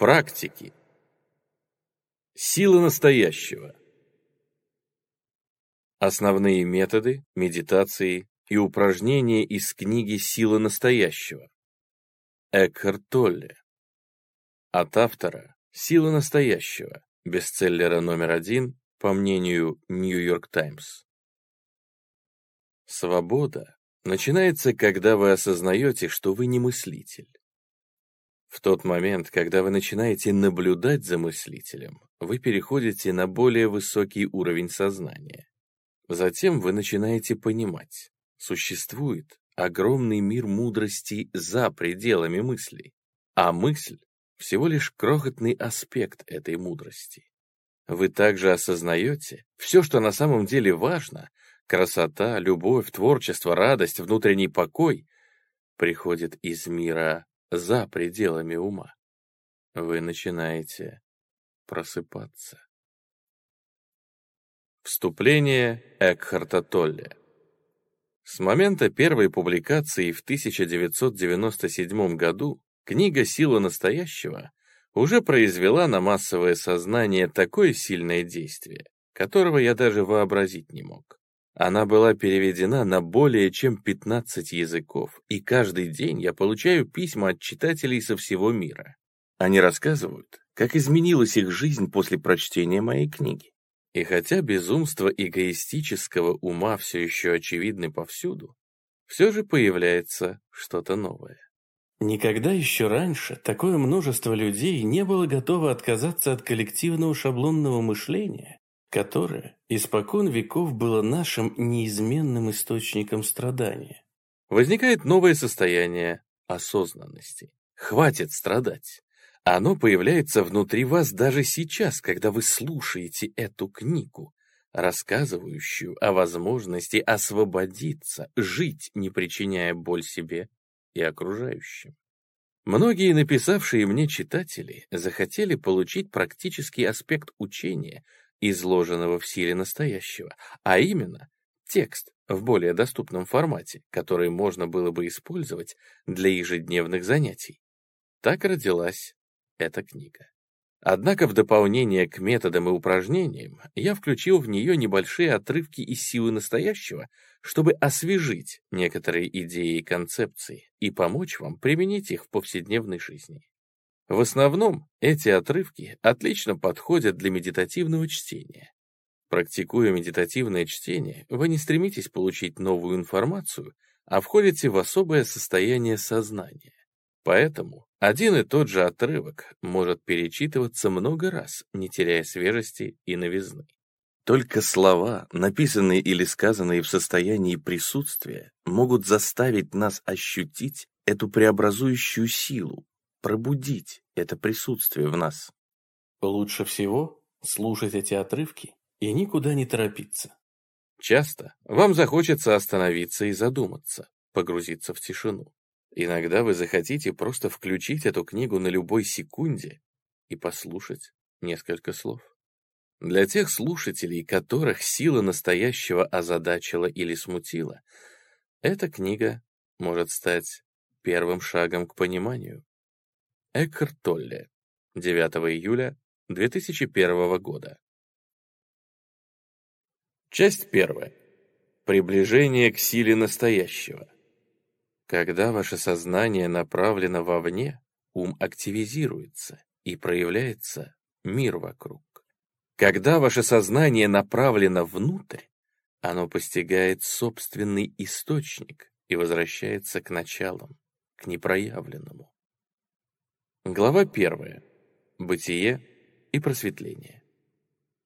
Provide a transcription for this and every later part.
Практики. Сила настоящего. Основные методы, медитации и упражнения из книги «Сила настоящего». Экхарт Толле. От автора «Сила настоящего», бестселлера номер один, по мнению Нью-Йорк Таймс. Свобода начинается, когда вы осознаете, что вы не мыслитель. В тот момент, когда вы начинаете наблюдать за мыслителем, вы переходите на более высокий уровень сознания. Затем вы начинаете понимать, существует огромный мир мудрости за пределами мыслей, а мысль — всего лишь крохотный аспект этой мудрости. Вы также осознаете, все, что на самом деле важно, красота, любовь, творчество, радость, внутренний покой, приходит из мира за пределами ума. Вы начинаете просыпаться. Вступление Экхарта Толле С момента первой публикации в 1997 году книга «Сила настоящего» уже произвела на массовое сознание такое сильное действие, которого я даже вообразить не мог. Она была переведена на более чем 15 языков, и каждый день я получаю письма от читателей со всего мира. Они рассказывают, как изменилась их жизнь после прочтения моей книги. И хотя безумство эгоистического ума все еще очевидны повсюду, все же появляется что-то новое. Никогда еще раньше такое множество людей не было готово отказаться от коллективного шаблонного мышления которое испокон веков было нашим неизменным источником страдания. Возникает новое состояние осознанности. Хватит страдать. Оно появляется внутри вас даже сейчас, когда вы слушаете эту книгу, рассказывающую о возможности освободиться, жить, не причиняя боль себе и окружающим. Многие написавшие мне читатели захотели получить практический аспект учения, изложенного в силе настоящего, а именно текст в более доступном формате, который можно было бы использовать для ежедневных занятий. Так родилась эта книга. Однако в дополнение к методам и упражнениям я включил в нее небольшие отрывки из силы настоящего, чтобы освежить некоторые идеи и концепции и помочь вам применить их в повседневной жизни. В основном эти отрывки отлично подходят для медитативного чтения. Практикуя медитативное чтение, вы не стремитесь получить новую информацию, а входите в особое состояние сознания. Поэтому один и тот же отрывок может перечитываться много раз, не теряя свежести и новизны. Только слова, написанные или сказанные в состоянии присутствия, могут заставить нас ощутить эту преобразующую силу, пробудить это присутствие в нас. Лучше всего слушать эти отрывки и никуда не торопиться. Часто вам захочется остановиться и задуматься, погрузиться в тишину. Иногда вы захотите просто включить эту книгу на любой секунде и послушать несколько слов. Для тех слушателей, которых сила настоящего озадачила или смутила, эта книга может стать первым шагом к пониманию. Экхарт Толле. 9 июля 2001 года. Часть первая. Приближение к силе настоящего. Когда ваше сознание направлено вовне, ум активизируется и проявляется мир вокруг. Когда ваше сознание направлено внутрь, оно постигает собственный источник и возвращается к началам, к непроявленному. Глава первая. Бытие и просветление.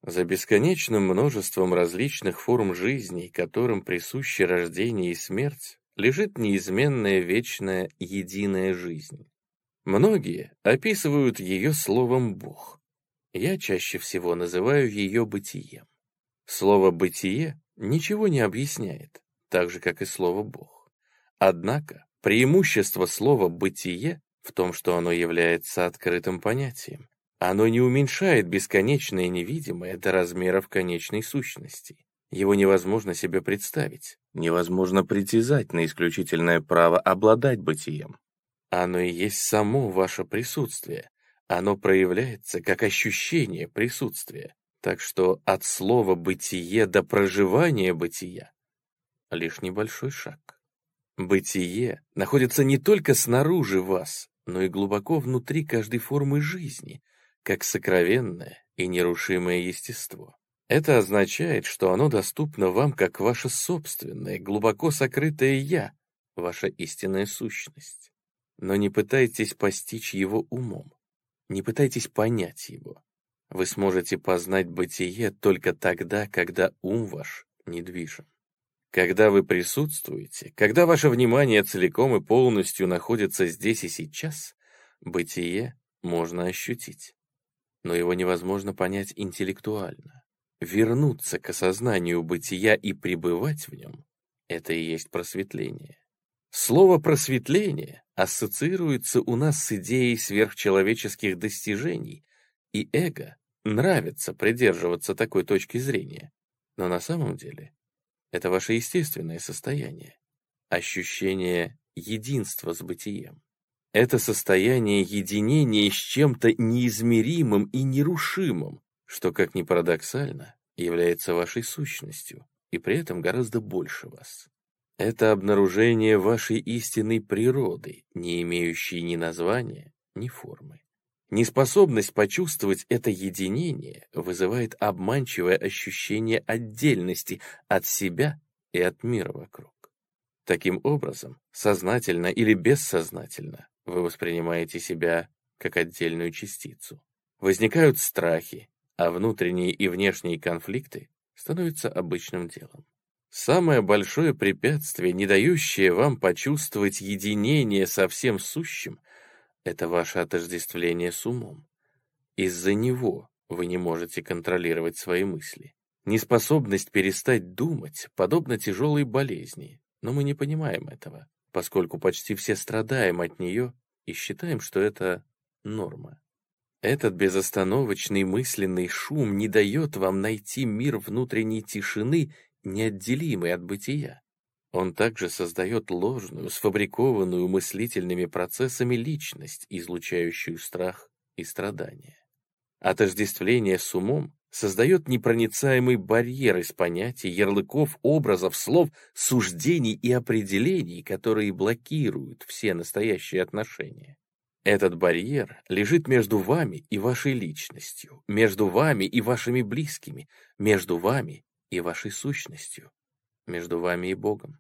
За бесконечным множеством различных форм жизни, которым присущи рождение и смерть, лежит неизменная вечная единая жизнь. Многие описывают ее словом «Бог». Я чаще всего называю ее бытием. Слово «бытие» ничего не объясняет, так же, как и слово «Бог». Однако преимущество слова «бытие» в том, что оно является открытым понятием. Оно не уменьшает бесконечное невидимое до размеров конечной сущности. Его невозможно себе представить, невозможно притязать на исключительное право обладать бытием. Оно и есть само ваше присутствие, Оно проявляется как ощущение присутствия. Так что от слова «бытие» до проживания бытия лишь небольшой шаг. Бытие находится не только снаружи вас, но и глубоко внутри каждой формы жизни, как сокровенное и нерушимое естество. Это означает, что оно доступно вам как ваше собственное, глубоко сокрытое «я», ваша истинная сущность. Но не пытайтесь постичь его умом, не пытайтесь понять его. Вы сможете познать бытие только тогда, когда ум ваш недвижим. Когда вы присутствуете, когда ваше внимание целиком и полностью находится здесь и сейчас, бытие можно ощутить. Но его невозможно понять интеллектуально. Вернуться к осознанию бытия и пребывать в нем — это и есть просветление. Слово «просветление» ассоциируется у нас с идеей сверхчеловеческих достижений, и эго нравится придерживаться такой точки зрения. Но на самом деле это ваше естественное состояние, ощущение единства с бытием. Это состояние единения с чем-то неизмеримым и нерушимым, что, как ни парадоксально, является вашей сущностью и при этом гораздо больше вас. Это обнаружение вашей истинной природы, не имеющей ни названия, ни формы. Неспособность почувствовать это единение вызывает обманчивое ощущение отдельности от себя и от мира вокруг. Таким образом, сознательно или бессознательно вы воспринимаете себя как отдельную частицу. Возникают страхи, а внутренние и внешние конфликты становятся обычным делом. Самое большое препятствие, не дающее вам почувствовать единение со всем сущим — это ваше отождествление с умом. Из-за него вы не можете контролировать свои мысли. Неспособность перестать думать подобна тяжелой болезни, но мы не понимаем этого, поскольку почти все страдаем от нее и считаем, что это норма. Этот безостановочный мысленный шум не дает вам найти мир внутренней тишины, неотделимый от бытия. Он также создает ложную, сфабрикованную мыслительными процессами личность, излучающую страх и страдания. Отождествление с умом создает непроницаемый барьер из понятий, ярлыков, образов, слов, суждений и определений, которые блокируют все настоящие отношения. Этот барьер лежит между вами и вашей личностью, между вами и вашими близкими, между вами и вашей сущностью, между вами и Богом.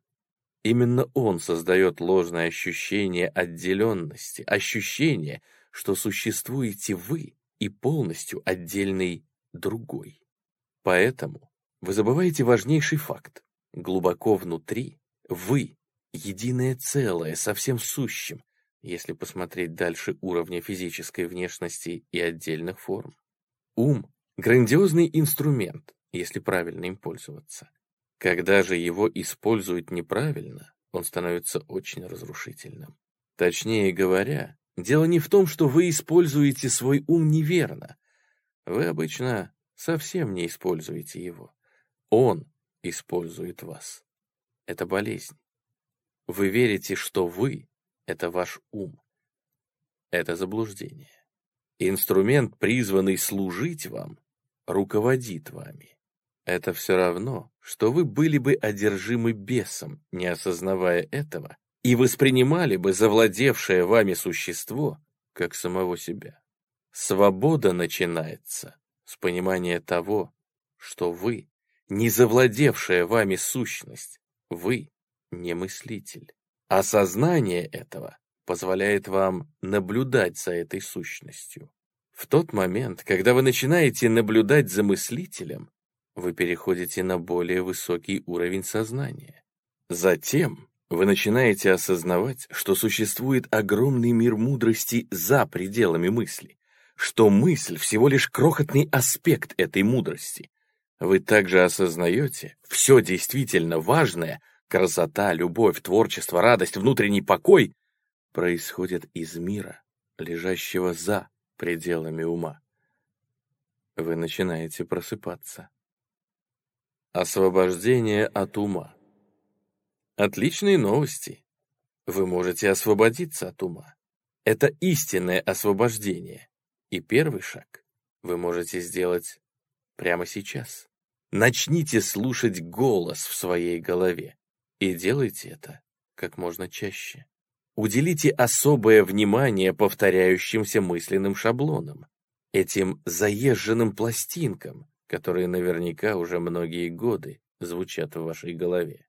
Именно он создает ложное ощущение отделенности, ощущение, что существуете вы и полностью отдельный другой. Поэтому вы забываете важнейший факт. Глубоко внутри вы — единое целое со всем сущим, если посмотреть дальше уровня физической внешности и отдельных форм. Ум — грандиозный инструмент, если правильно им пользоваться. Когда же его используют неправильно, он становится очень разрушительным. Точнее говоря, дело не в том, что вы используете свой ум неверно. Вы обычно совсем не используете его. Он использует вас. Это болезнь. Вы верите, что вы — это ваш ум. Это заблуждение. Инструмент, призванный служить вам, руководит вами. Это все равно, что вы были бы одержимы бесом, не осознавая этого, и воспринимали бы завладевшее вами существо как самого себя. Свобода начинается с понимания того, что вы не завладевшая вами сущность, вы не мыслитель. Осознание этого позволяет вам наблюдать за этой сущностью. В тот момент, когда вы начинаете наблюдать за мыслителем, вы переходите на более высокий уровень сознания. Затем вы начинаете осознавать, что существует огромный мир мудрости за пределами мысли, что мысль всего лишь крохотный аспект этой мудрости. Вы также осознаете все действительно важное, красота, любовь, творчество, радость, внутренний покой, происходит из мира, лежащего за пределами ума. Вы начинаете просыпаться. Освобождение от ума. Отличные новости. Вы можете освободиться от ума. Это истинное освобождение. И первый шаг вы можете сделать прямо сейчас. Начните слушать голос в своей голове и делайте это как можно чаще. Уделите особое внимание повторяющимся мысленным шаблонам, этим заезженным пластинкам, которые наверняка уже многие годы звучат в вашей голове.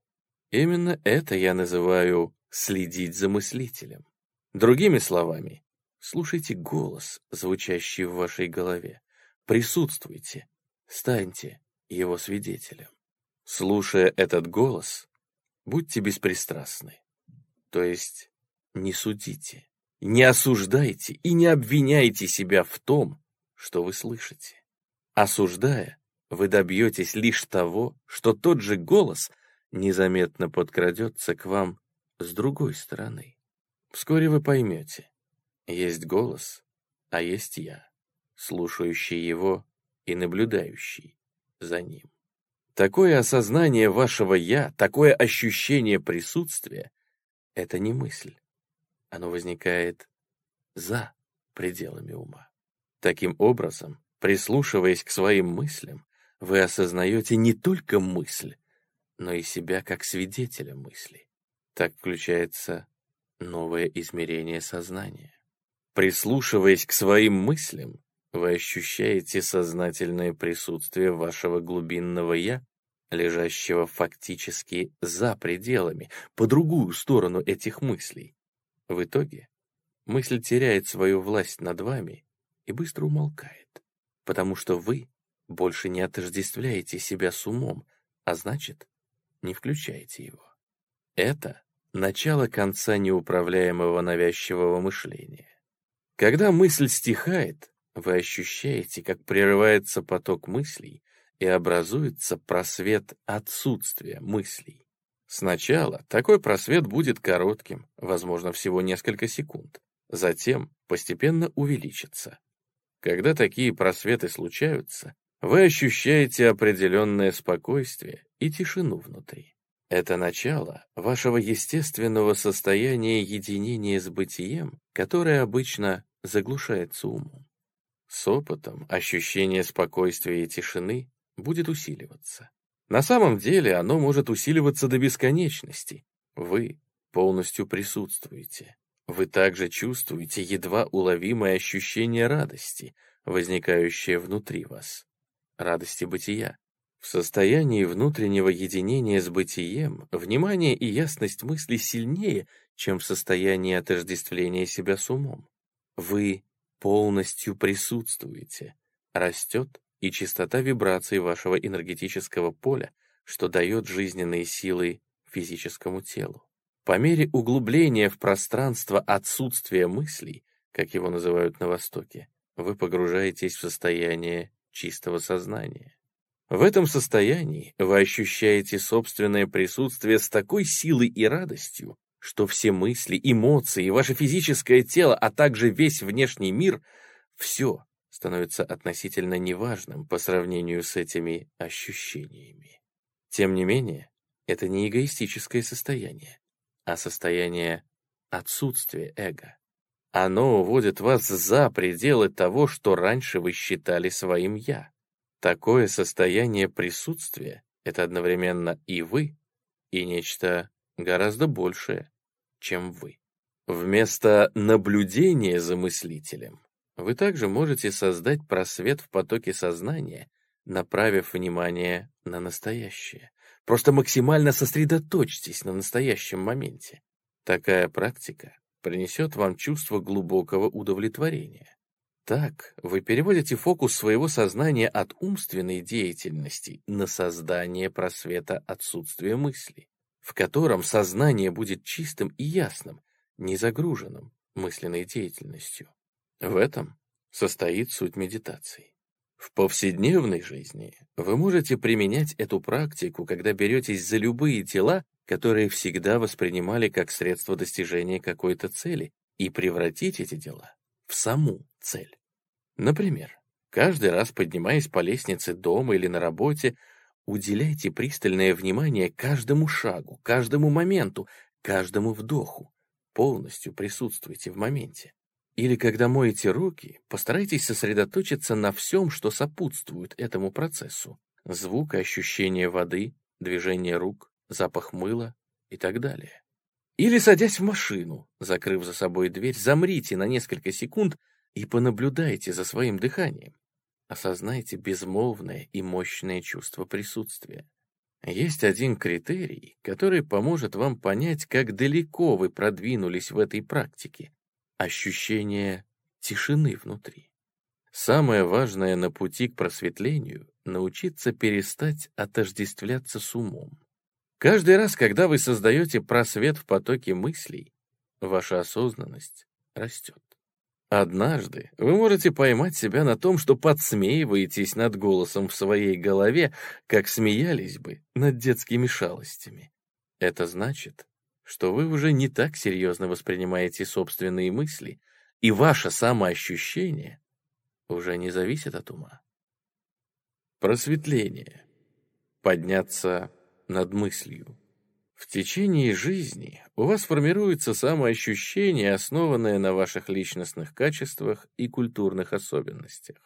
Именно это я называю «следить за мыслителем». Другими словами, слушайте голос, звучащий в вашей голове, присутствуйте, станьте его свидетелем. Слушая этот голос, будьте беспристрастны, то есть не судите, не осуждайте и не обвиняйте себя в том, что вы слышите. Осуждая, вы добьетесь лишь того, что тот же голос незаметно подкрадется к вам с другой стороны. Вскоре вы поймете, есть голос, а есть я, слушающий его и наблюдающий за ним. Такое осознание вашего «я», такое ощущение присутствия — это не мысль. Оно возникает за пределами ума. Таким образом, прислушиваясь к своим мыслям, вы осознаете не только мысль, но и себя как свидетеля мысли. Так включается новое измерение сознания. Прислушиваясь к своим мыслям, вы ощущаете сознательное присутствие вашего глубинного «я», лежащего фактически за пределами, по другую сторону этих мыслей. В итоге мысль теряет свою власть над вами и быстро умолкает, потому что вы больше не отождествляете себя с умом, а значит, не включаете его. Это начало конца неуправляемого навязчивого мышления. Когда мысль стихает, вы ощущаете, как прерывается поток мыслей и образуется просвет отсутствия мыслей. Сначала такой просвет будет коротким, возможно, всего несколько секунд, затем постепенно увеличится. Когда такие просветы случаются, вы ощущаете определенное спокойствие и тишину внутри. Это начало вашего естественного состояния единения с бытием, которое обычно заглушается умом. С опытом ощущение спокойствия и тишины будет усиливаться. На самом деле оно может усиливаться до бесконечности. Вы полностью присутствуете. Вы также чувствуете едва уловимое ощущение радости, возникающее внутри вас. Радости бытия. В состоянии внутреннего единения с бытием внимание и ясность мысли сильнее, чем в состоянии отождествления себя с умом. Вы полностью присутствуете. Растет и частота вибраций вашего энергетического поля, что дает жизненные силы физическому телу. По мере углубления в пространство отсутствия мыслей, как его называют на Востоке, вы погружаетесь в состояние чистого сознания. В этом состоянии вы ощущаете собственное присутствие с такой силой и радостью, что все мысли, эмоции, ваше физическое тело, а также весь внешний мир — все становится относительно неважным по сравнению с этими ощущениями. Тем не менее, это не эгоистическое состояние, а состояние отсутствия эго. Оно уводит вас за пределы того, что раньше вы считали своим «я». Такое состояние присутствия — это одновременно и вы, и нечто гораздо большее, чем вы. Вместо наблюдения за мыслителем вы также можете создать просвет в потоке сознания, направив внимание на настоящее. Просто максимально сосредоточьтесь на настоящем моменте. Такая практика принесет вам чувство глубокого удовлетворения. Так вы переводите фокус своего сознания от умственной деятельности на создание просвета отсутствия мысли в котором сознание будет чистым и ясным, не загруженным мысленной деятельностью. В этом состоит суть медитации. В повседневной жизни вы можете применять эту практику, когда беретесь за любые дела, которые всегда воспринимали как средство достижения какой-то цели, и превратить эти дела в саму цель. Например, каждый раз поднимаясь по лестнице дома или на работе, Уделяйте пристальное внимание каждому шагу, каждому моменту, каждому вдоху. Полностью присутствуйте в моменте. Или когда моете руки, постарайтесь сосредоточиться на всем, что сопутствует этому процессу. Звук и ощущение воды, движение рук, запах мыла и так далее. Или садясь в машину, закрыв за собой дверь, замрите на несколько секунд и понаблюдайте за своим дыханием. Осознайте безмолвное и мощное чувство присутствия. Есть один критерий, который поможет вам понять, как далеко вы продвинулись в этой практике. Ощущение тишины внутри. Самое важное на пути к просветлению — научиться перестать отождествляться с умом. Каждый раз, когда вы создаете просвет в потоке мыслей, ваша осознанность растет. Однажды вы можете поймать себя на том, что подсмеиваетесь над голосом в своей голове, как смеялись бы над детскими шалостями. Это значит, что вы уже не так серьезно воспринимаете собственные мысли, и ваше самоощущение уже не зависит от ума. Просветление. Подняться над мыслью. В течение жизни у вас формируется самоощущение, основанное на ваших личностных качествах и культурных особенностях.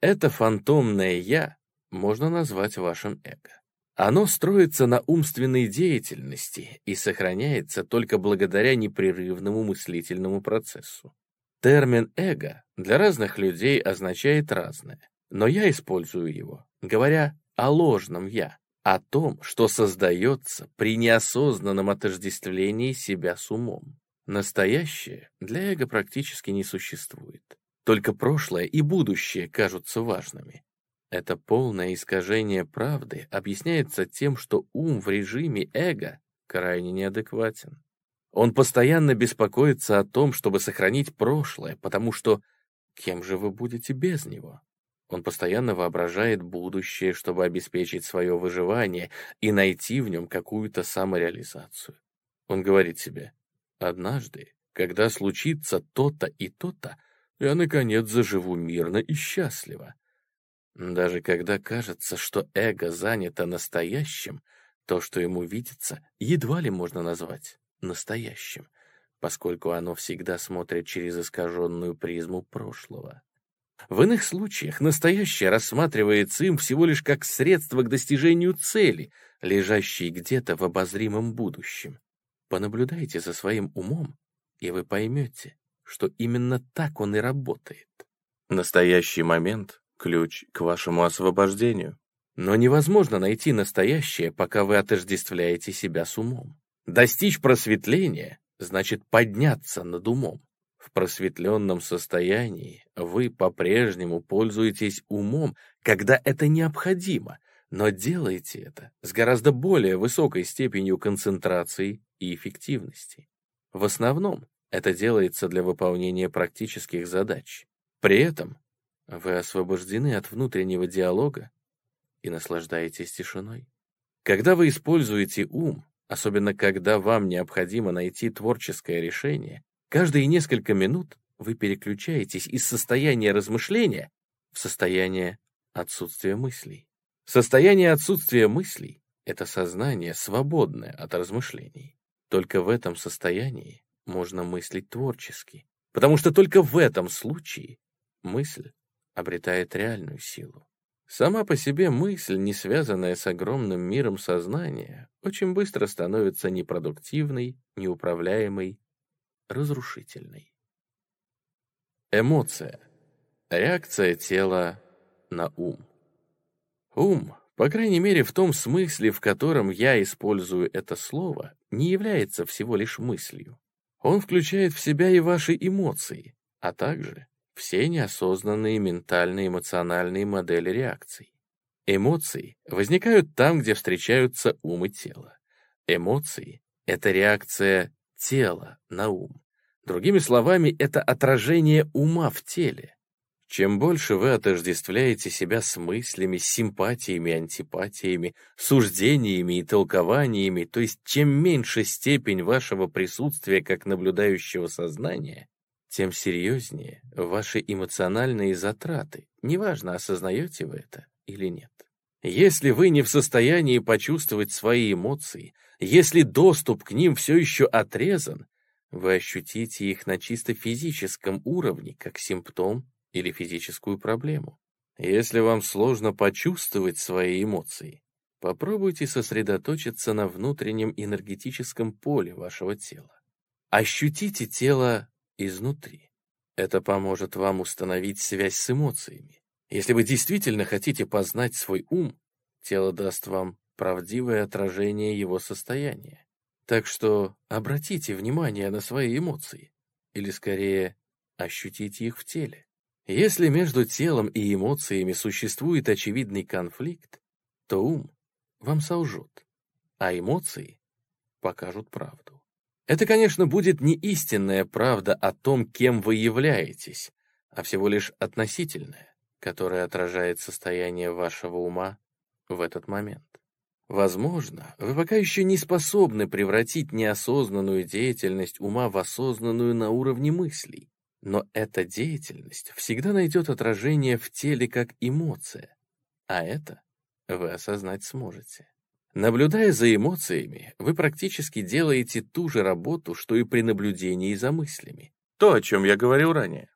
Это фантомное «я» можно назвать вашим эго. Оно строится на умственной деятельности и сохраняется только благодаря непрерывному мыслительному процессу. Термин «эго» для разных людей означает разное, но я использую его, говоря о ложном «я», о том, что создается при неосознанном отождествлении себя с умом. Настоящее для эго практически не существует. Только прошлое и будущее кажутся важными. Это полное искажение правды объясняется тем, что ум в режиме эго крайне неадекватен. Он постоянно беспокоится о том, чтобы сохранить прошлое, потому что кем же вы будете без него? Он постоянно воображает будущее, чтобы обеспечить свое выживание и найти в нем какую-то самореализацию. Он говорит себе, «Однажды, когда случится то-то и то-то, я, наконец, заживу мирно и счастливо». Даже когда кажется, что эго занято настоящим, то, что ему видится, едва ли можно назвать настоящим, поскольку оно всегда смотрит через искаженную призму прошлого. В иных случаях настоящее рассматривается им всего лишь как средство к достижению цели, лежащей где-то в обозримом будущем. Понаблюдайте за своим умом, и вы поймете, что именно так он и работает. Настоящий момент — ключ к вашему освобожденению. Но невозможно найти настоящее, пока вы отождествляете себя с умом. Достичь просветления значит подняться над умом. В просветленном состоянии вы по-прежнему пользуетесь умом, когда это необходимо, но делаете это с гораздо более высокой степенью концентрации и эффективности. В основном это делается для выполнения практических задач. При этом вы освобождены от внутреннего диалога и наслаждаетесь тишиной. Когда вы используете ум, особенно когда вам необходимо найти творческое решение, Каждые несколько минут вы переключаетесь из состояния размышления в состояние отсутствия мыслей. Состояние отсутствия мыслей — это сознание, свободное от размышлений. Только в этом состоянии можно мыслить творчески, потому что только в этом случае мысль обретает реальную силу. Сама по себе мысль, не связанная с огромным миром сознания, очень быстро становится непродуктивной, неуправляемой разрушительной. Эмоция. Реакция тела на ум. Ум, по крайней мере в том смысле, в котором я использую это слово, не является всего лишь мыслью. Он включает в себя и ваши эмоции, а также все неосознанные ментально-эмоциональные модели реакций. Эмоции возникают там, где встречаются ум и тело. Эмоции — это реакция тела на ум. Другими словами, это отражение ума в теле. Чем больше вы отождествляете себя с мыслями, симпатиями, антипатиями, суждениями и толкованиями, то есть чем меньше степень вашего присутствия как наблюдающего сознания, тем серьезнее ваши эмоциональные затраты, неважно, осознаете вы это или нет. Если вы не в состоянии почувствовать свои эмоции, если доступ к ним все еще отрезан, вы ощутите их на чисто физическом уровне, как симптом или физическую проблему. Если вам сложно почувствовать свои эмоции, попробуйте сосредоточиться на внутреннем энергетическом поле вашего тела. Ощутите тело изнутри. Это поможет вам установить связь с эмоциями. Если вы действительно хотите познать свой ум, тело даст вам правдивое отражение его состояния. Так что обратите внимание на свои эмоции, или скорее ощутите их в теле. Если между телом и эмоциями существует очевидный конфликт, то ум вам солжет, а эмоции покажут правду. Это, конечно, будет не истинная правда о том, кем вы являетесь, а всего лишь относительная, которая отражает состояние вашего ума в этот момент. Возможно, вы пока еще не способны превратить неосознанную деятельность ума в осознанную на уровне мыслей, но эта деятельность всегда найдет отражение в теле как эмоция, а это вы осознать сможете. Наблюдая за эмоциями, вы практически делаете ту же работу, что и при наблюдении за мыслями. То, о чем я говорил ранее.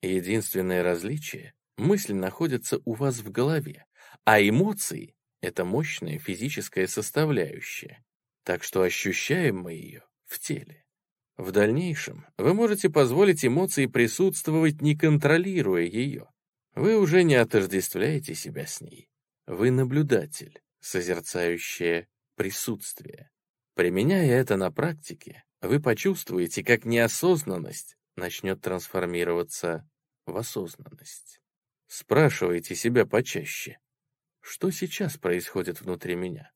Единственное различие — мысль находится у вас в голове, а эмоции это мощная физическая составляющая, так что ощущаем мы ее в теле. В дальнейшем вы можете позволить эмоции присутствовать, не контролируя ее. Вы уже не отождествляете себя с ней. Вы наблюдатель, созерцающее присутствие. Применяя это на практике, вы почувствуете, как неосознанность начнет трансформироваться в осознанность. Спрашивайте себя почаще, что сейчас происходит внутри меня?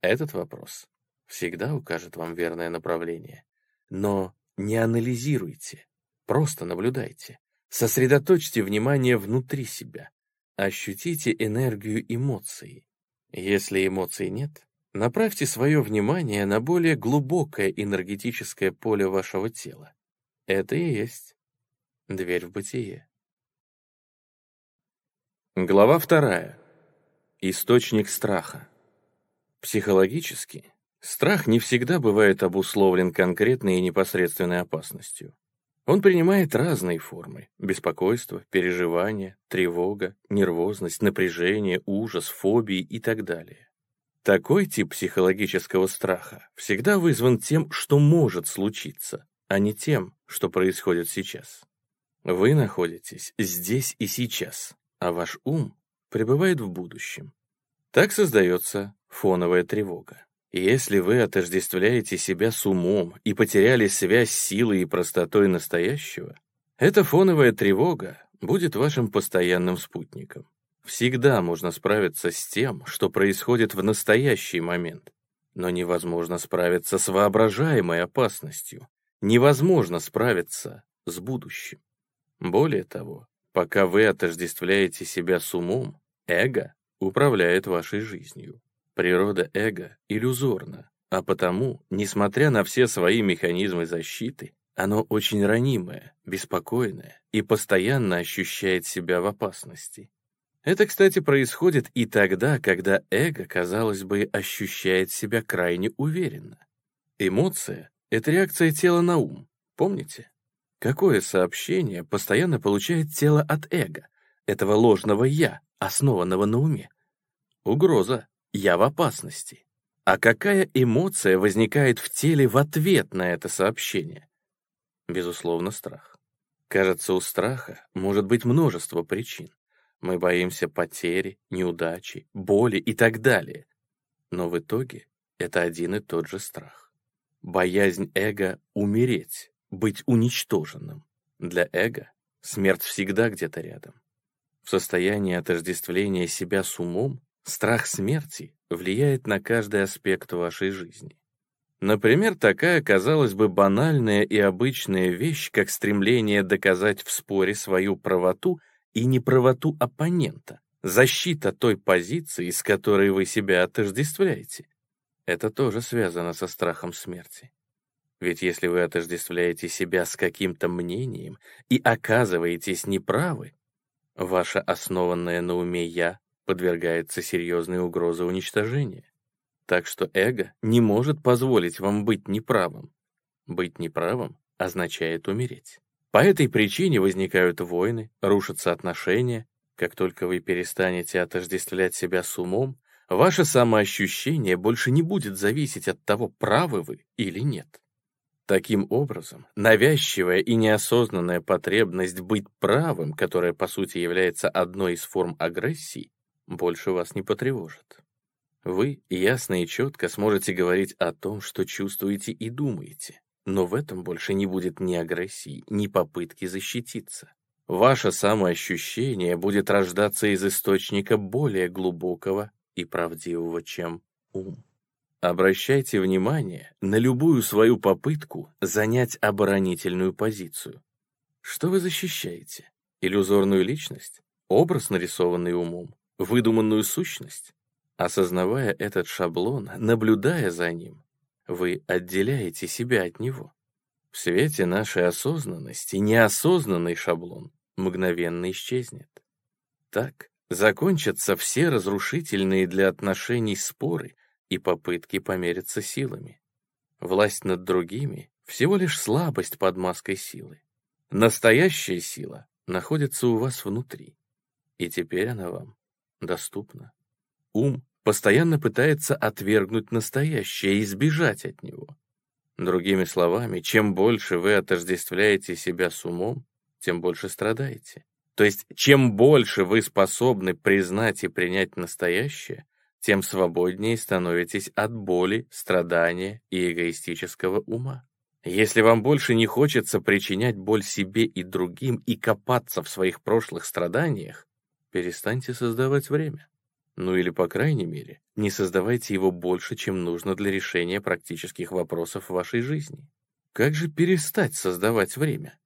Этот вопрос всегда укажет вам верное направление. Но не анализируйте, просто наблюдайте. Сосредоточьте внимание внутри себя. Ощутите энергию эмоций. Если эмоций нет, направьте свое внимание на более глубокое энергетическое поле вашего тела. Это и есть дверь в бытие. Глава вторая. Источник страха. Психологически, страх не всегда бывает обусловлен конкретной и непосредственной опасностью. Он принимает разные формы – беспокойство, переживание, тревога, нервозность, напряжение, ужас, фобии и так далее. Такой тип психологического страха всегда вызван тем, что может случиться, а не тем, что происходит сейчас. Вы находитесь здесь и сейчас, а ваш ум пребывает в будущем. Так создается фоновая тревога. Если вы отождествляете себя с умом и потеряли связь с силой и простотой настоящего, эта фоновая тревога будет вашим постоянным спутником. Всегда можно справиться с тем, что происходит в настоящий момент, но невозможно справиться с воображаемой опасностью, невозможно справиться с будущим. Более того, Пока вы отождествляете себя с умом, эго управляет вашей жизнью. Природа эго иллюзорна, а потому, несмотря на все свои механизмы защиты, оно очень ранимое, беспокойное и постоянно ощущает себя в опасности. Это, кстати, происходит и тогда, когда эго, казалось бы, ощущает себя крайне уверенно. Эмоция — это реакция тела на ум, помните? Какое сообщение постоянно получает тело от эго, этого ложного «я», основанного на уме? Угроза. Я в опасности. А какая эмоция возникает в теле в ответ на это сообщение? Безусловно, страх. Кажется, у страха может быть множество причин. Мы боимся потери, неудачи, боли и так далее. Но в итоге это один и тот же страх. Боязнь эго умереть, быть уничтоженным. Для эго смерть всегда где-то рядом. В состоянии отождествления себя с умом страх смерти влияет на каждый аспект вашей жизни. Например, такая, казалось бы, банальная и обычная вещь, как стремление доказать в споре свою правоту и неправоту оппонента, защита той позиции, с которой вы себя отождествляете. Это тоже связано со страхом смерти. Ведь если вы отождествляете себя с каким-то мнением и оказываетесь неправы, ваше основанное на уме «я» подвергается серьезной угрозе уничтожения. Так что эго не может позволить вам быть неправым. Быть неправым означает умереть. По этой причине возникают войны, рушатся отношения. Как только вы перестанете отождествлять себя с умом, ваше самоощущение больше не будет зависеть от того, правы вы или нет. Таким образом, навязчивая и неосознанная потребность быть правым, которая по сути является одной из форм агрессии, больше вас не потревожит. Вы ясно и четко сможете говорить о том, что чувствуете и думаете, но в этом больше не будет ни агрессии, ни попытки защититься. Ваше самоощущение будет рождаться из источника более глубокого и правдивого, чем ум. Обращайте внимание на любую свою попытку занять оборонительную позицию. Что вы защищаете? Иллюзорную личность? Образ, нарисованный умом? Выдуманную сущность? Осознавая этот шаблон, наблюдая за ним, вы отделяете себя от него. В свете нашей осознанности неосознанный шаблон мгновенно исчезнет. Так закончатся все разрушительные для отношений споры, и попытки помериться силами. Власть над другими — всего лишь слабость под маской силы. Настоящая сила находится у вас внутри, и теперь она вам доступна. Ум постоянно пытается отвергнуть настоящее и избежать от него. Другими словами, чем больше вы отождествляете себя с умом, тем больше страдаете. То есть, чем больше вы способны признать и принять настоящее, тем свободнее становитесь от боли, страдания и эгоистического ума. Если вам больше не хочется причинять боль себе и другим и копаться в своих прошлых страданиях, перестаньте создавать время. Ну или, по крайней мере, не создавайте его больше, чем нужно для решения практических вопросов вашей жизни. Как же перестать создавать время?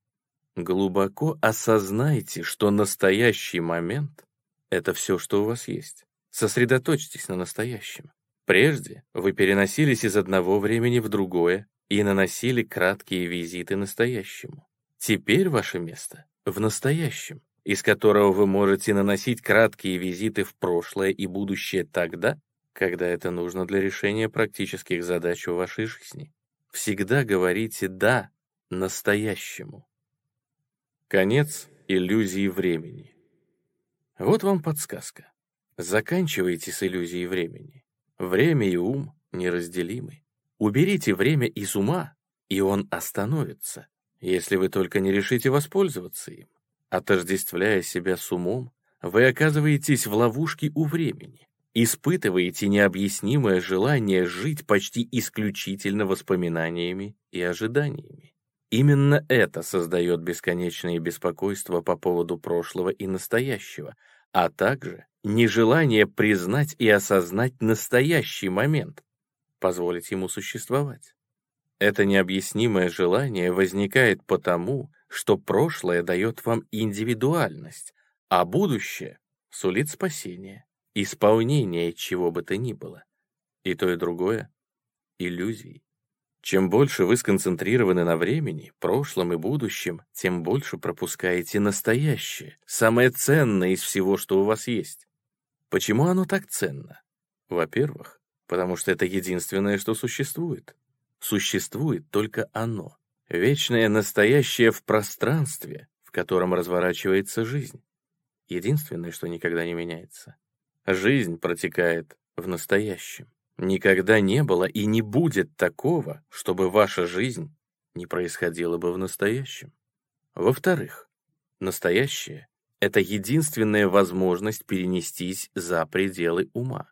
Глубоко осознайте, что настоящий момент — это все, что у вас есть. Сосредоточьтесь на настоящем. Прежде вы переносились из одного времени в другое и наносили краткие визиты настоящему. Теперь ваше место в настоящем, из которого вы можете наносить краткие визиты в прошлое и будущее тогда, когда это нужно для решения практических задач в вашей жизни. Всегда говорите «да» настоящему. Конец иллюзии времени. Вот вам подсказка. Заканчивайте с иллюзией времени. Время и ум неразделимы. Уберите время из ума, и он остановится, если вы только не решите воспользоваться им. Отождествляя себя с умом, вы оказываетесь в ловушке у времени, испытываете необъяснимое желание жить почти исключительно воспоминаниями и ожиданиями. Именно это создает бесконечные беспокойства по поводу прошлого и настоящего, а также нежелание признать и осознать настоящий момент, позволить ему существовать. Это необъяснимое желание возникает потому, что прошлое дает вам индивидуальность, а будущее сулит спасение, исполнение чего бы то ни было. И то, и другое — иллюзии. Чем больше вы сконцентрированы на времени, прошлом и будущем, тем больше пропускаете настоящее, самое ценное из всего, что у вас есть. Почему оно так ценно? Во-первых, потому что это единственное, что существует. Существует только оно. Вечное настоящее в пространстве, в котором разворачивается жизнь. Единственное, что никогда не меняется. Жизнь протекает в настоящем. Никогда не было и не будет такого, чтобы ваша жизнь не происходила бы в настоящем. Во-вторых, настоящее — это единственная возможность перенестись за пределы ума.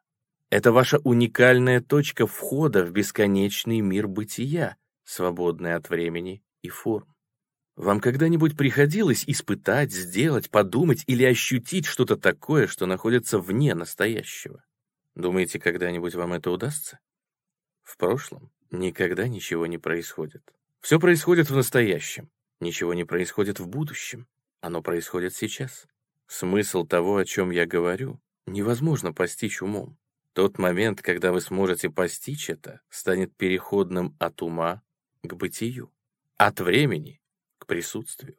Это ваша уникальная точка входа в бесконечный мир бытия, свободный от времени и форм. Вам когда-нибудь приходилось испытать, сделать, подумать или ощутить что-то такое, что находится вне настоящего? Думаете, когда-нибудь вам это удастся? В прошлом никогда ничего не происходит. Все происходит в настоящем. Ничего не происходит в будущем. Оно происходит сейчас. Смысл того, о чем я говорю, невозможно постичь умом. Тот момент, когда вы сможете постичь это, станет переходным от ума к бытию, от времени к присутствию.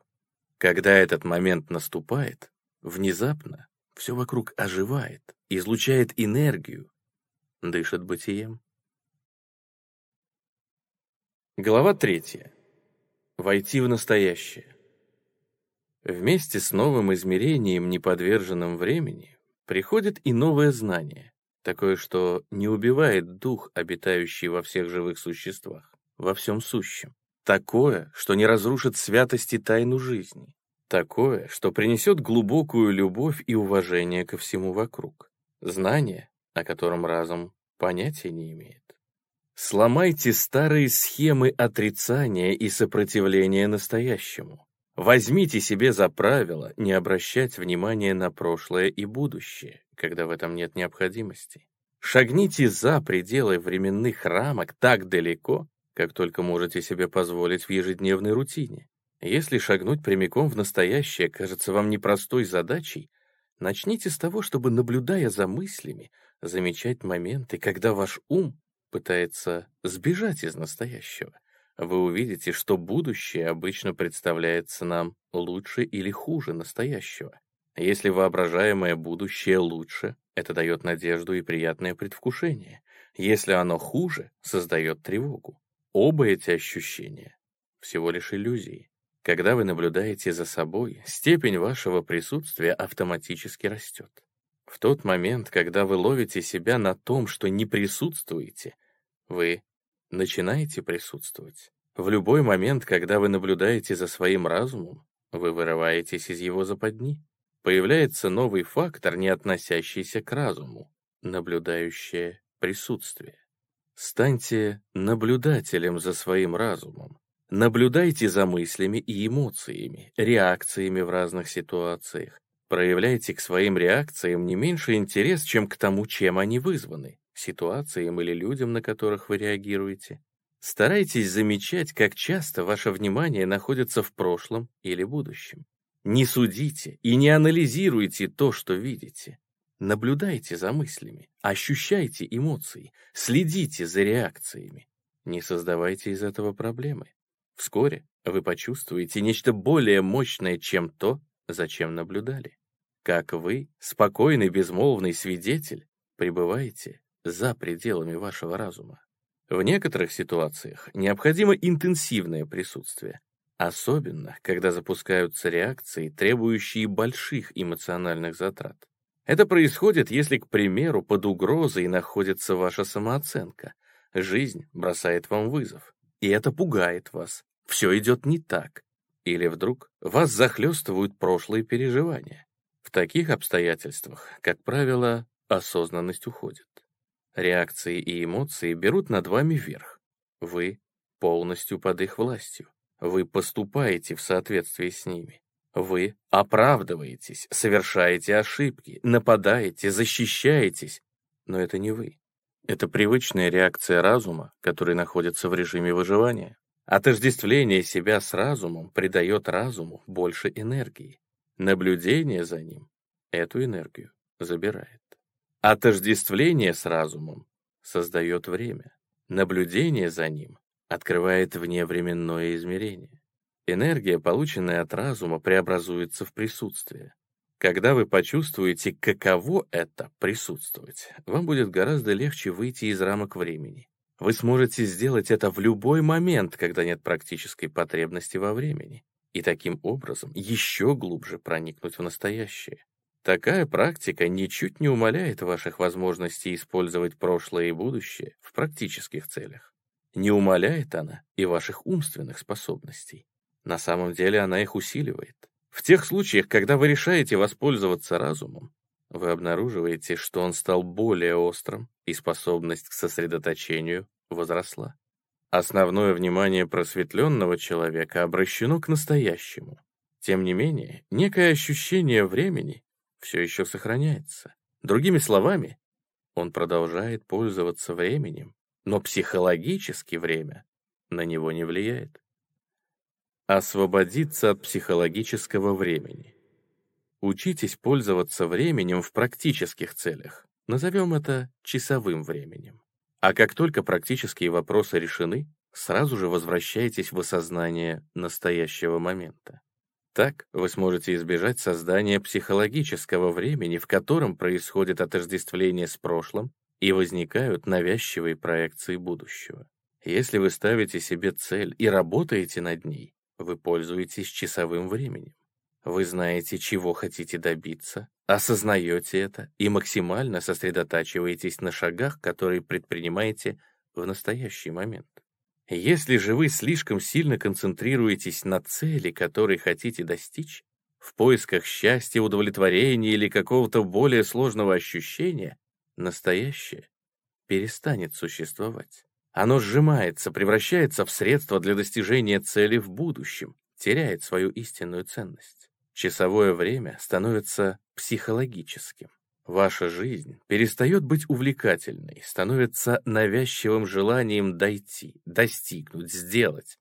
Когда этот момент наступает, внезапно все вокруг оживает, излучает энергию, дышит бытием. Глава третья. Войти в настоящее. Вместе с новым измерением, неподверженным времени, приходит и новое знание, такое, что не убивает дух, обитающий во всех живых существах, во всем сущем. Такое, что не разрушит святость и тайну жизни. Такое, что принесет глубокую любовь и уважение ко всему вокруг. Знание, о котором разум понятия не имеет. Сломайте старые схемы отрицания и сопротивления настоящему. Возьмите себе за правило не обращать внимания на прошлое и будущее, когда в этом нет необходимости. Шагните за пределы временных рамок так далеко, как только можете себе позволить в ежедневной рутине. Если шагнуть прямиком в настоящее кажется вам непростой задачей, начните с того, чтобы, наблюдая за мыслями, замечать моменты, когда ваш ум пытается сбежать из настоящего. Вы увидите, что будущее обычно представляется нам лучше или хуже настоящего. Если воображаемое будущее лучше, это дает надежду и приятное предвкушение. Если оно хуже, создает тревогу. Оба эти ощущения всего лишь иллюзии. Когда вы наблюдаете за собой, степень вашего присутствия автоматически растет. В тот момент, когда вы ловите себя на том, что не присутствуете, вы начинаете присутствовать. В любой момент, когда вы наблюдаете за своим разумом, вы вырываетесь из его западни. Появляется новый фактор, не относящийся к разуму, наблюдающее присутствие. Станьте наблюдателем за своим разумом. Наблюдайте за мыслями и эмоциями, реакциями в разных ситуациях. Проявляйте к своим реакциям не меньше интерес, чем к тому, чем они вызваны, ситуациям или людям, на которых вы реагируете. Старайтесь замечать, как часто ваше внимание находится в прошлом или будущем. Не судите и не анализируйте то, что видите. Наблюдайте за мыслями, ощущайте эмоции, следите за реакциями. Не создавайте из этого проблемы. Вскоре вы почувствуете нечто более мощное, чем то, зачем наблюдали. Как вы, спокойный безмолвный свидетель, пребываете за пределами вашего разума. В некоторых ситуациях необходимо интенсивное присутствие, особенно когда запускаются реакции, требующие больших эмоциональных затрат. Это происходит, если, к примеру, под угрозой находится ваша самооценка. Жизнь бросает вам вызов, и это пугает вас. Все идет не так. Или вдруг вас захлестывают прошлые переживания. В таких обстоятельствах, как правило, осознанность уходит. Реакции и эмоции берут над вами верх. Вы полностью под их властью. Вы поступаете в соответствии с ними. Вы оправдываетесь, совершаете ошибки, нападаете, защищаетесь. Но это не вы. Это привычная реакция разума, который находится в режиме выживания. Отождествление себя с разумом придает разуму больше энергии. Наблюдение за ним эту энергию забирает. Отождествление с разумом создает время. Наблюдение за ним открывает вневременное измерение. Энергия, полученная от разума, преобразуется в присутствие. Когда вы почувствуете, каково это присутствовать, вам будет гораздо легче выйти из рамок времени. Вы сможете сделать это в любой момент, когда нет практической потребности во времени, и таким образом еще глубже проникнуть в настоящее. Такая практика ничуть не умаляет ваших возможностей использовать прошлое и будущее в практических целях. Не умаляет она и ваших умственных способностей. На самом деле она их усиливает. В тех случаях, когда вы решаете воспользоваться разумом, вы обнаруживаете, что он стал более острым, и способность к сосредоточению возросла. Основное внимание просветленного человека обращено к настоящему. Тем не менее, некое ощущение времени все еще сохраняется. Другими словами, он продолжает пользоваться временем, но психологически время на него не влияет. Освободиться от психологического времени. Учитесь пользоваться временем в практических целях. Назовем это часовым временем. А как только практические вопросы решены, сразу же возвращайтесь в осознание настоящего момента. Так вы сможете избежать создания психологического времени, в котором происходит отождествление с прошлым и возникают навязчивые проекции будущего. Если вы ставите себе цель и работаете над ней, Вы пользуетесь часовым временем. Вы знаете, чего хотите добиться, осознаете это и максимально сосредотачиваетесь на шагах, которые предпринимаете в настоящий момент. Если же вы слишком сильно концентрируетесь на цели, которые хотите достичь, в поисках счастья, удовлетворения или какого-то более сложного ощущения, настоящее перестанет существовать. Оно сжимается, превращается в средство для достижения цели в будущем, теряет свою истинную ценность. Часовое время становится психологическим. Ваша жизнь перестает быть увлекательной, становится навязчивым желанием дойти, достигнуть, сделать.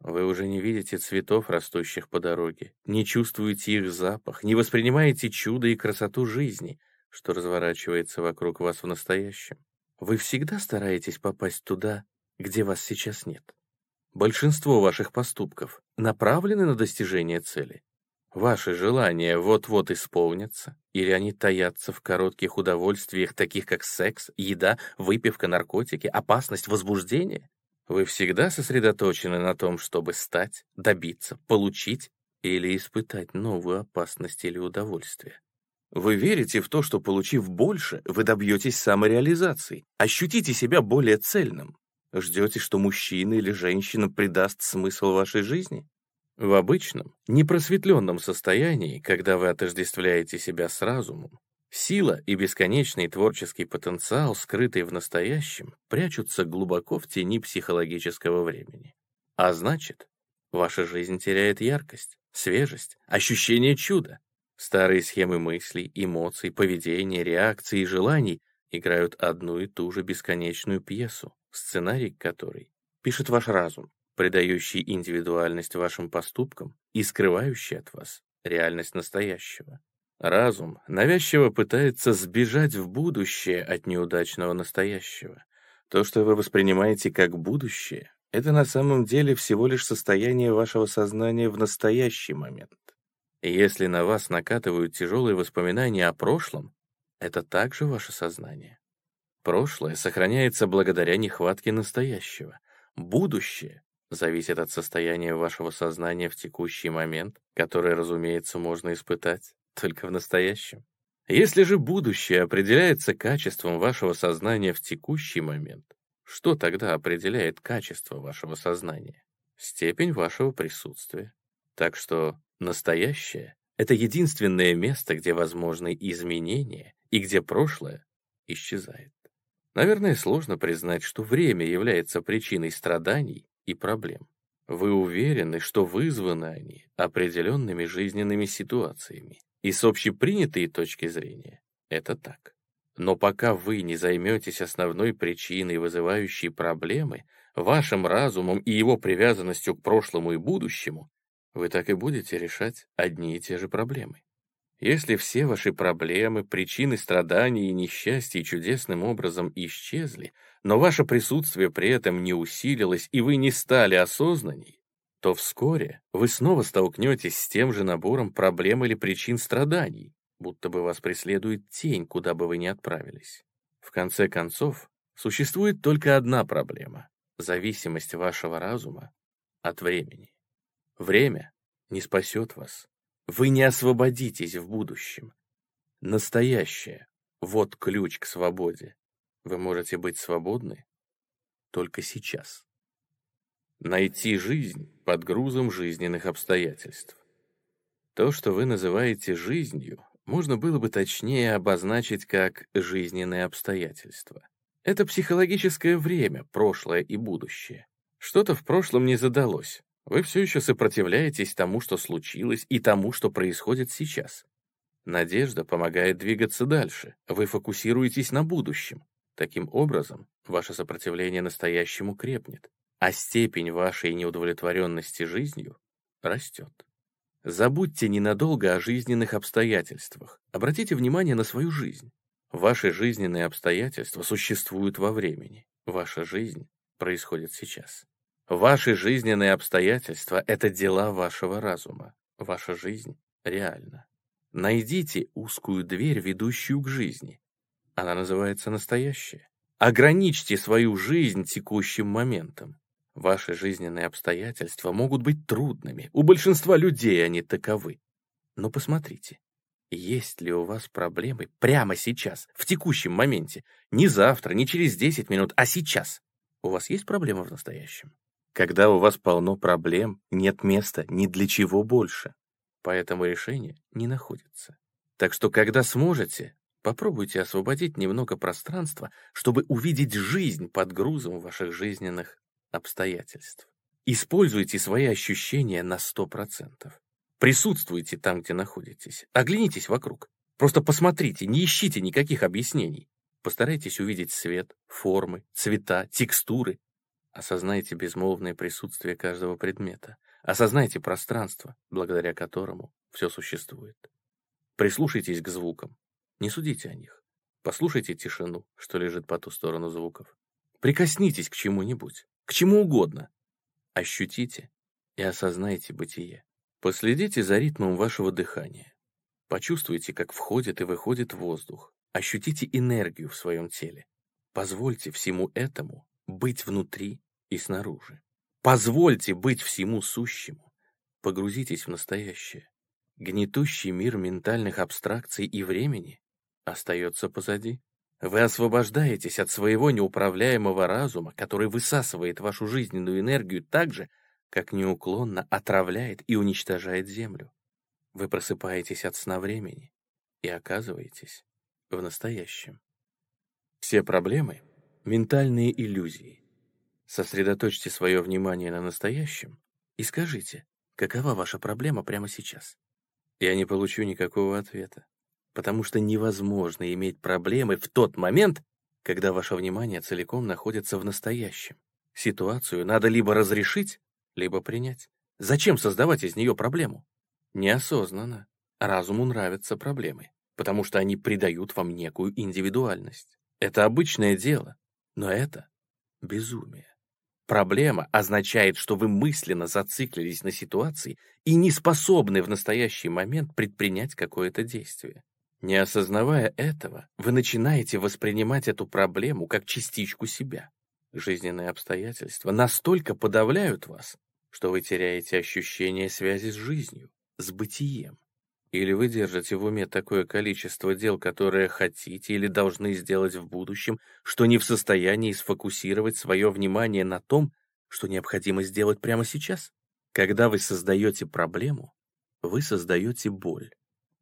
Вы уже не видите цветов, растущих по дороге, не чувствуете их запах, не воспринимаете чудо и красоту жизни, что разворачивается вокруг вас в настоящем. Вы всегда стараетесь попасть туда, где вас сейчас нет. Большинство ваших поступков направлены на достижение цели. Ваши желания вот-вот исполнятся, или они таятся в коротких удовольствиях, таких как секс, еда, выпивка, наркотики, опасность, возбуждение? Вы всегда сосредоточены на том, чтобы стать, добиться, получить или испытать новую опасность или удовольствие. Вы верите в то, что, получив больше, вы добьетесь самореализации, ощутите себя более цельным. Ждете, что мужчина или женщина придаст смысл вашей жизни? В обычном, непросветленном состоянии, когда вы отождествляете себя с разумом, сила и бесконечный творческий потенциал, скрытый в настоящем, прячутся глубоко в тени психологического времени. А значит, ваша жизнь теряет яркость, свежесть, ощущение чуда. Старые схемы мыслей, эмоций, поведения, реакций и желаний играют одну и ту же бесконечную пьесу, сценарий которой пишет ваш разум, придающий индивидуальность вашим поступкам и скрывающий от вас реальность настоящего. Разум навязчиво пытается сбежать в будущее от неудачного настоящего. То, что вы воспринимаете как будущее, это на самом деле всего лишь состояние вашего сознания в настоящий момент. Если на вас накатывают тяжелые воспоминания о прошлом, это также ваше сознание. Прошлое сохраняется благодаря нехватке настоящего. Будущее зависит от состояния вашего сознания в текущий момент, которое, разумеется, можно испытать только в настоящем. Если же будущее определяется качеством вашего сознания в текущий момент, что тогда определяет качество вашего сознания? Степень вашего присутствия. Так что Настоящее — это единственное место, где возможны изменения и где прошлое исчезает. Наверное, сложно признать, что время является причиной страданий и проблем. Вы уверены, что вызваны они определенными жизненными ситуациями. И с общепринятой точки зрения это так. Но пока вы не займетесь основной причиной, вызывающей проблемы, вашим разумом и его привязанностью к прошлому и будущему, вы так и будете решать одни и те же проблемы. Если все ваши проблемы, причины страданий и несчастья чудесным образом исчезли, но ваше присутствие при этом не усилилось и вы не стали осознанней, то вскоре вы снова столкнетесь с тем же набором проблем или причин страданий, будто бы вас преследует тень, куда бы вы ни отправились. В конце концов, существует только одна проблема — зависимость вашего разума от времени. Время не спасет вас. Вы не освободитесь в будущем. Настоящее — вот ключ к свободе. Вы можете быть свободны только сейчас. Найти жизнь под грузом жизненных обстоятельств. То, что вы называете жизнью, можно было бы точнее обозначить как жизненные обстоятельства. Это психологическое время, прошлое и будущее. Что-то в прошлом не задалось, вы все еще сопротивляетесь тому, что случилось, и тому, что происходит сейчас. Надежда помогает двигаться дальше. Вы фокусируетесь на будущем. Таким образом, ваше сопротивление настоящему крепнет, а степень вашей неудовлетворенности жизнью растет. Забудьте ненадолго о жизненных обстоятельствах. Обратите внимание на свою жизнь. Ваши жизненные обстоятельства существуют во времени. Ваша жизнь происходит сейчас. Ваши жизненные обстоятельства — это дела вашего разума. Ваша жизнь реальна. Найдите узкую дверь, ведущую к жизни. Она называется настоящая. Ограничьте свою жизнь текущим моментом. Ваши жизненные обстоятельства могут быть трудными, у большинства людей они таковы. Но посмотрите, есть ли у вас проблемы прямо сейчас, в текущем моменте, не завтра, не через 10 минут, а сейчас. У вас есть проблемы в настоящем? Когда у вас полно проблем, нет места ни для чего больше. Поэтому решение не находится. Так что, когда сможете, попробуйте освободить немного пространства, чтобы увидеть жизнь под грузом ваших жизненных обстоятельств. Используйте свои ощущения на 100%. Присутствуйте там, где находитесь. Оглянитесь вокруг. Просто посмотрите, не ищите никаких объяснений. Постарайтесь увидеть свет, формы, цвета, текстуры, Осознайте безмолвное присутствие каждого предмета. Осознайте пространство, благодаря которому все существует. Прислушайтесь к звукам. Не судите о них. Послушайте тишину, что лежит по ту сторону звуков. Прикоснитесь к чему-нибудь, к чему угодно. Ощутите и осознайте бытие. Последите за ритмом вашего дыхания. Почувствуйте, как входит и выходит воздух. Ощутите энергию в своем теле. Позвольте всему этому быть внутри и снаружи. Позвольте быть всему сущему. Погрузитесь в настоящее. Гнетущий мир ментальных абстракций и времени остается позади. Вы освобождаетесь от своего неуправляемого разума, который высасывает вашу жизненную энергию так же, как неуклонно отравляет и уничтожает Землю. Вы просыпаетесь от сна времени и оказываетесь в настоящем. Все проблемы Ментальные иллюзии. Сосредоточьте свое внимание на настоящем и скажите, какова ваша проблема прямо сейчас. Я не получу никакого ответа, потому что невозможно иметь проблемы в тот момент, когда ваше внимание целиком находится в настоящем. Ситуацию надо либо разрешить, либо принять. Зачем создавать из нее проблему? Неосознанно. Разуму нравятся проблемы, потому что они придают вам некую индивидуальность. Это обычное дело, но это безумие. Проблема означает, что вы мысленно зациклились на ситуации и не способны в настоящий момент предпринять какое-то действие. Не осознавая этого, вы начинаете воспринимать эту проблему как частичку себя. Жизненные обстоятельства настолько подавляют вас, что вы теряете ощущение связи с жизнью, с бытием. Или вы держите в уме такое количество дел, которые хотите или должны сделать в будущем, что не в состоянии сфокусировать свое внимание на том, что необходимо сделать прямо сейчас? Когда вы создаете проблему, вы создаете боль.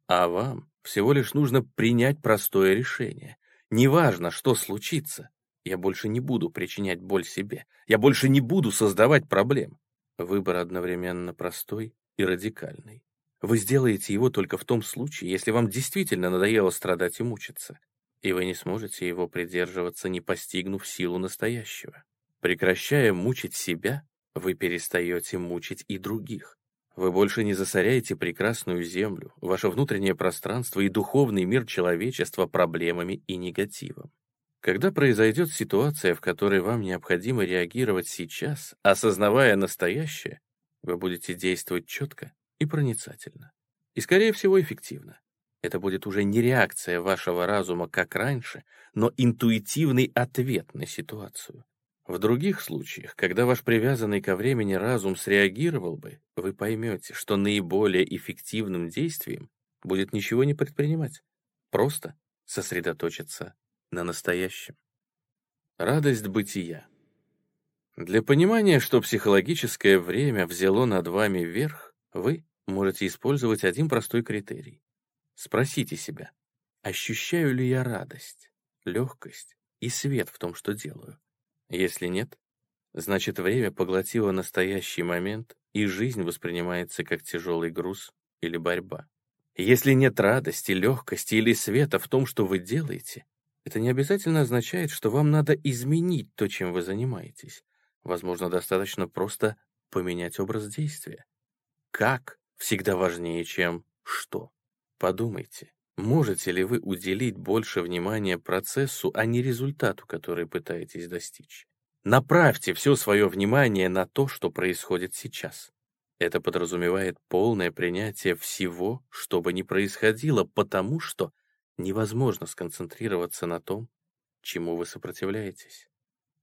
А вам всего лишь нужно принять простое решение. Неважно, что случится, я больше не буду причинять боль себе. Я больше не буду создавать проблем. Выбор одновременно простой и радикальный. Вы сделаете его только в том случае, если вам действительно надоело страдать и мучиться, и вы не сможете его придерживаться, не постигнув силу настоящего. Прекращая мучить себя, вы перестаете мучить и других. Вы больше не засоряете прекрасную землю, ваше внутреннее пространство и духовный мир человечества проблемами и негативом. Когда произойдет ситуация, в которой вам необходимо реагировать сейчас, осознавая настоящее, вы будете действовать четко и проницательно. И, скорее всего, эффективно. Это будет уже не реакция вашего разума, как раньше, но интуитивный ответ на ситуацию. В других случаях, когда ваш привязанный ко времени разум среагировал бы, вы поймете, что наиболее эффективным действием будет ничего не предпринимать, просто сосредоточиться на настоящем. Радость бытия. Для понимания, что психологическое время взяло над вами верх, вы можете использовать один простой критерий. Спросите себя, ощущаю ли я радость, легкость и свет в том, что делаю? Если нет, значит время поглотило настоящий момент, и жизнь воспринимается как тяжелый груз или борьба. Если нет радости, легкости или света в том, что вы делаете, это не обязательно означает, что вам надо изменить то, чем вы занимаетесь. Возможно, достаточно просто поменять образ действия. Как всегда важнее, чем что. Подумайте, можете ли вы уделить больше внимания процессу, а не результату, который пытаетесь достичь. Направьте все свое внимание на то, что происходит сейчас. Это подразумевает полное принятие всего, что бы ни происходило, потому что невозможно сконцентрироваться на том, чему вы сопротивляетесь.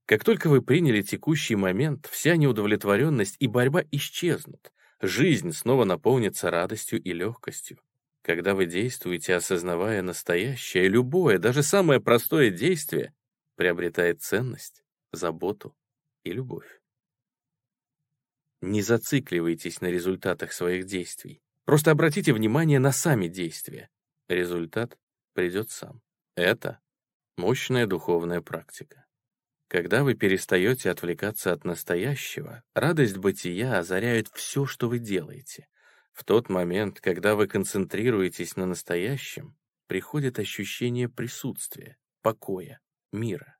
Как только вы приняли текущий момент, вся неудовлетворенность и борьба исчезнут. Жизнь снова наполнится радостью и легкостью. Когда вы действуете, осознавая настоящее, любое, даже самое простое действие приобретает ценность, заботу и любовь. Не зацикливайтесь на результатах своих действий. Просто обратите внимание на сами действия. Результат придет сам. Это мощная духовная практика. Когда вы перестаете отвлекаться от настоящего, радость бытия озаряет все, что вы делаете. В тот момент, когда вы концентрируетесь на настоящем, приходит ощущение присутствия, покоя, мира.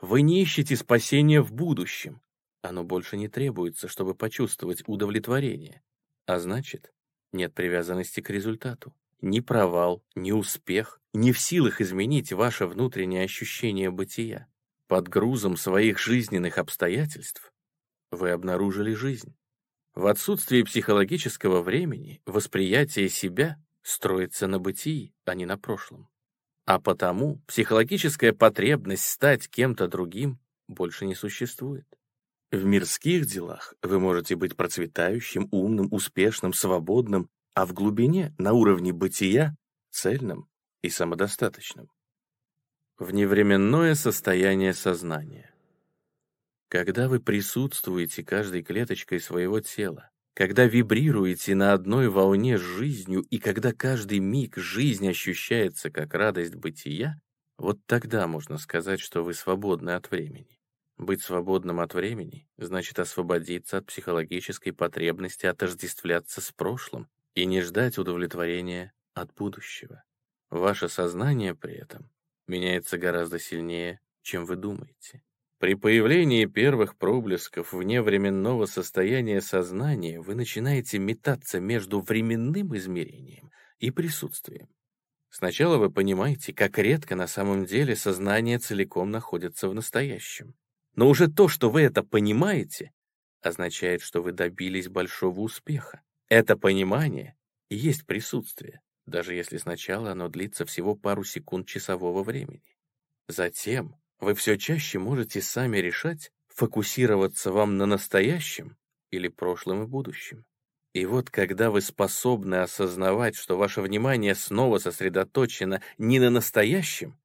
Вы не ищете спасения в будущем. Оно больше не требуется, чтобы почувствовать удовлетворение. А значит, нет привязанности к результату. Ни провал, ни успех не в силах изменить ваше внутреннее ощущение бытия. Под грузом своих жизненных обстоятельств вы обнаружили жизнь. В отсутствии психологического времени восприятие себя строится на бытии, а не на прошлом. А потому психологическая потребность стать кем-то другим больше не существует. В мирских делах вы можете быть процветающим, умным, успешным, свободным, а в глубине, на уровне бытия, цельным и самодостаточным. Вневременное состояние сознания. Когда вы присутствуете каждой клеточкой своего тела, когда вибрируете на одной волне с жизнью и когда каждый миг жизнь ощущается как радость бытия, вот тогда можно сказать, что вы свободны от времени. Быть свободным от времени значит освободиться от психологической потребности отождествляться с прошлым и не ждать удовлетворения от будущего. Ваше сознание при этом меняется гораздо сильнее, чем вы думаете. При появлении первых проблесков вневременного состояния сознания вы начинаете метаться между временным измерением и присутствием. Сначала вы понимаете, как редко на самом деле сознание целиком находится в настоящем. Но уже то, что вы это понимаете, означает, что вы добились большого успеха. Это понимание и есть присутствие, даже если сначала оно длится всего пару секунд часового времени. Затем вы все чаще можете сами решать, фокусироваться вам на настоящем или прошлом и будущем. И вот когда вы способны осознавать, что ваше внимание снова сосредоточено не на настоящем,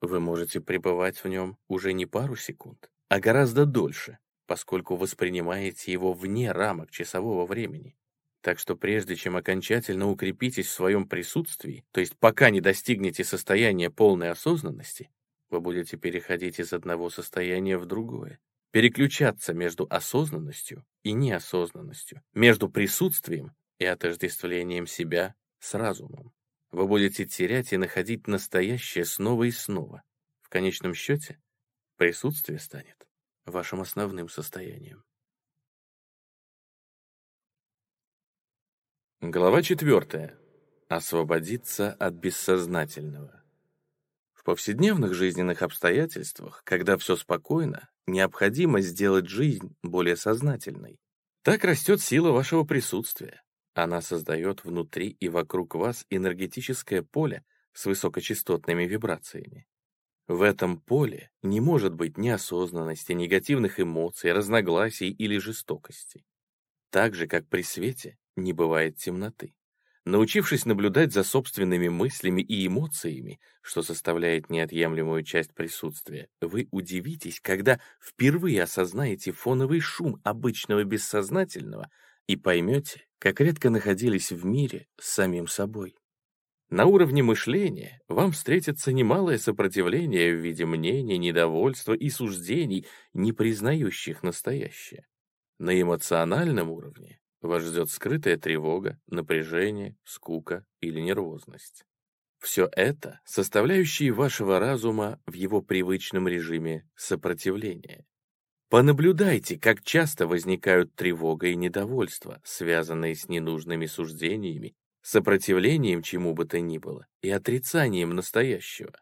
вы можете пребывать в нем уже не пару секунд, а гораздо дольше, поскольку воспринимаете его вне рамок часового времени. Так что прежде чем окончательно укрепитесь в своем присутствии, то есть пока не достигнете состояния полной осознанности, вы будете переходить из одного состояния в другое, переключаться между осознанностью и неосознанностью, между присутствием и отождествлением себя с разумом. Вы будете терять и находить настоящее снова и снова. В конечном счете, присутствие станет вашим основным состоянием. Глава четвертая. Освободиться от бессознательного. В повседневных жизненных обстоятельствах, когда все спокойно, необходимо сделать жизнь более сознательной. Так растет сила вашего присутствия. Она создает внутри и вокруг вас энергетическое поле с высокочастотными вибрациями. В этом поле не может быть неосознанности, негативных эмоций, разногласий или жестокости. Так же, как при свете, не бывает темноты. Научившись наблюдать за собственными мыслями и эмоциями, что составляет неотъемлемую часть присутствия, вы удивитесь, когда впервые осознаете фоновый шум обычного бессознательного и поймете, как редко находились в мире с самим собой. На уровне мышления вам встретится немалое сопротивление в виде мнений, недовольства и суждений, не признающих настоящее. На эмоциональном уровне вас ждет скрытая тревога, напряжение, скука или нервозность. Все это — составляющие вашего разума в его привычном режиме сопротивления. Понаблюдайте, как часто возникают тревога и недовольство, связанные с ненужными суждениями, сопротивлением чему бы то ни было и отрицанием настоящего.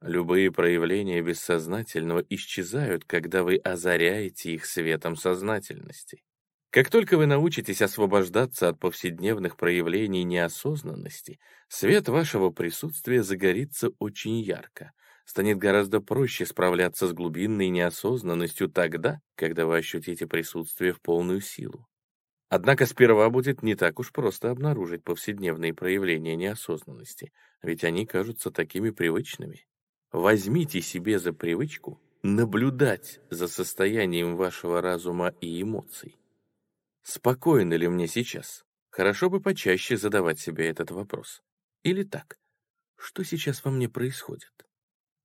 Любые проявления бессознательного исчезают, когда вы озаряете их светом сознательности. Как только вы научитесь освобождаться от повседневных проявлений неосознанности, свет вашего присутствия загорится очень ярко, станет гораздо проще справляться с глубинной неосознанностью тогда, когда вы ощутите присутствие в полную силу. Однако сперва будет не так уж просто обнаружить повседневные проявления неосознанности, ведь они кажутся такими привычными. Возьмите себе за привычку наблюдать за состоянием вашего разума и эмоций. Спокойно ли мне сейчас? Хорошо бы почаще задавать себе этот вопрос. Или так, что сейчас во мне происходит?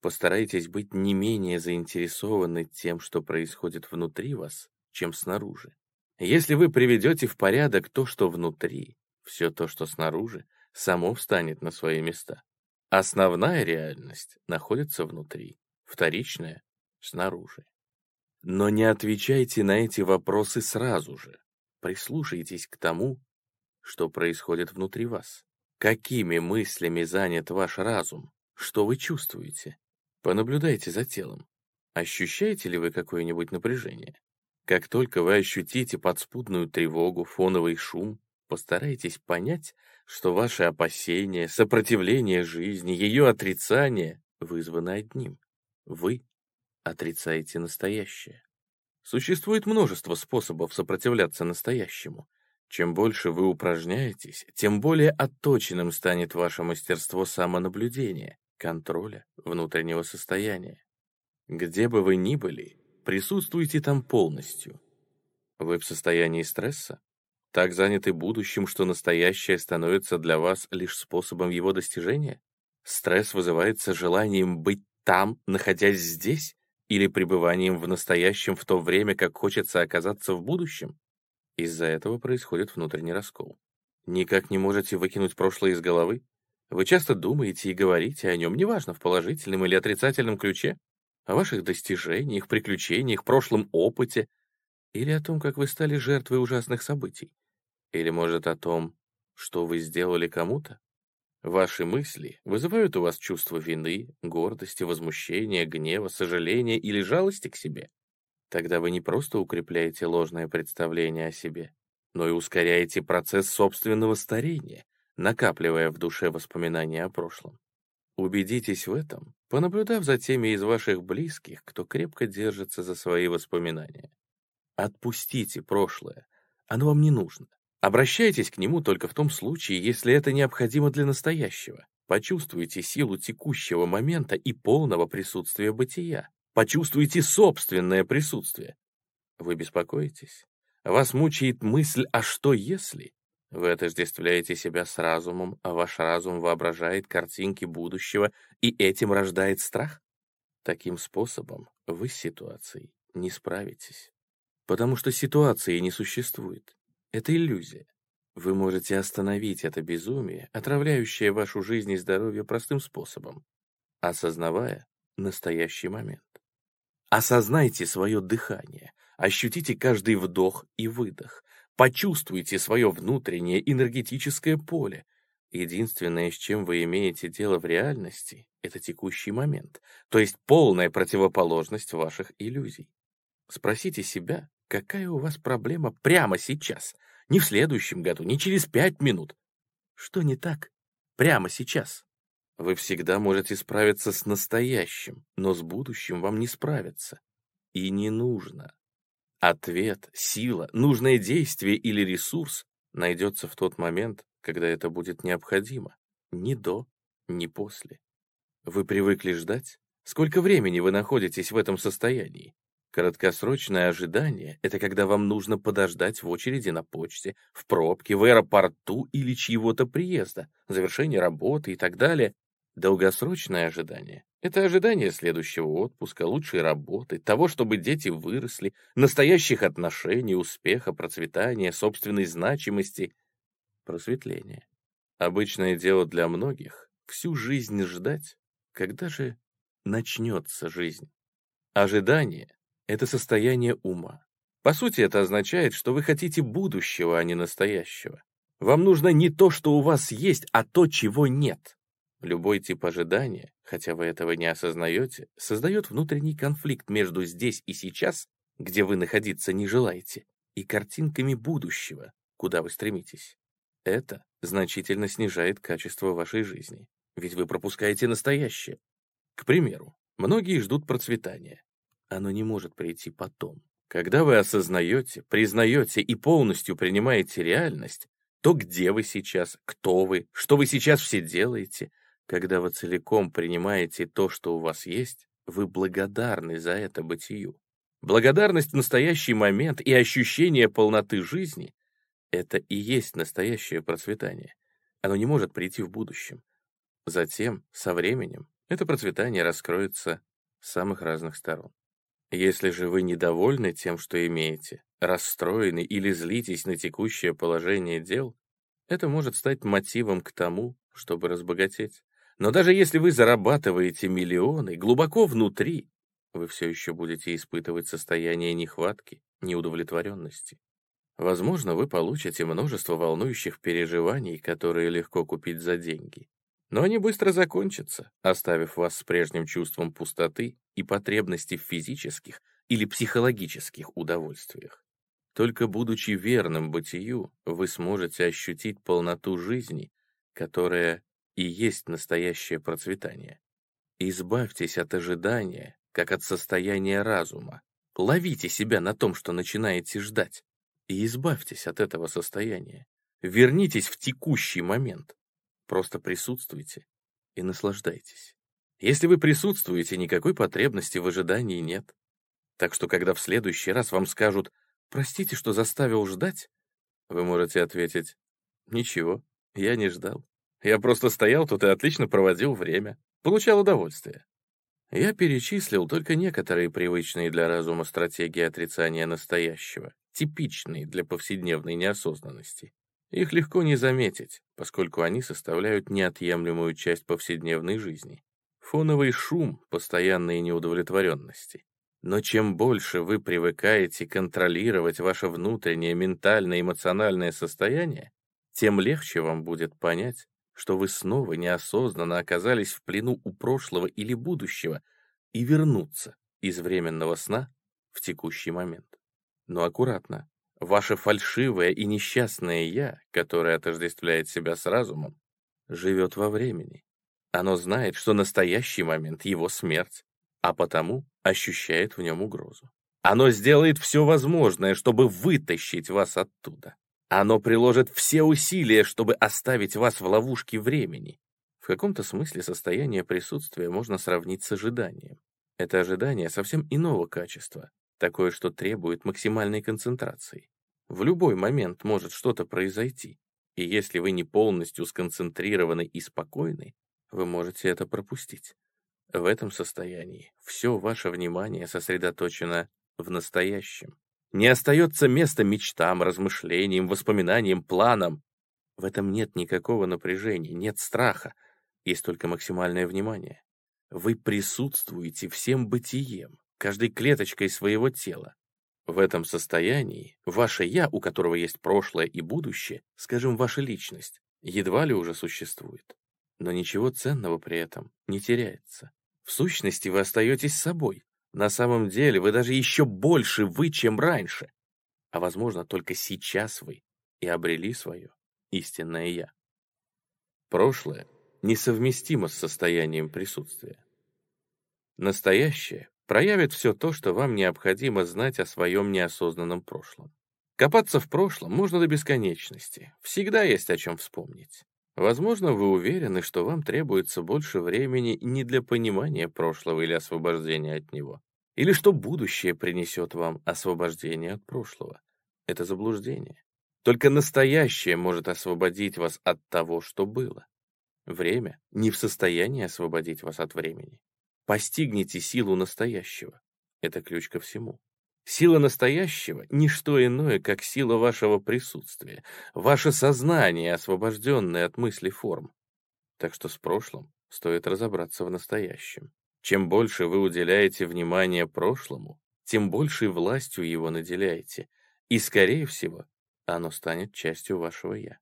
Постарайтесь быть не менее заинтересованы тем, что происходит внутри вас, чем снаружи. Если вы приведете в порядок то, что внутри, все то, что снаружи, само встанет на свои места. Основная реальность находится внутри, вторичная — снаружи. Но не отвечайте на эти вопросы сразу же. Прислушайтесь к тому, что происходит внутри вас. Какими мыслями занят ваш разум? Что вы чувствуете? Понаблюдайте за телом. Ощущаете ли вы какое-нибудь напряжение? Как только вы ощутите подспудную тревогу, фоновый шум, постарайтесь понять, что ваши опасения, сопротивление жизни, ее отрицание вызваны одним. Вы отрицаете настоящее. Существует множество способов сопротивляться настоящему. Чем больше вы упражняетесь, тем более отточенным станет ваше мастерство самонаблюдения, контроля внутреннего состояния. Где бы вы ни были, Присутствуйте там полностью. Вы в состоянии стресса? Так заняты будущим, что настоящее становится для вас лишь способом его достижения? Стресс вызывается желанием быть там, находясь здесь, или пребыванием в настоящем в то время, как хочется оказаться в будущем? Из-за этого происходит внутренний раскол. Никак не можете выкинуть прошлое из головы? Вы часто думаете и говорите о нем, неважно, в положительном или отрицательном ключе, о ваших достижениях, приключениях, прошлом опыте, или о том, как вы стали жертвой ужасных событий, или, может, о том, что вы сделали кому-то? Ваши мысли вызывают у вас чувство вины, гордости, возмущения, гнева, сожаления или жалости к себе? Тогда вы не просто укрепляете ложное представление о себе, но и ускоряете процесс собственного старения, накапливая в душе воспоминания о прошлом. Убедитесь в этом, понаблюдав за теми из ваших близких, кто крепко держится за свои воспоминания. Отпустите прошлое, оно вам не нужно. Обращайтесь к нему только в том случае, если это необходимо для настоящего. Почувствуйте силу текущего момента и полного присутствия бытия. Почувствуйте собственное присутствие. Вы беспокоитесь? Вас мучает мысль «а что если?» Вы отождествляете себя с разумом, а ваш разум воображает картинки будущего и этим рождает страх? Таким способом вы с ситуацией не справитесь. Потому что ситуации не существует. Это иллюзия. Вы можете остановить это безумие, отравляющее вашу жизнь и здоровье простым способом, осознавая настоящий момент. Осознайте свое дыхание, ощутите каждый вдох и выдох, Почувствуйте свое внутреннее энергетическое поле. Единственное, с чем вы имеете дело в реальности, это текущий момент, то есть полная противоположность ваших иллюзий. Спросите себя, какая у вас проблема прямо сейчас, не в следующем году, не через пять минут. Что не так прямо сейчас? Вы всегда можете справиться с настоящим, но с будущим вам не справиться. И не нужно. Ответ, сила, нужное действие или ресурс найдется в тот момент, когда это будет необходимо. Ни до, ни после. Вы привыкли ждать? Сколько времени вы находитесь в этом состоянии? Краткосрочное ожидание — это когда вам нужно подождать в очереди на почте, в пробке, в аэропорту или чьего-то приезда, завершения работы и так далее. Долгосрочное ожидание — это ожидание следующего отпуска, лучшей работы, того, чтобы дети выросли, настоящих отношений, успеха, процветания, собственной значимости, просветления. Обычное дело для многих — всю жизнь ждать, когда же начнется жизнь. Ожидание — это состояние ума. По сути, это означает, что вы хотите будущего, а не настоящего. Вам нужно не то, что у вас есть, а то, чего нет. Любой тип ожидания, хотя вы этого не осознаете, создает внутренний конфликт между здесь и сейчас, где вы находиться не желаете, и картинками будущего, куда вы стремитесь. Это значительно снижает качество вашей жизни, ведь вы пропускаете настоящее. К примеру, многие ждут процветания. Оно не может прийти потом. Когда вы осознаете, признаете и полностью принимаете реальность, то где вы сейчас, кто вы, что вы сейчас все делаете, когда вы целиком принимаете то, что у вас есть, вы благодарны за это бытию. Благодарность в настоящий момент и ощущение полноты жизни — это и есть настоящее процветание. Оно не может прийти в будущем. Затем, со временем, это процветание раскроется с самых разных сторон. Если же вы недовольны тем, что имеете, расстроены или злитесь на текущее положение дел, это может стать мотивом к тому, чтобы разбогатеть. Но даже если вы зарабатываете миллионы, глубоко внутри вы все еще будете испытывать состояние нехватки, неудовлетворенности. Возможно, вы получите множество волнующих переживаний, которые легко купить за деньги. Но они быстро закончатся, оставив вас с прежним чувством пустоты и потребности в физических или психологических удовольствиях. Только будучи верным бытию, вы сможете ощутить полноту жизни, которая и есть настоящее процветание. Избавьтесь от ожидания, как от состояния разума. Ловите себя на том, что начинаете ждать, и избавьтесь от этого состояния. Вернитесь в текущий момент. Просто присутствуйте и наслаждайтесь. Если вы присутствуете, никакой потребности в ожидании нет. Так что, когда в следующий раз вам скажут «Простите, что заставил ждать», вы можете ответить «Ничего, я не ждал. Я просто стоял тут и отлично проводил время, получал удовольствие». Я перечислил только некоторые привычные для разума стратегии отрицания настоящего, типичные для повседневной неосознанности. Их легко не заметить, поскольку они составляют неотъемлемую часть повседневной жизни. Фоновый шум постоянной неудовлетворенности. Но чем больше вы привыкаете контролировать ваше внутреннее ментальное эмоциональное состояние, тем легче вам будет понять, что вы снова неосознанно оказались в плену у прошлого или будущего и вернуться из временного сна в текущий момент. Но аккуратно. Ваше фальшивое и несчастное «я», которое отождествляет себя с разумом, живет во времени. Оно знает, что настоящий момент — его смерть, а потому ощущает в нем угрозу. Оно сделает все возможное, чтобы вытащить вас оттуда. Оно приложит все усилия, чтобы оставить вас в ловушке времени. В каком-то смысле состояние присутствия можно сравнить с ожиданием. Это ожидание совсем иного качества, такое, что требует максимальной концентрации. В любой момент может что-то произойти, и если вы не полностью сконцентрированы и спокойны, вы можете это пропустить. В этом состоянии все ваше внимание сосредоточено в настоящем. Не остается места мечтам, размышлениям, воспоминаниям, планам. В этом нет никакого напряжения, нет страха, есть только максимальное внимание. Вы присутствуете всем бытием, каждой клеточкой своего тела. В этом состоянии ваше «я», у которого есть прошлое и будущее, скажем, ваша личность, едва ли уже существует. Но ничего ценного при этом не теряется. В сущности, вы остаетесь собой, на самом деле вы даже еще больше вы, чем раньше. А возможно, только сейчас вы и обрели свое истинное «я». Прошлое несовместимо с состоянием присутствия. Настоящее проявит все то, что вам необходимо знать о своем неосознанном прошлом. Копаться в прошлом можно до бесконечности, всегда есть о чем вспомнить. Возможно, вы уверены, что вам требуется больше времени не для понимания прошлого или освобождения от него, или что будущее принесет вам освобождение от прошлого. Это заблуждение. Только настоящее может освободить вас от того, что было. Время не в состоянии освободить вас от времени. Постигните силу настоящего. Это ключ ко всему. Сила настоящего — ничто иное, как сила вашего присутствия, ваше сознание, освобожденное от мыслей форм. Так что с прошлым стоит разобраться в настоящем. Чем больше вы уделяете внимания прошлому, тем большей властью его наделяете, и, скорее всего, оно станет частью вашего «я».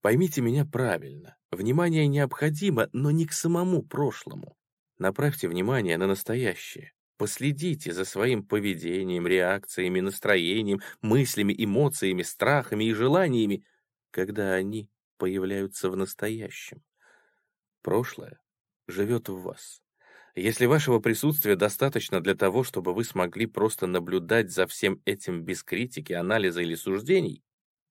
Поймите меня правильно, внимание необходимо, но не к самому прошлому. Направьте внимание на настоящее, Последите за своим поведением, реакциями, настроением, мыслями, эмоциями, страхами и желаниями, когда они появляются в настоящем. Прошлое живет в вас. Если вашего присутствия достаточно для того, чтобы вы смогли просто наблюдать за всем этим без критики, анализа или суждений,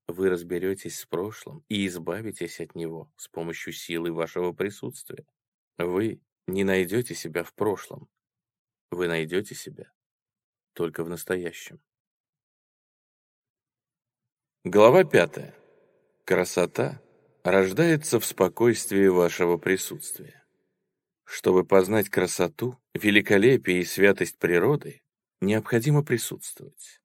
вы разберетесь с прошлым и избавитесь от него с помощью силы вашего присутствия. Вы не найдете себя в прошлом. Вы найдете себя только в настоящем. Глава пятая. Красота рождается в спокойствии вашего присутствия. Чтобы познать красоту, великолепие и святость природы, необходимо присутствовать.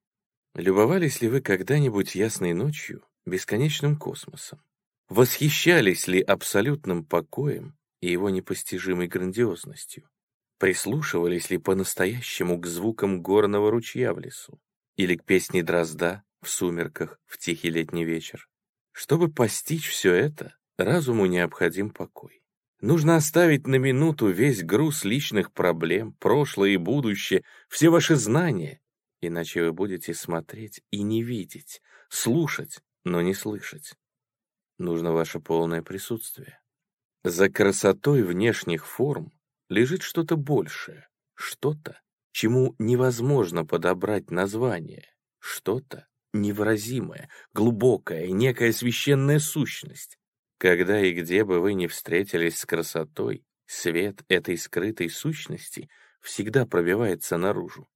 Любовались ли вы когда-нибудь ясной ночью бесконечным космосом? Восхищались ли абсолютным покоем и его непостижимой грандиозностью? Прислушивались ли по-настоящему к звукам горного ручья в лесу? Или к песне дрозда в сумерках в тихий летний вечер? Чтобы постичь все это, разуму необходим покой. Нужно оставить на минуту весь груз личных проблем, прошлое и будущее, все ваши знания, иначе вы будете смотреть и не видеть, слушать, но не слышать. Нужно ваше полное присутствие. За красотой внешних форм лежит что-то большее, что-то, чему невозможно подобрать название, что-то невыразимое, глубокое, некая священная сущность. Когда и где бы вы ни встретились с красотой, свет этой скрытой сущности всегда пробивается наружу.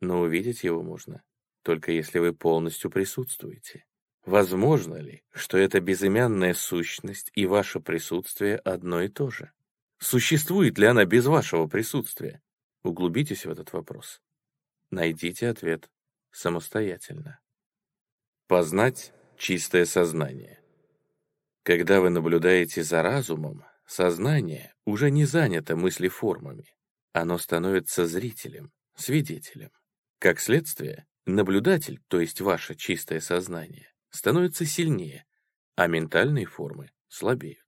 Но увидеть его можно, только если вы полностью присутствуете. Возможно ли, что эта безымянная сущность и ваше присутствие одно и то же? Существует ли она без вашего присутствия? Углубитесь в этот вопрос. Найдите ответ самостоятельно. Познать чистое сознание. Когда вы наблюдаете за разумом, сознание уже не занято мыслеформами. Оно становится зрителем, свидетелем. Как следствие, наблюдатель, то есть ваше чистое сознание, становится сильнее, а ментальные формы слабеют.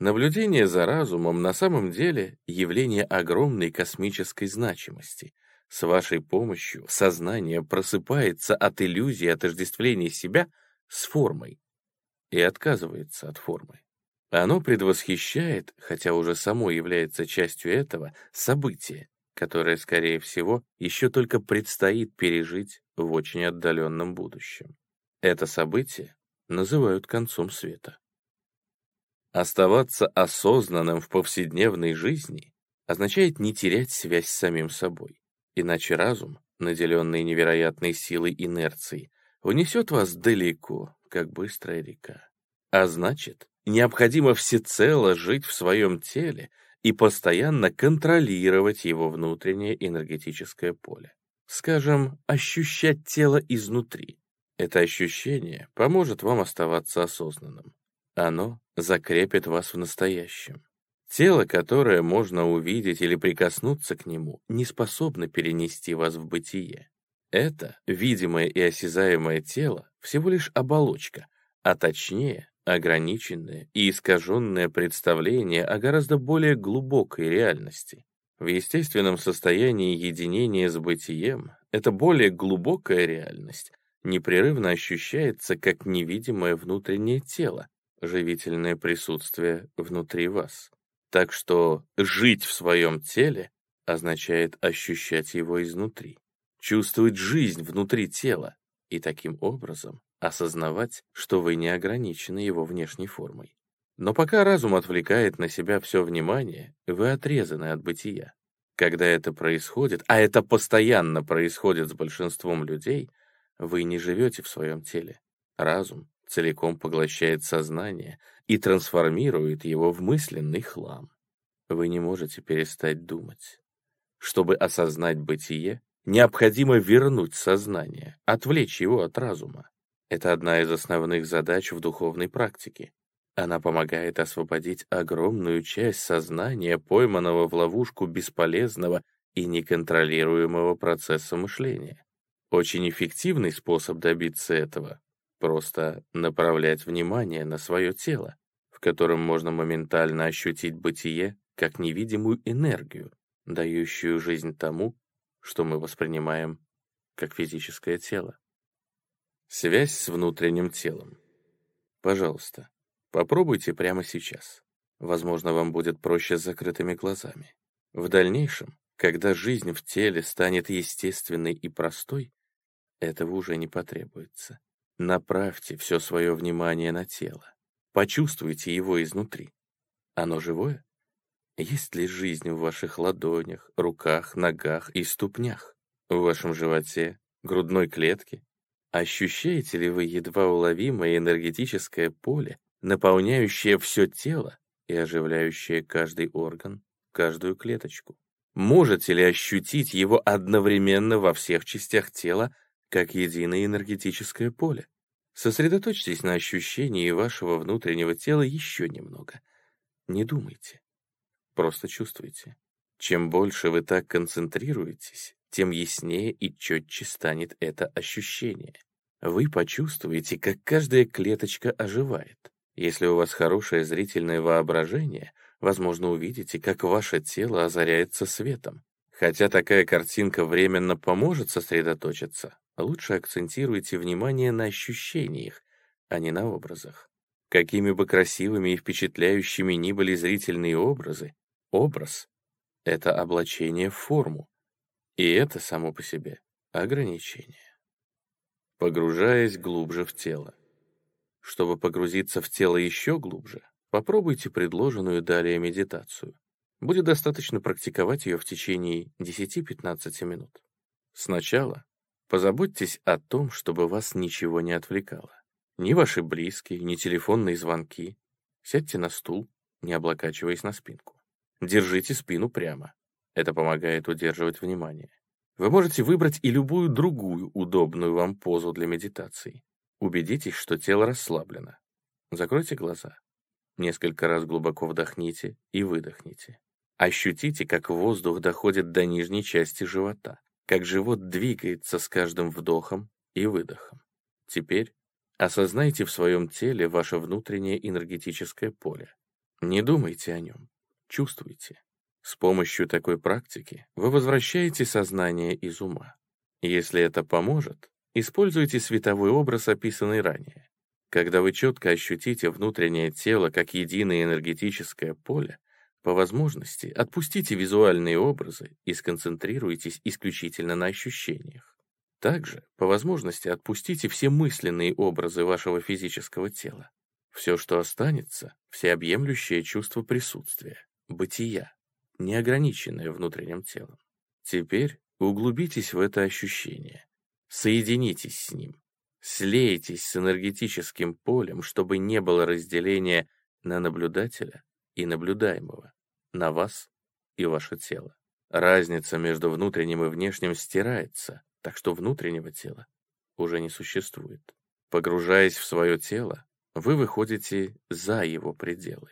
Наблюдение за разумом на самом деле явление огромной космической значимости. С вашей помощью сознание просыпается от иллюзии отождествления себя с формой и отказывается от формы. Оно предвосхищает, хотя уже само является частью этого, событие, которое, скорее всего, еще только предстоит пережить в очень отдаленном будущем. Это событие называют концом света. Оставаться осознанным в повседневной жизни означает не терять связь с самим собой. Иначе разум, наделенный невероятной силой инерции, унесет вас далеко, как быстрая река. А значит, необходимо всецело жить в своем теле и постоянно контролировать его внутреннее энергетическое поле. Скажем, ощущать тело изнутри. Это ощущение поможет вам оставаться осознанным. Оно закрепит вас в настоящем. Тело, которое можно увидеть или прикоснуться к нему, не способно перенести вас в бытие. Это видимое и осязаемое тело всего лишь оболочка, а точнее ограниченное и искаженное представление о гораздо более глубокой реальности. В естественном состоянии единения с бытием эта более глубокая реальность непрерывно ощущается как невидимое внутреннее тело, живительное присутствие внутри вас. Так что жить в своем теле означает ощущать его изнутри, чувствовать жизнь внутри тела и таким образом осознавать, что вы не ограничены его внешней формой. Но пока разум отвлекает на себя все внимание, вы отрезаны от бытия. Когда это происходит, а это постоянно происходит с большинством людей, вы не живете в своем теле. Разум целиком поглощает сознание и трансформирует его в мысленный хлам. Вы не можете перестать думать. Чтобы осознать бытие, необходимо вернуть сознание, отвлечь его от разума. Это одна из основных задач в духовной практике. Она помогает освободить огромную часть сознания, пойманного в ловушку бесполезного и неконтролируемого процесса мышления. Очень эффективный способ добиться этого — просто направлять внимание на свое тело, в котором можно моментально ощутить бытие как невидимую энергию, дающую жизнь тому, что мы воспринимаем как физическое тело. Связь с внутренним телом. Пожалуйста, попробуйте прямо сейчас. Возможно, вам будет проще с закрытыми глазами. В дальнейшем, когда жизнь в теле станет естественной и простой, этого уже не потребуется. Направьте все свое внимание на тело. Почувствуйте его изнутри. Оно живое? Есть ли жизнь в ваших ладонях, руках, ногах и ступнях? В вашем животе, грудной клетке? Ощущаете ли вы едва уловимое энергетическое поле, наполняющее все тело и оживляющее каждый орган, каждую клеточку? Можете ли ощутить его одновременно во всех частях тела, как единое энергетическое поле? Сосредоточьтесь на ощущении вашего внутреннего тела еще немного. Не думайте. Просто чувствуйте. Чем больше вы так концентрируетесь, тем яснее и четче станет это ощущение. Вы почувствуете, как каждая клеточка оживает. Если у вас хорошее зрительное воображение, возможно, увидите, как ваше тело озаряется светом. Хотя такая картинка временно поможет сосредоточиться, лучше акцентируйте внимание на ощущениях, а не на образах. Какими бы красивыми и впечатляющими ни были зрительные образы, образ — это облачение в форму, и это само по себе ограничение. Погружаясь глубже в тело. Чтобы погрузиться в тело еще глубже, попробуйте предложенную далее медитацию. Будет достаточно практиковать ее в течение 10-15 минут. Сначала Позаботьтесь о том, чтобы вас ничего не отвлекало. Ни ваши близкие, ни телефонные звонки. Сядьте на стул, не облокачиваясь на спинку. Держите спину прямо. Это помогает удерживать внимание. Вы можете выбрать и любую другую удобную вам позу для медитации. Убедитесь, что тело расслаблено. Закройте глаза. Несколько раз глубоко вдохните и выдохните. Ощутите, как воздух доходит до нижней части живота как живот двигается с каждым вдохом и выдохом. Теперь осознайте в своем теле ваше внутреннее энергетическое поле. Не думайте о нем, чувствуйте. С помощью такой практики вы возвращаете сознание из ума. Если это поможет, используйте световой образ, описанный ранее. Когда вы четко ощутите внутреннее тело как единое энергетическое поле, по возможности отпустите визуальные образы и сконцентрируйтесь исключительно на ощущениях. Также, по возможности, отпустите все мысленные образы вашего физического тела. Все, что останется, всеобъемлющее чувство присутствия, бытия, неограниченное внутренним телом. Теперь углубитесь в это ощущение, соединитесь с ним, слейтесь с энергетическим полем, чтобы не было разделения на наблюдателя и наблюдаемого, на вас и ваше тело. Разница между внутренним и внешним стирается, так что внутреннего тела уже не существует. Погружаясь в свое тело, вы выходите за его пределы.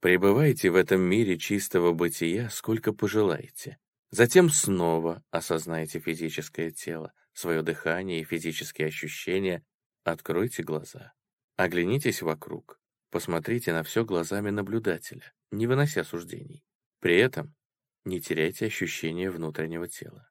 Пребывайте в этом мире чистого бытия, сколько пожелаете. Затем снова осознайте физическое тело, свое дыхание и физические ощущения. Откройте глаза. Оглянитесь вокруг. Посмотрите на все глазами наблюдателя, не вынося суждений. При этом не теряйте ощущения внутреннего тела.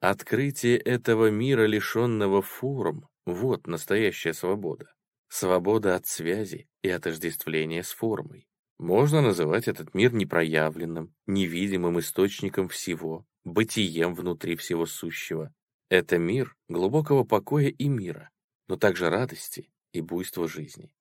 Открытие этого мира, лишенного форм, вот настоящая свобода. Свобода от связи и отождествления с формой. Можно называть этот мир непроявленным, невидимым источником всего, бытием внутри всего сущего. Это мир глубокого покоя и мира, но также радости и буйства жизни.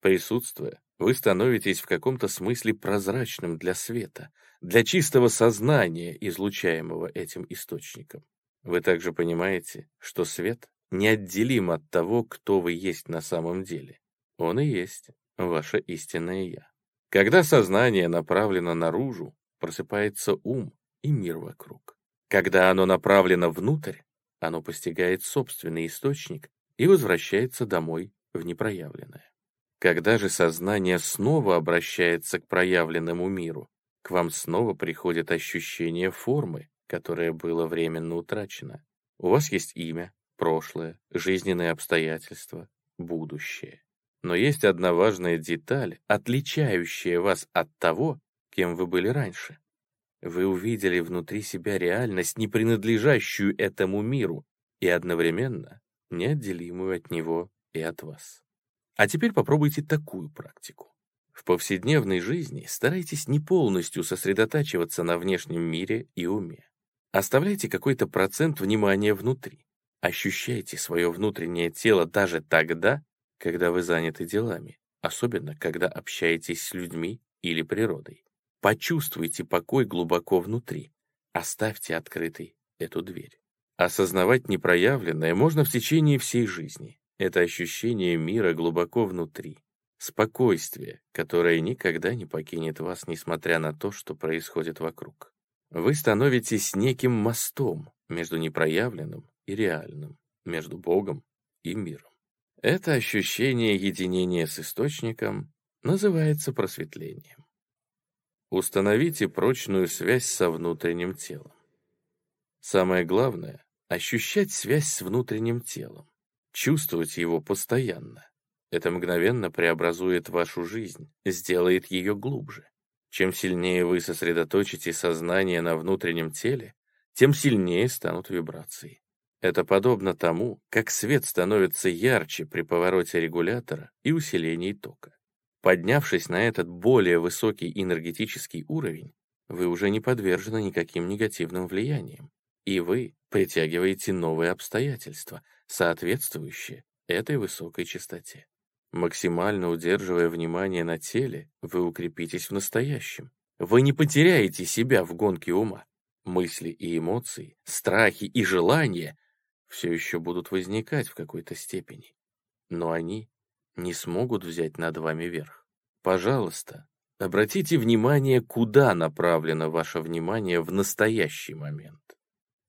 Присутствуя, вы становитесь в каком-то смысле прозрачным для света, для чистого сознания, излучаемого этим источником. Вы также понимаете, что свет неотделим от того, кто вы есть на самом деле. Он и есть ваше истинное «я». Когда сознание направлено наружу, просыпается ум и мир вокруг. Когда оно направлено внутрь, оно постигает собственный источник и возвращается домой в непроявленное. Когда же сознание снова обращается к проявленному миру, к вам снова приходит ощущение формы, которое было временно утрачено. У вас есть имя, прошлое, жизненные обстоятельства, будущее. Но есть одна важная деталь, отличающая вас от того, кем вы были раньше. Вы увидели внутри себя реальность, не принадлежащую этому миру, и одновременно неотделимую от него и от вас. А теперь попробуйте такую практику. В повседневной жизни старайтесь не полностью сосредотачиваться на внешнем мире и уме. Оставляйте какой-то процент внимания внутри. Ощущайте свое внутреннее тело даже тогда, когда вы заняты делами, особенно когда общаетесь с людьми или природой. Почувствуйте покой глубоко внутри. Оставьте открытой эту дверь. Осознавать непроявленное можно в течение всей жизни. Это ощущение мира глубоко внутри. Спокойствие, которое никогда не покинет вас, несмотря на то, что происходит вокруг. Вы становитесь неким мостом между непроявленным и реальным, между Богом и миром. Это ощущение единения с Источником называется просветлением. Установите прочную связь со внутренним телом. Самое главное — ощущать связь с внутренним телом, чувствовать его постоянно. Это мгновенно преобразует вашу жизнь, сделает ее глубже. Чем сильнее вы сосредоточите сознание на внутреннем теле, тем сильнее станут вибрации. Это подобно тому, как свет становится ярче при повороте регулятора и усилении тока. Поднявшись на этот более высокий энергетический уровень, вы уже не подвержены никаким негативным влияниям, и вы притягиваете новые обстоятельства, соответствующие этой высокой частоте. Максимально удерживая внимание на теле, вы укрепитесь в настоящем. Вы не потеряете себя в гонке ума. Мысли и эмоции, страхи и желания все еще будут возникать в какой-то степени. Но они не смогут взять над вами верх. Пожалуйста, обратите внимание, куда направлено ваше внимание в настоящий момент.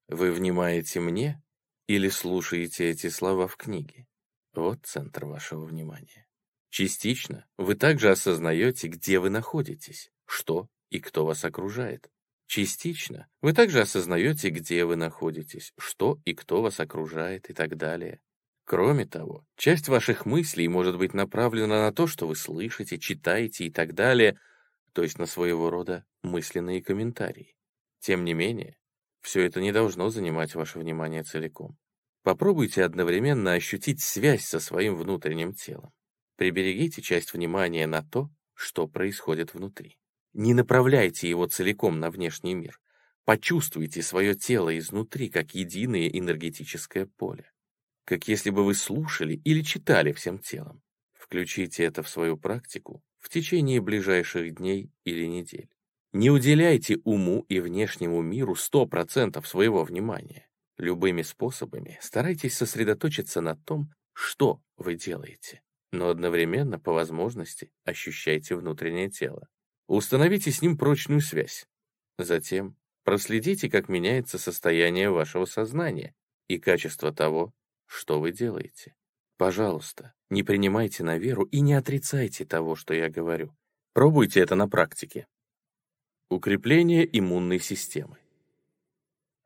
Вы внимаете мне или слушаете эти слова в книге? Вот центр вашего внимания. Частично вы также осознаете, где вы находитесь, что и кто вас окружает. Частично вы также осознаете, где вы находитесь, что и кто вас окружает и так далее. Кроме того, часть ваших мыслей может быть направлена на то, что вы слышите, читаете и так далее, то есть на своего рода мысленные комментарии. Тем не менее, все это не должно занимать ваше внимание целиком. Попробуйте одновременно ощутить связь со своим внутренним телом. Приберегите часть внимания на то, что происходит внутри. Не направляйте его целиком на внешний мир. Почувствуйте свое тело изнутри, как единое энергетическое поле. Как если бы вы слушали или читали всем телом. Включите это в свою практику в течение ближайших дней или недель. Не уделяйте уму и внешнему миру 100% своего внимания. Любыми способами старайтесь сосредоточиться на том, что вы делаете, но одновременно, по возможности, ощущайте внутреннее тело. Установите с ним прочную связь. Затем проследите, как меняется состояние вашего сознания и качество того, что вы делаете. Пожалуйста, не принимайте на веру и не отрицайте того, что я говорю. Пробуйте это на практике. Укрепление иммунной системы.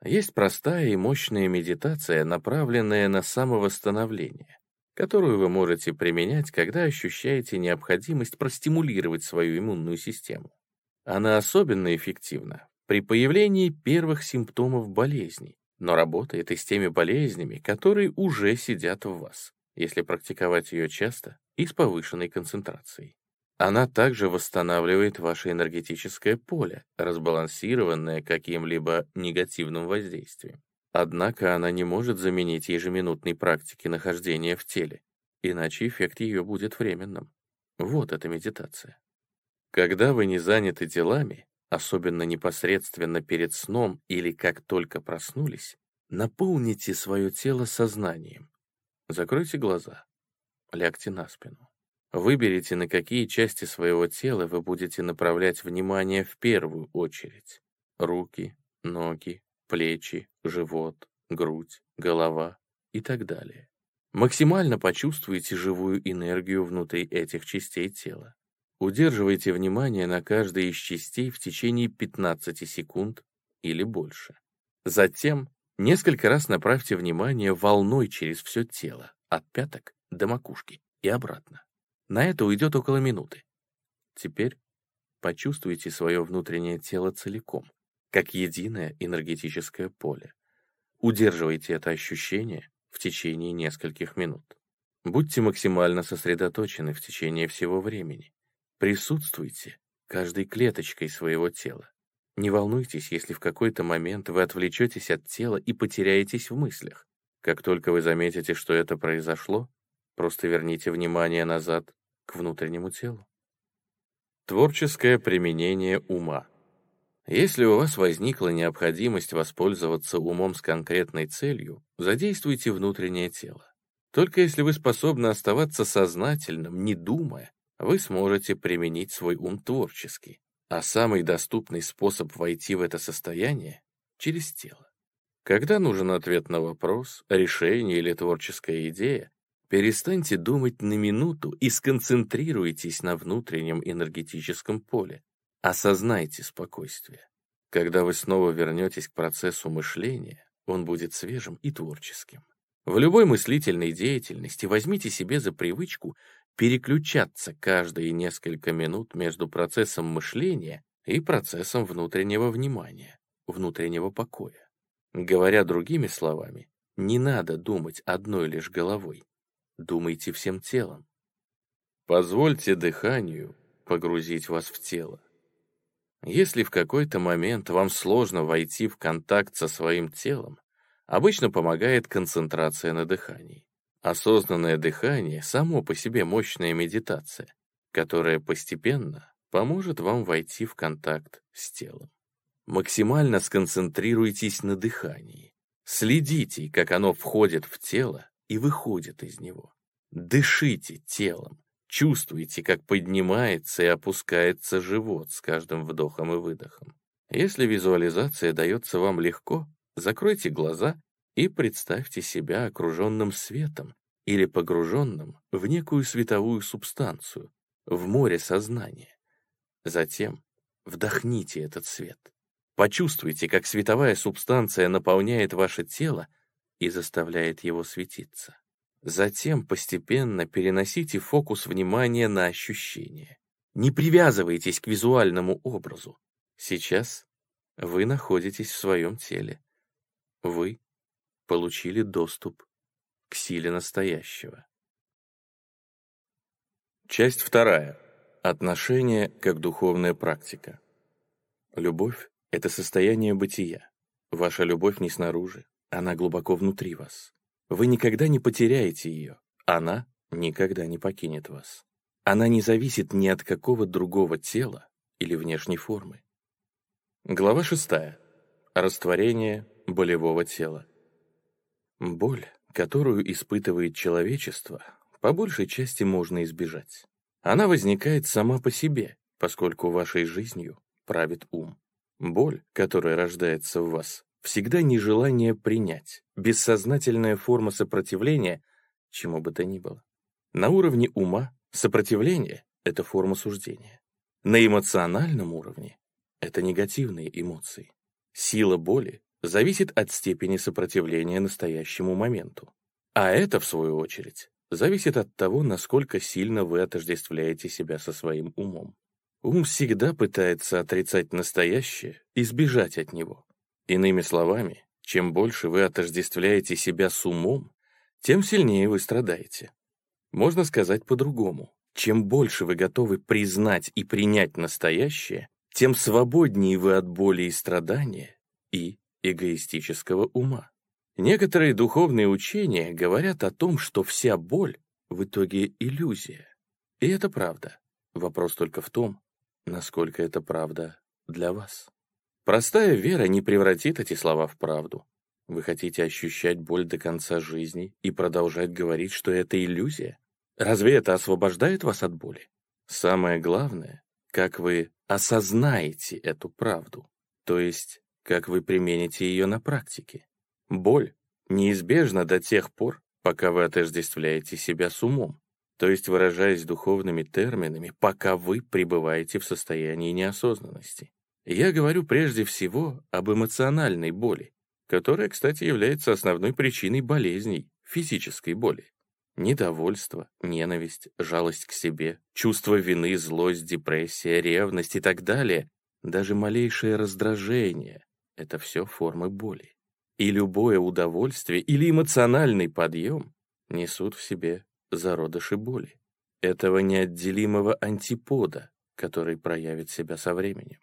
Есть простая и мощная медитация, направленная на самовосстановление, которую вы можете применять, когда ощущаете необходимость простимулировать свою иммунную систему. Она особенно эффективна при появлении первых симптомов болезни, но работает и с теми болезнями, которые уже сидят в вас, если практиковать ее часто и с повышенной концентрацией. Она также восстанавливает ваше энергетическое поле, разбалансированное каким-либо негативным воздействием. Однако она не может заменить ежеминутной практики нахождения в теле, иначе эффект ее будет временным. Вот эта медитация. Когда вы не заняты делами, особенно непосредственно перед сном или как только проснулись, наполните свое тело сознанием. Закройте глаза, лягте на спину. Выберите, на какие части своего тела вы будете направлять внимание в первую очередь. Руки, ноги, плечи, живот, грудь, голова и так далее. Максимально почувствуйте живую энергию внутри этих частей тела. Удерживайте внимание на каждой из частей в течение 15 секунд или больше. Затем несколько раз направьте внимание волной через все тело, от пяток до макушки и обратно. На это уйдет около минуты. Теперь почувствуйте свое внутреннее тело целиком, как единое энергетическое поле. Удерживайте это ощущение в течение нескольких минут. Будьте максимально сосредоточены в течение всего времени. Присутствуйте каждой клеточкой своего тела. Не волнуйтесь, если в какой-то момент вы отвлечетесь от тела и потеряетесь в мыслях. Как только вы заметите, что это произошло, просто верните внимание назад к внутреннему телу. Творческое применение ума. Если у вас возникла необходимость воспользоваться умом с конкретной целью, задействуйте внутреннее тело. Только если вы способны оставаться сознательным, не думая, вы сможете применить свой ум творчески. А самый доступный способ войти в это состояние — через тело. Когда нужен ответ на вопрос, решение или творческая идея, перестаньте думать на минуту и сконцентрируйтесь на внутреннем энергетическом поле. Осознайте спокойствие. Когда вы снова вернетесь к процессу мышления, он будет свежим и творческим. В любой мыслительной деятельности возьмите себе за привычку переключаться каждые несколько минут между процессом мышления и процессом внутреннего внимания, внутреннего покоя. Говоря другими словами, не надо думать одной лишь головой, думайте всем телом. Позвольте дыханию погрузить вас в тело. Если в какой-то момент вам сложно войти в контакт со своим телом, обычно помогает концентрация на дыхании. Осознанное дыхание — само по себе мощная медитация, которая постепенно поможет вам войти в контакт с телом. Максимально сконцентрируйтесь на дыхании. Следите, как оно входит в тело и выходит из него. Дышите телом, Чувствуете, как поднимается и опускается живот с каждым вдохом и выдохом. Если визуализация дается вам легко, закройте глаза и представьте себя окруженным светом или погруженным в некую световую субстанцию, в море сознания. Затем вдохните этот свет. Почувствуйте, как световая субстанция наполняет ваше тело и заставляет его светиться. Затем постепенно переносите фокус внимания на ощущения. Не привязывайтесь к визуальному образу. Сейчас вы находитесь в своем теле. Вы получили доступ к силе настоящего. Часть вторая. Отношение как духовная практика. Любовь — это состояние бытия. Ваша любовь не снаружи, она глубоко внутри вас. Вы никогда не потеряете ее. Она никогда не покинет вас. Она не зависит ни от какого другого тела или внешней формы. Глава 6. Растворение болевого тела. Боль, которую испытывает человечество, по большей части можно избежать. Она возникает сама по себе, поскольку вашей жизнью правит ум. Боль, которая рождается в вас, всегда нежелание принять, бессознательная форма сопротивления чему бы то ни было. На уровне ума сопротивление — это форма суждения. На эмоциональном уровне — это негативные эмоции. Сила боли зависит от степени сопротивления настоящему моменту. А это, в свою очередь, зависит от того, насколько сильно вы отождествляете себя со своим умом. Ум всегда пытается отрицать настоящее и сбежать от него. Иными словами, чем больше вы отождествляете себя с умом, тем сильнее вы страдаете. Можно сказать по-другому. Чем больше вы готовы признать и принять настоящее, тем свободнее вы от боли и страдания и эгоистического ума. Некоторые духовные учения говорят о том, что вся боль в итоге иллюзия. И это правда. Вопрос только в том, насколько это правда для вас. Простая вера не превратит эти слова в правду. Вы хотите ощущать боль до конца жизни и продолжать говорить, что это иллюзия? Разве это освобождает вас от боли? Самое главное, как вы осознаете эту правду, то есть как вы примените ее на практике. Боль неизбежна до тех пор, пока вы отождествляете себя с умом, то есть выражаясь духовными терминами, пока вы пребываете в состоянии неосознанности. Я говорю прежде всего об эмоциональной боли, которая, кстати, является основной причиной болезней, физической боли. Недовольство, ненависть, жалость к себе, чувство вины, злость, депрессия, ревность и так далее, даже малейшее раздражение — это все формы боли. И любое удовольствие или эмоциональный подъем несут в себе зародыши боли, этого неотделимого антипода который проявит себя со временем.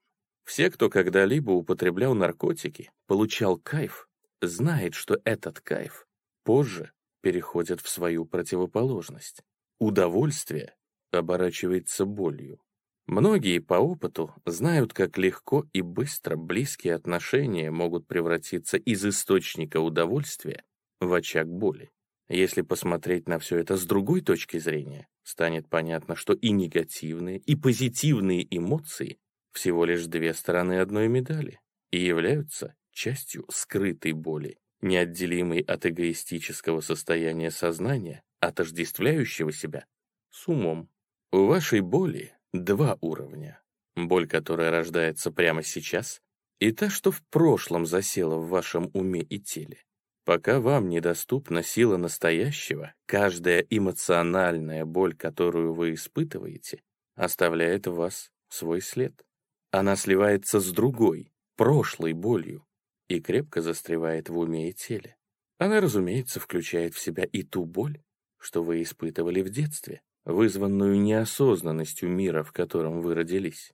Все, кто когда-либо употреблял наркотики, получал кайф, знает, что этот кайф позже переходит в свою противоположность. Удовольствие оборачивается болью. Многие по опыту знают, как легко и быстро близкие отношения могут превратиться из источника удовольствия в очаг боли. Если посмотреть на все это с другой точки зрения, станет понятно, что и негативные, и позитивные эмоции всего лишь две стороны одной медали и являются частью скрытой боли, неотделимой от эгоистического состояния сознания, отождествляющего себя с умом. У вашей боли два уровня. Боль, которая рождается прямо сейчас, и та, что в прошлом засела в вашем уме и теле. Пока вам недоступна сила настоящего, каждая эмоциональная боль, которую вы испытываете, оставляет в вас свой след. Она сливается с другой, прошлой болью, и крепко застревает в уме и теле. Она, разумеется, включает в себя и ту боль, что вы испытывали в детстве, вызванную неосознанностью мира, в котором вы родились.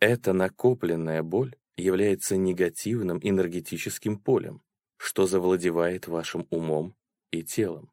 Эта накопленная боль является негативным энергетическим полем, что завладевает вашим умом и телом.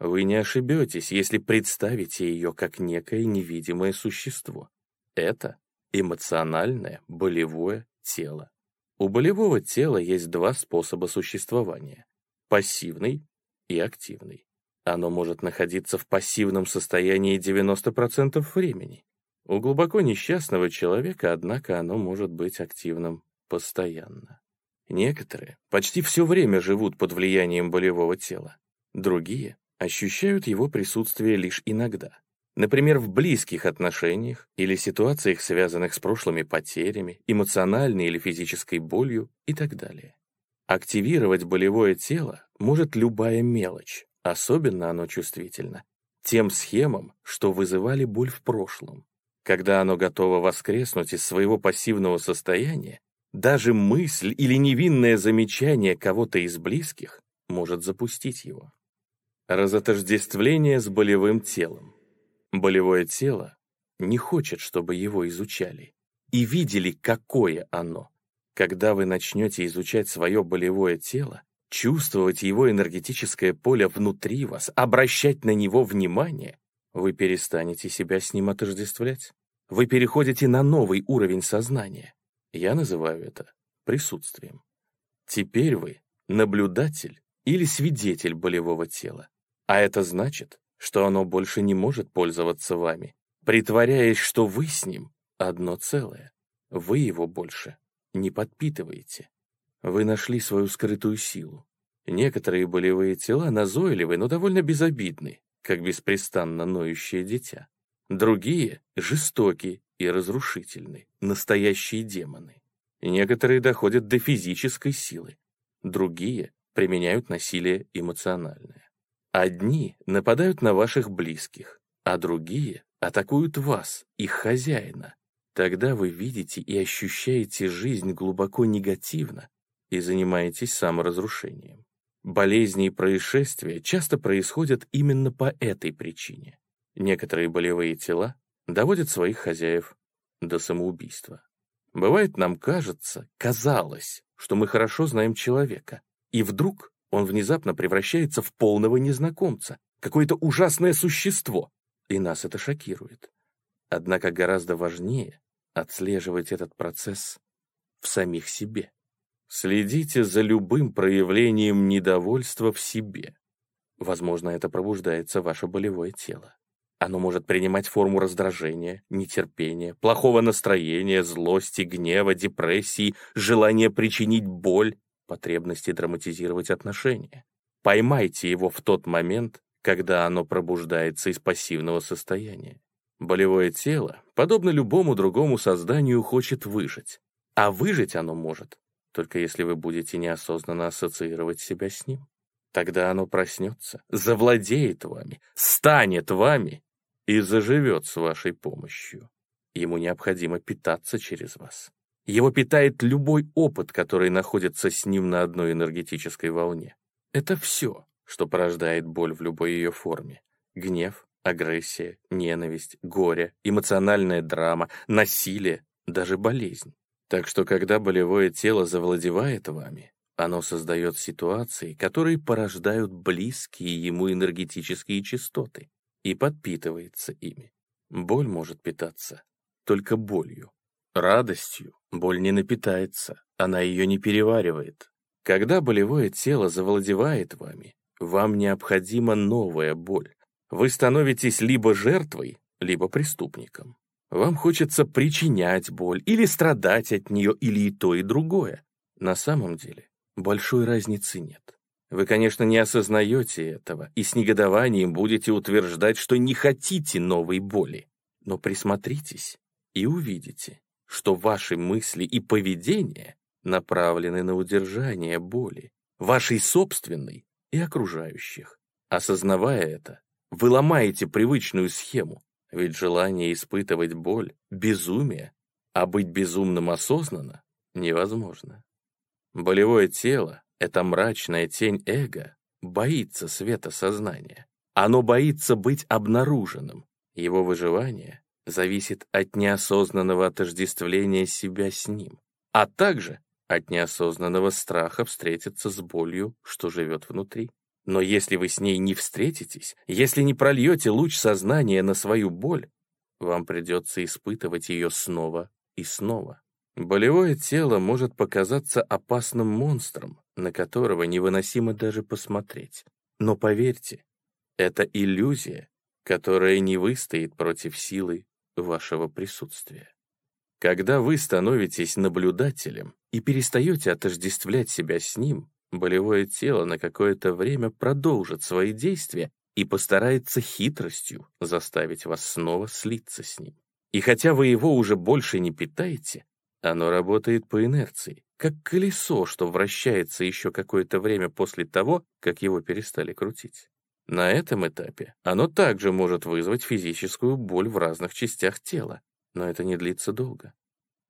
Вы не ошибетесь, если представите ее как некое невидимое существо. Это эмоциональное болевое тело. У болевого тела есть два способа существования – пассивный и активный. Оно может находиться в пассивном состоянии 90% времени. У глубоко несчастного человека, однако, оно может быть активным постоянно. Некоторые почти все время живут под влиянием болевого тела. Другие ощущают его присутствие лишь иногда. Например, в близких отношениях или ситуациях, связанных с прошлыми потерями, эмоциональной или физической болью и так далее. Активировать болевое тело может любая мелочь, особенно оно чувствительно, тем схемам, что вызывали боль в прошлом. Когда оно готово воскреснуть из своего пассивного состояния, даже мысль или невинное замечание кого-то из близких может запустить его. Разотождествление с болевым телом. Болевое тело не хочет, чтобы его изучали. И видели, какое оно. Когда вы начнете изучать свое болевое тело, чувствовать его энергетическое поле внутри вас, обращать на него внимание, вы перестанете себя с ним отождествлять. Вы переходите на новый уровень сознания. Я называю это присутствием. Теперь вы наблюдатель или свидетель болевого тела. А это значит, что оно больше не может пользоваться вами, притворяясь, что вы с ним одно целое. Вы его больше не подпитываете. Вы нашли свою скрытую силу. Некоторые болевые тела назойливы, но довольно безобидны, как беспрестанно ноющее дитя. Другие — жестоки и разрушительны, настоящие демоны. Некоторые доходят до физической силы, другие применяют насилие эмоциональное. Одни нападают на ваших близких, а другие атакуют вас, их хозяина. Тогда вы видите и ощущаете жизнь глубоко негативно и занимаетесь саморазрушением. Болезни и происшествия часто происходят именно по этой причине. Некоторые болевые тела доводят своих хозяев до самоубийства. Бывает, нам кажется, казалось, что мы хорошо знаем человека, и вдруг он внезапно превращается в полного незнакомца, какое-то ужасное существо, и нас это шокирует. Однако гораздо важнее отслеживать этот процесс в самих себе. Следите за любым проявлением недовольства в себе. Возможно, это пробуждается ваше болевое тело. Оно может принимать форму раздражения, нетерпения, плохого настроения, злости, гнева, депрессии, желания причинить боль, потребности драматизировать отношения. Поймайте его в тот момент, когда оно пробуждается из пассивного состояния. Болевое тело, подобно любому другому созданию, хочет выжить. А выжить оно может, только если вы будете неосознанно ассоциировать себя с ним. Тогда оно проснется, завладеет вами, станет вами и заживет с вашей помощью. Ему необходимо питаться через вас. Его питает любой опыт, который находится с ним на одной энергетической волне. Это все, что порождает боль в любой ее форме. Гнев, агрессия, ненависть, горе, эмоциональная драма, насилие, даже болезнь. Так что, когда болевое тело завладевает вами, оно создает ситуации, которые порождают близкие ему энергетические частоты и подпитывается ими. Боль может питаться только болью. Радостью боль не напитается, она ее не переваривает. Когда болевое тело завладевает вами, вам необходима новая боль. Вы становитесь либо жертвой, либо преступником. Вам хочется причинять боль или страдать от нее, или и то, и другое. На самом деле, большой разницы нет. Вы, конечно, не осознаете этого и с негодованием будете утверждать, что не хотите новой боли. Но присмотритесь и увидите, что ваши мысли и поведение направлены на удержание боли, вашей собственной и окружающих. Осознавая это, вы ломаете привычную схему, ведь желание испытывать боль — безумие, а быть безумным осознанно невозможно. Болевое тело — это мрачная тень эго, боится света сознания. Оно боится быть обнаруженным. Его выживание зависит от неосознанного отождествления себя с ним, а также от неосознанного страха встретиться с болью, что живет внутри. Но если вы с ней не встретитесь, если не прольете луч сознания на свою боль, вам придется испытывать ее снова и снова. Болевое тело может показаться опасным монстром, на которого невыносимо даже посмотреть. Но поверьте, это иллюзия, которая не выстоит против силы вашего присутствия. Когда вы становитесь наблюдателем и перестаете отождествлять себя с ним, болевое тело на какое-то время продолжит свои действия и постарается хитростью заставить вас снова слиться с ним. И хотя вы его уже больше не питаете, оно работает по инерции, как колесо, что вращается еще какое-то время после того, как его перестали крутить. На этом этапе оно также может вызвать физическую боль в разных частях тела, но это не длится долго.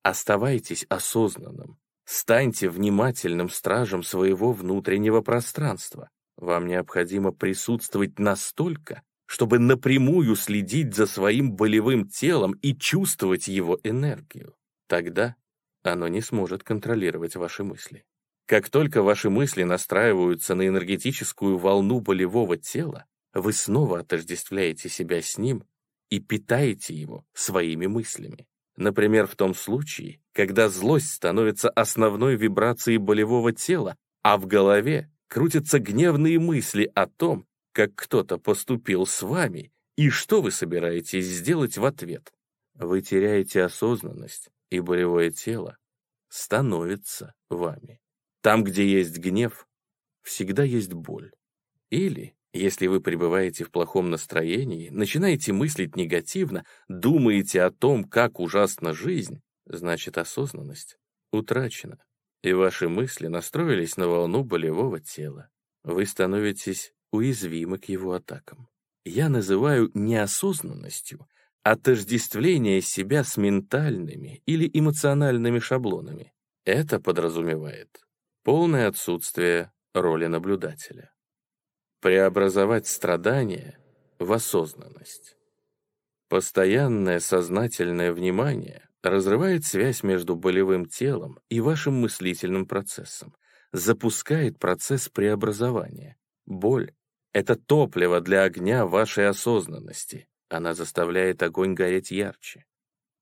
Оставайтесь осознанным, станьте внимательным стражем своего внутреннего пространства. Вам необходимо присутствовать настолько, чтобы напрямую следить за своим болевым телом и чувствовать его энергию. Тогда оно не сможет контролировать ваши мысли. Как только ваши мысли настраиваются на энергетическую волну болевого тела, вы снова отождествляете себя с ним и питаете его своими мыслями. Например, в том случае, когда злость становится основной вибрацией болевого тела, а в голове крутятся гневные мысли о том, как кто-то поступил с вами и что вы собираетесь сделать в ответ. Вы теряете осознанность, и болевое тело становится вами. Там, где есть гнев, всегда есть боль. Или, если вы пребываете в плохом настроении, начинаете мыслить негативно, думаете о том, как ужасна жизнь, значит осознанность утрачена, и ваши мысли настроились на волну болевого тела. Вы становитесь уязвимы к его атакам. Я называю неосознанностью отождествление себя с ментальными или эмоциональными шаблонами. Это подразумевает полное отсутствие роли наблюдателя. Преобразовать страдания в осознанность. Постоянное сознательное внимание разрывает связь между болевым телом и вашим мыслительным процессом, запускает процесс преобразования. Боль — это топливо для огня вашей осознанности. Она заставляет огонь гореть ярче.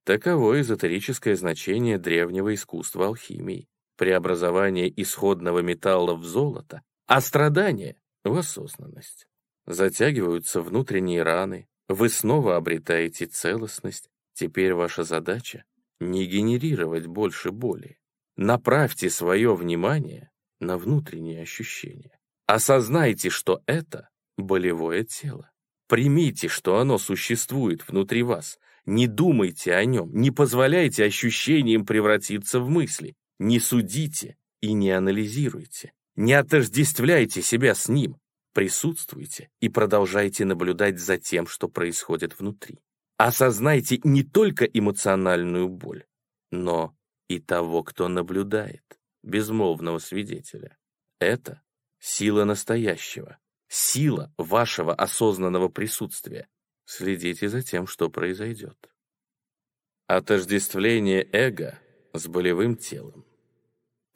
Таково эзотерическое значение древнего искусства алхимии преобразование исходного металла в золото, а страдание — в осознанность. Затягиваются внутренние раны, вы снова обретаете целостность. Теперь ваша задача — не генерировать больше боли. Направьте свое внимание на внутренние ощущения. Осознайте, что это болевое тело. Примите, что оно существует внутри вас. Не думайте о нем, не позволяйте ощущениям превратиться в мысли. Не судите и не анализируйте. Не отождествляйте себя с ним. Присутствуйте и продолжайте наблюдать за тем, что происходит внутри. Осознайте не только эмоциональную боль, но и того, кто наблюдает, безмолвного свидетеля. Это сила настоящего, сила вашего осознанного присутствия. следите за тем, что произойдет. Отождествление эго с болевым телом.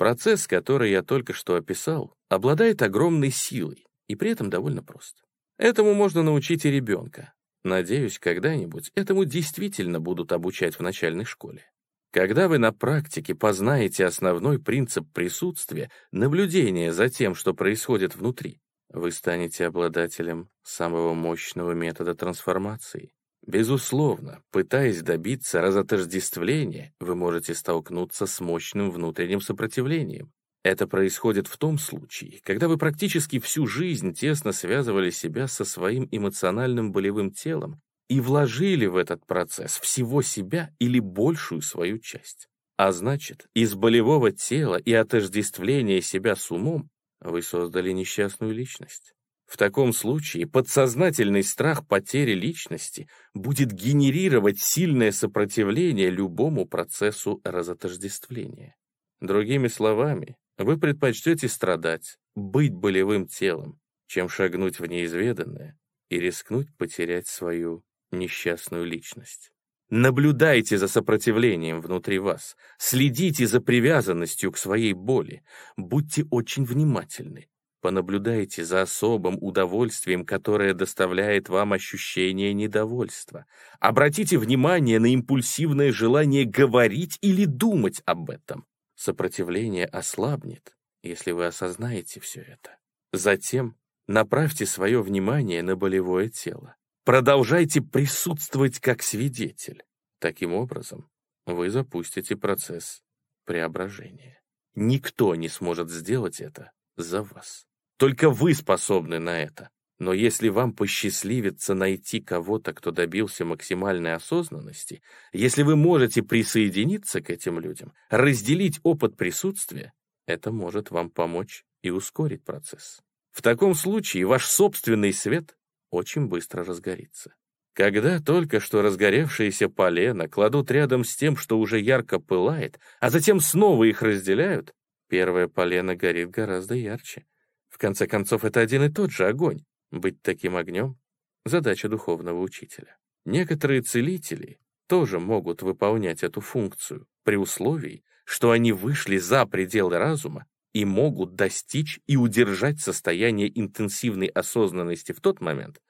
Процесс, который я только что описал, обладает огромной силой и при этом довольно прост. Этому можно научить и ребенка. Надеюсь, когда-нибудь этому действительно будут обучать в начальной школе. Когда вы на практике познаете основной принцип присутствия, наблюдения за тем, что происходит внутри, вы станете обладателем самого мощного метода трансформации. Безусловно, пытаясь добиться разотождествления, вы можете столкнуться с мощным внутренним сопротивлением. Это происходит в том случае, когда вы практически всю жизнь тесно связывали себя со своим эмоциональным болевым телом и вложили в этот процесс всего себя или большую свою часть. А значит, из болевого тела и отождествления себя с умом вы создали несчастную личность. В таком случае подсознательный страх потери личности будет генерировать сильное сопротивление любому процессу разотождествления. Другими словами, вы предпочтете страдать, быть болевым телом, чем шагнуть в неизведанное и рискнуть потерять свою несчастную личность. Наблюдайте за сопротивлением внутри вас, следите за привязанностью к своей боли, будьте очень внимательны, понаблюдайте за особым удовольствием, которое доставляет вам ощущение недовольства. Обратите внимание на импульсивное желание говорить или думать об этом. Сопротивление ослабнет, если вы осознаете все это. Затем направьте свое внимание на болевое тело. Продолжайте присутствовать как свидетель. Таким образом, вы запустите процесс преображения. Никто не сможет сделать это за вас. Только вы способны на это. Но если вам посчастливится найти кого-то, кто добился максимальной осознанности, если вы можете присоединиться к этим людям, разделить опыт присутствия, это может вам помочь и ускорить процесс. В таком случае ваш собственный свет очень быстро разгорится. Когда только что разгоревшиеся полено кладут рядом с тем, что уже ярко пылает, а затем снова их разделяют, первое полено горит гораздо ярче. В конце концов, это один и тот же огонь. Быть таким огнем — задача духовного учителя. Некоторые целители тоже могут выполнять эту функцию при условии, что они вышли за пределы разума и могут достичь и удержать состояние интенсивной осознанности в тот момент,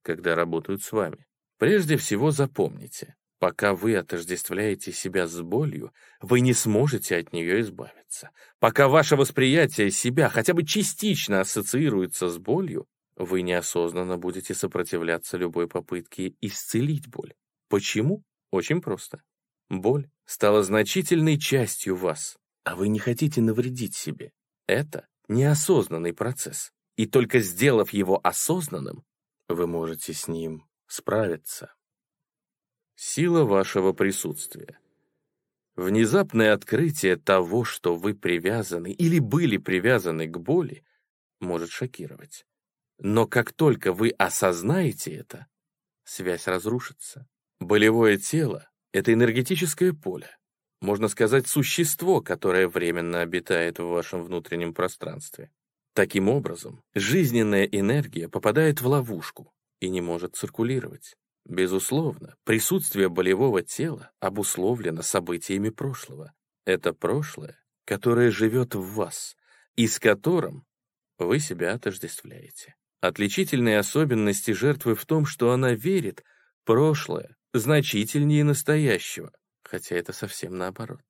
когда работают с вами. Прежде всего запомните, пока вы отождествляете себя с болью, вы не сможете от нее избавиться. Пока ваше восприятие себя хотя бы частично ассоциируется с болью, вы неосознанно будете сопротивляться любой попытке исцелить боль. Почему? Очень просто. Боль стала значительной частью вас, а вы не хотите навредить себе. Это неосознанный процесс, и только сделав его осознанным, вы можете с ним справиться. Сила вашего присутствия. Внезапное открытие того, что вы привязаны или были привязаны к боли, может шокировать. Но как только вы осознаете это, связь разрушится. Болевое тело — это энергетическое поле, можно сказать, существо, которое временно обитает в вашем внутреннем пространстве. Таким образом, жизненная энергия попадает в ловушку и не может циркулировать. Безусловно, присутствие болевого тела обусловлено событиями прошлого. Это прошлое, которое живет в вас, и с которым вы себя отождествляете. Отличительные особенности жертвы в том, что она верит, прошлое значительнее настоящего, хотя это совсем наоборот.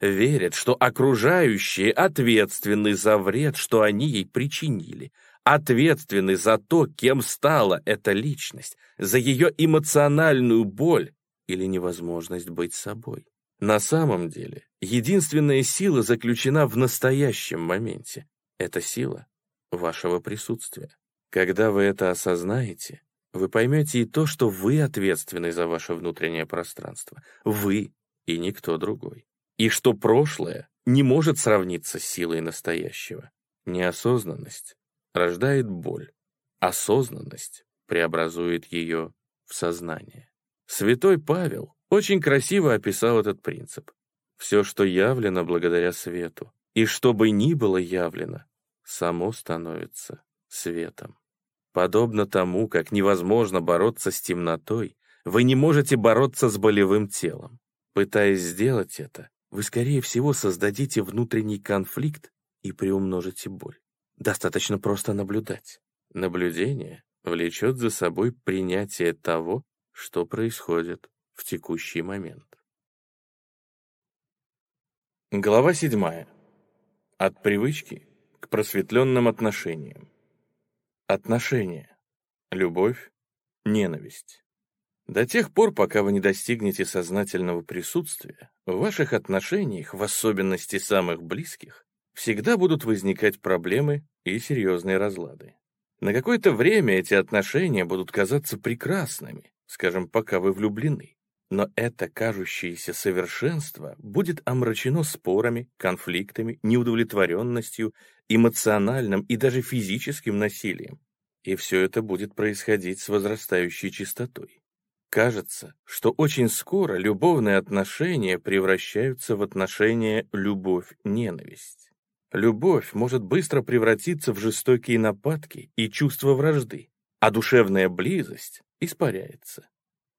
Верит, что окружающие ответственны за вред, что они ей причинили, ответственны за то, кем стала эта личность, за ее эмоциональную боль или невозможность быть собой. На самом деле, единственная сила заключена в настоящем моменте. Это сила вашего присутствия. Когда вы это осознаете, вы поймете и то, что вы ответственны за ваше внутреннее пространство. Вы и никто другой. И что прошлое не может сравниться с силой настоящего. Неосознанность рождает боль. Осознанность преобразует ее в сознание. Святой Павел очень красиво описал этот принцип. Все, что явлено благодаря свету, и что бы ни было явлено, само становится светом. Подобно тому, как невозможно бороться с темнотой, вы не можете бороться с болевым телом. Пытаясь сделать это, вы, скорее всего, создадите внутренний конфликт и приумножите боль. Достаточно просто наблюдать. Наблюдение влечет за собой принятие того, что происходит в текущий момент. Глава седьмая. От привычки к просветленным отношениям. Отношения. Любовь, ненависть. До тех пор, пока вы не достигнете сознательного присутствия, в ваших отношениях, в особенности самых близких, всегда будут возникать проблемы и серьезные разлады. На какое-то время эти отношения будут казаться прекрасными, скажем, пока вы влюблены. Но это кажущееся совершенство будет омрачено спорами, конфликтами, неудовлетворенностью, эмоциональным и даже физическим насилием. И все это будет происходить с возрастающей частотой. Кажется, что очень скоро любовные отношения превращаются в отношения любовь-ненависть. Любовь может быстро превратиться в жестокие нападки и чувство вражды, а душевная близость испаряется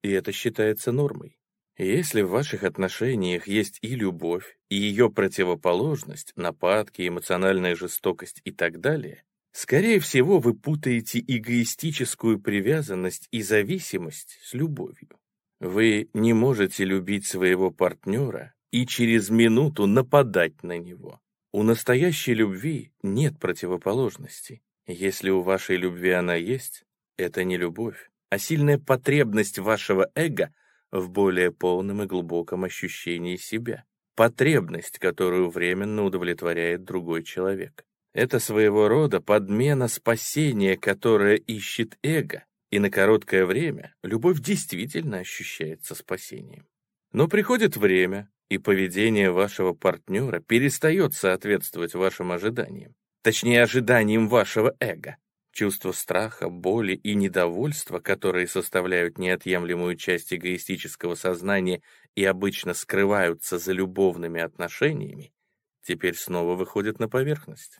и это считается нормой. Если в ваших отношениях есть и любовь, и ее противоположность, нападки, эмоциональная жестокость и так далее, скорее всего, вы путаете эгоистическую привязанность и зависимость с любовью. Вы не можете любить своего партнера и через минуту нападать на него. У настоящей любви нет противоположности. Если у вашей любви она есть, это не любовь, а сильная потребность вашего эго в более полном и глубоком ощущении себя. Потребность, которую временно удовлетворяет другой человек. Это своего рода подмена спасения, которое ищет эго, и на короткое время любовь действительно ощущается спасением. Но приходит время, и поведение вашего партнера перестает соответствовать вашим ожиданиям, точнее ожиданиям вашего эго. Чувство страха, боли и недовольства, которые составляют неотъемлемую часть эгоистического сознания и обычно скрываются за любовными отношениями, теперь снова выходят на поверхность.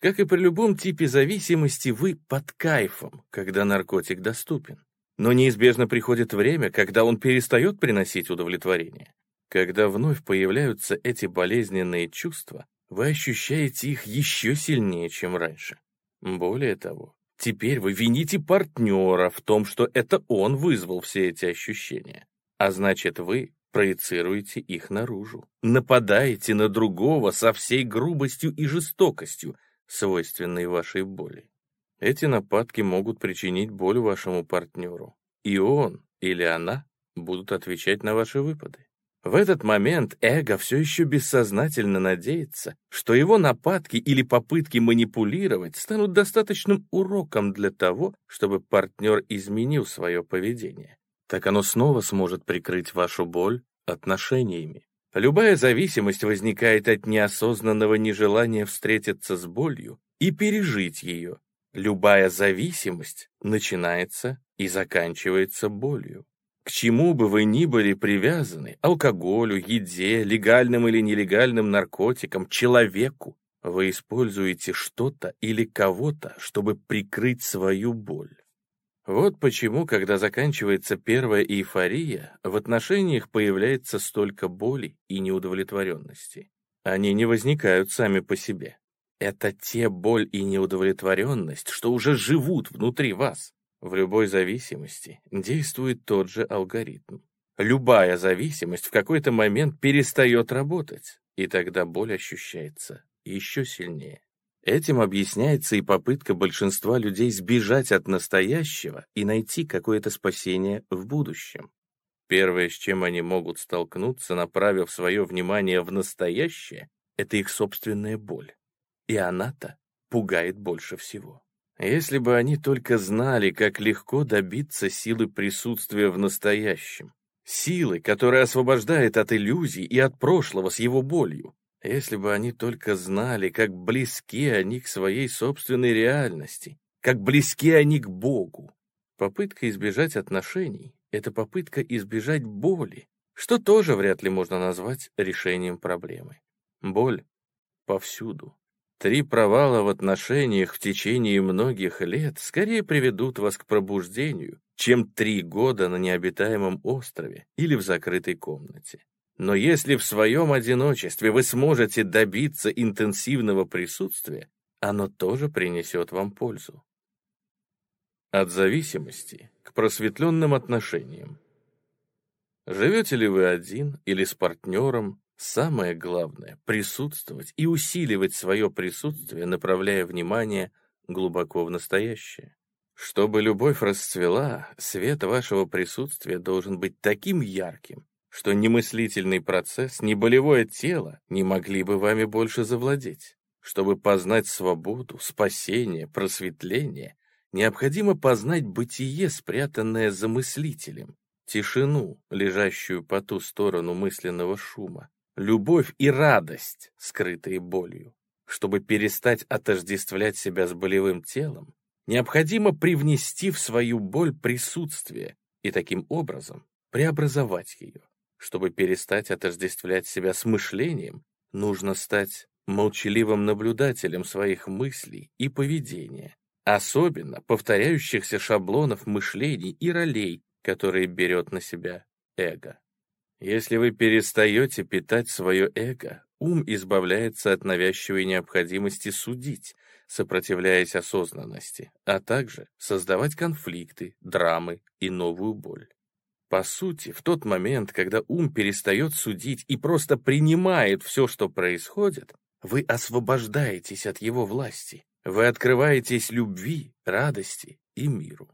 Как и при любом типе зависимости, вы под кайфом, когда наркотик доступен. Но неизбежно приходит время, когда он перестает приносить удовлетворение. Когда вновь появляются эти болезненные чувства, вы ощущаете их еще сильнее, чем раньше. Более того, теперь вы вините партнера в том, что это он вызвал все эти ощущения. А значит, вы проецируете их наружу, нападаете на другого со всей грубостью и жестокостью, свойственной вашей боли. Эти нападки могут причинить боль вашему партнеру, и он или она будут отвечать на ваши выпады. В этот момент эго все еще бессознательно надеется, что его нападки или попытки манипулировать станут достаточным уроком для того, чтобы партнер изменил свое поведение. Так оно снова сможет прикрыть вашу боль отношениями. Любая зависимость возникает от неосознанного нежелания встретиться с болью и пережить ее. Любая зависимость начинается и заканчивается болью. К чему бы вы ни были привязаны, алкоголю, еде, легальным или нелегальным наркотикам, человеку, вы используете что-то или кого-то, чтобы прикрыть свою боль. Вот почему, когда заканчивается первая эйфория, в отношениях появляется столько боли и неудовлетворенности. Они не возникают сами по себе. Это те боль и неудовлетворенность, что уже живут внутри вас. В любой зависимости действует тот же алгоритм. Любая зависимость в какой-то момент перестает работать, и тогда боль ощущается еще сильнее. Этим объясняется и попытка большинства людей сбежать от настоящего и найти какое-то спасение в будущем. Первое, с чем они могут столкнуться, направив свое внимание в настоящее, это их собственная боль. И она-то пугает больше всего. Если бы они только знали, как легко добиться силы присутствия в настоящем. Силы, которая освобождает от иллюзий и от прошлого с его болью. Если бы они только знали, как близки они к своей собственной реальности, как близки они к Богу. Попытка избежать отношений — это попытка избежать боли, что тоже вряд ли можно назвать решением проблемы. Боль повсюду. Три провала в отношениях в течение многих лет скорее приведут вас к пробуждению, чем три года на необитаемом острове или в закрытой комнате. Но если в своем одиночестве вы сможете добиться интенсивного присутствия, оно тоже принесет вам пользу. От зависимости к просветленным отношениям. Живете ли вы один или с партнером, самое главное — присутствовать и усиливать свое присутствие, направляя внимание глубоко в настоящее. Чтобы любовь расцвела, свет вашего присутствия должен быть таким ярким, что ни мыслительный процесс, ни болевое тело не могли бы вами больше завладеть. Чтобы познать свободу, спасение, просветление, необходимо познать бытие, спрятанное за мыслителем, тишину, лежащую по ту сторону мысленного шума, любовь и радость, скрытые болью. Чтобы перестать отождествлять себя с болевым телом, необходимо привнести в свою боль присутствие и таким образом преобразовать ее. Чтобы перестать отождествлять себя с мышлением, нужно стать молчаливым наблюдателем своих мыслей и поведения, особенно повторяющихся шаблонов мышлений и ролей, которые берет на себя эго. Если вы перестаете питать свое эго, ум избавляется от навязчивой необходимости судить, сопротивляясь осознанности, а также создавать конфликты, драмы и новую боль. По сути, в тот момент, когда ум перестает судить и просто принимает все, что происходит, вы освобождаетесь от его власти. Вы открываетесь любви, радости и миру.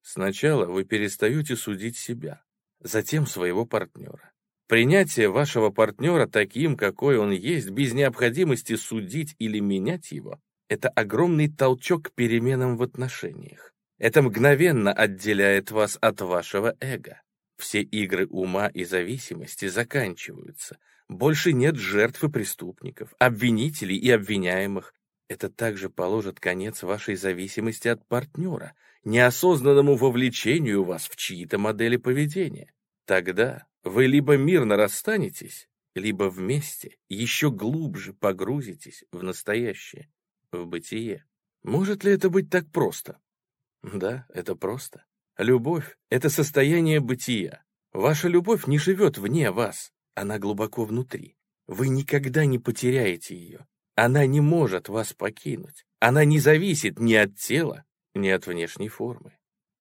Сначала вы перестаете судить себя, затем своего партнера. Принятие вашего партнера таким, какой он есть, без необходимости судить или менять его, это огромный толчок к переменам в отношениях. Это мгновенно отделяет вас от вашего эго. Все игры ума и зависимости заканчиваются. Больше нет жертв и преступников, обвинителей и обвиняемых. Это также положит конец вашей зависимости от партнера, неосознанному вовлечению вас в чьи-то модели поведения. Тогда вы либо мирно расстанетесь, либо вместе еще глубже погрузитесь в настоящее, в бытие. Может ли это быть так просто? Да, это просто. Любовь — это состояние бытия. Ваша любовь не живет вне вас, она глубоко внутри. Вы никогда не потеряете ее. Она не может вас покинуть. Она не зависит ни от тела, ни от внешней формы.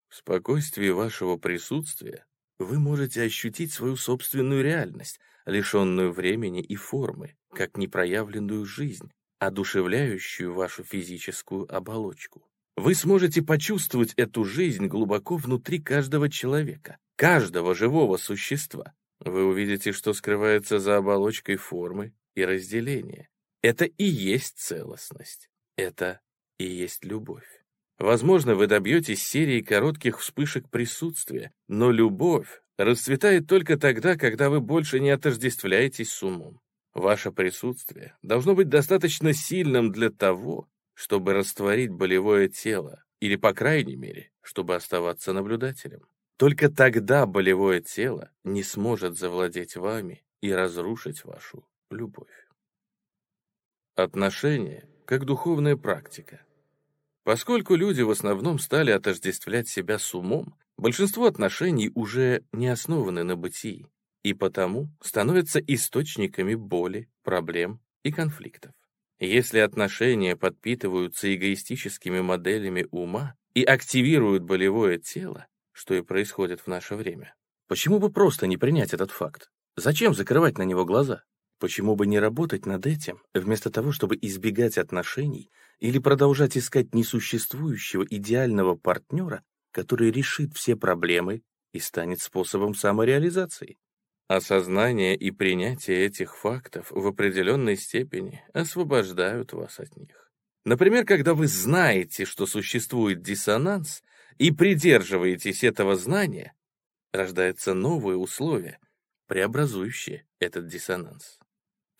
В спокойствии вашего присутствия вы можете ощутить свою собственную реальность, лишенную времени и формы, как непроявленную жизнь, одушевляющую вашу физическую оболочку. Вы сможете почувствовать эту жизнь глубоко внутри каждого человека, каждого живого существа. Вы увидите, что скрывается за оболочкой формы и разделения. Это и есть целостность. Это и есть любовь. Возможно, вы добьетесь серии коротких вспышек присутствия, но любовь расцветает только тогда, когда вы больше не отождествляетесь с умом. Ваше присутствие должно быть достаточно сильным для того, чтобы растворить болевое тело, или, по крайней мере, чтобы оставаться наблюдателем. Только тогда болевое тело не сможет завладеть вами и разрушить вашу любовь. Отношения как духовная практика. Поскольку люди в основном стали отождествлять себя с умом, большинство отношений уже не основаны на бытии, и потому становятся источниками боли, проблем и конфликтов. Если отношения подпитываются эгоистическими моделями ума и активируют болевое тело, что и происходит в наше время, почему бы просто не принять этот факт? Зачем закрывать на него глаза? Почему бы не работать над этим, вместо того, чтобы избегать отношений или продолжать искать несуществующего идеального партнера, который решит все проблемы и станет способом самореализации? Осознание и принятие этих фактов в определенной степени освобождают вас от них. Например, когда вы знаете, что существует диссонанс, и придерживаетесь этого знания, рождается новое условие, преобразующее этот диссонанс.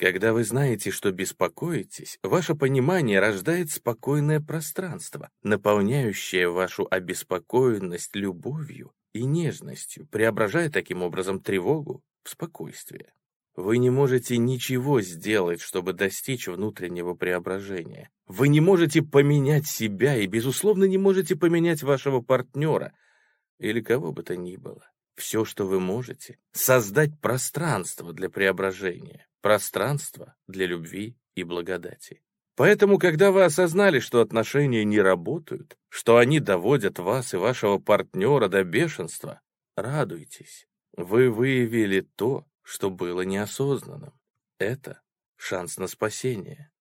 Когда вы знаете, что беспокоитесь, ваше понимание рождает спокойное пространство, наполняющее вашу обеспокоенность любовью и нежностью, преображая таким образом тревогу в спокойствие. Вы не можете ничего сделать, чтобы достичь внутреннего преображения. Вы не можете поменять себя и, безусловно, не можете поменять вашего партнера или кого бы то ни было. Все, что вы можете, создать пространство для преображения, пространство для любви и благодати. Поэтому, когда вы осознали, что отношения не работают, что они доводят вас и вашего партнера до бешенства, радуйтесь. Вы выявили то, что было неосознанным. Это шанс на спасение.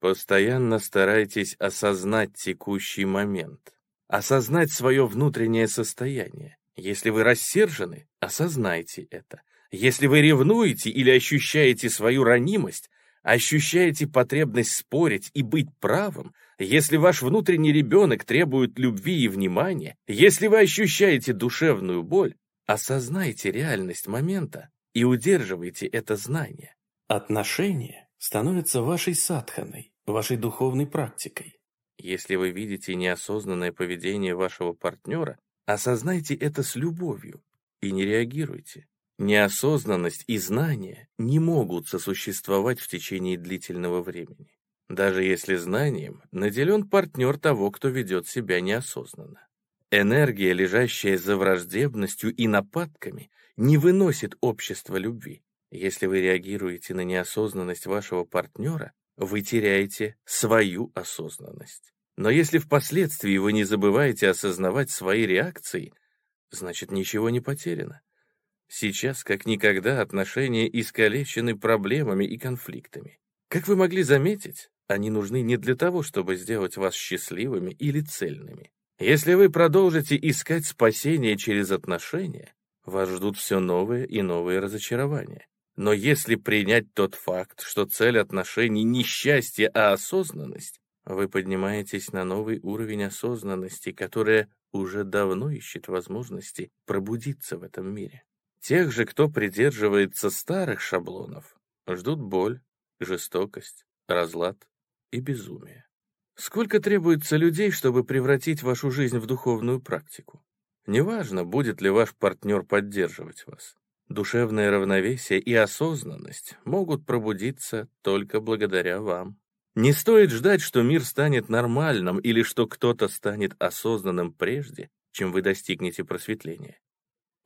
Постоянно старайтесь осознать текущий момент, осознать свое внутреннее состояние. Если вы рассержены, осознайте это. Если вы ревнуете или ощущаете свою ранимость, ощущаете потребность спорить и быть правым, если ваш внутренний ребенок требует любви и внимания, если вы ощущаете душевную боль, осознайте реальность момента и удерживайте это знание. Отношения становятся вашей садханой, вашей духовной практикой. Если вы видите неосознанное поведение вашего партнера, осознайте это с любовью и не реагируйте. Неосознанность и знание не могут сосуществовать в течение длительного времени, даже если знанием наделен партнер того, кто ведет себя неосознанно. Энергия, лежащая за враждебностью и нападками, не выносит общество любви. Если вы реагируете на неосознанность вашего партнера, вы теряете свою осознанность. Но если впоследствии вы не забываете осознавать свои реакции, значит ничего не потеряно. Сейчас, как никогда, отношения искалечены проблемами и конфликтами. Как вы могли заметить, они нужны не для того, чтобы сделать вас счастливыми или цельными. Если вы продолжите искать спасение через отношения, вас ждут все новые и новые разочарования. Но если принять тот факт, что цель отношений не счастье, а осознанность, вы поднимаетесь на новый уровень осознанности, которая уже давно ищет возможности пробудиться в этом мире. Тех же, кто придерживается старых шаблонов, ждут боль, жестокость, разлад и безумие. Сколько требуется людей, чтобы превратить вашу жизнь в духовную практику? Неважно, будет ли ваш партнер поддерживать вас. Душевное равновесие и осознанность могут пробудиться только благодаря вам. Не стоит ждать, что мир станет нормальным или что кто-то станет осознанным прежде, чем вы достигнете просветления.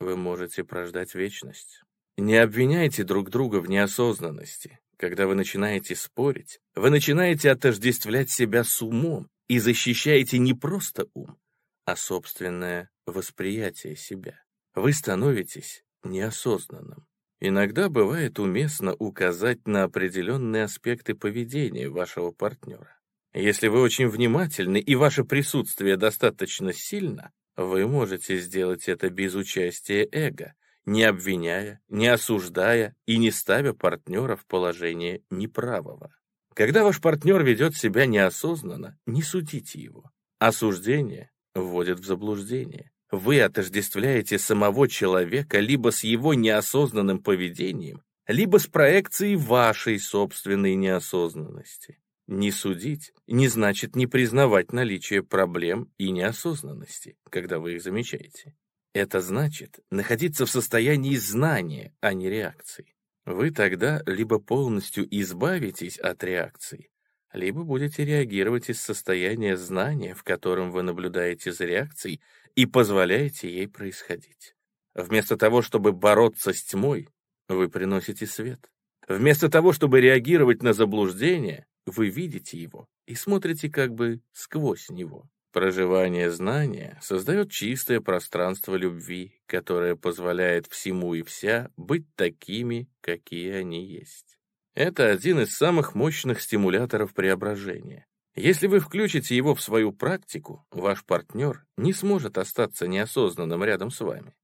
Вы можете прождать вечность. Не обвиняйте друг друга в неосознанности. Когда вы начинаете спорить, вы начинаете отождествлять себя с умом и защищаете не просто ум, а собственное восприятие себя. Вы становитесь неосознанным. Иногда бывает уместно указать на определенные аспекты поведения вашего партнера. Если вы очень внимательны и ваше присутствие достаточно сильно, вы можете сделать это без участия эго, не обвиняя, не осуждая и не ставя партнера в положение неправого. Когда ваш партнер ведет себя неосознанно, не судите его. Осуждение вводит в заблуждение. Вы отождествляете самого человека либо с его неосознанным поведением, либо с проекцией вашей собственной неосознанности. Не судить не значит не признавать наличие проблем и неосознанности, когда вы их замечаете. Это значит находиться в состоянии знания, а не реакции. Вы тогда либо полностью избавитесь от реакции, либо будете реагировать из состояния знания, в котором вы наблюдаете за реакцией и позволяете ей происходить. Вместо того, чтобы бороться с тьмой, вы приносите свет. Вместо того, чтобы реагировать на заблуждение, вы видите его и смотрите как бы сквозь него. Проживание знания создает чистое пространство любви, которое позволяет всему и вся быть такими, какие они есть. Это один из самых мощных стимуляторов преображения. Если вы включите его в свою практику, ваш партнер не сможет остаться неосознанным рядом с вами.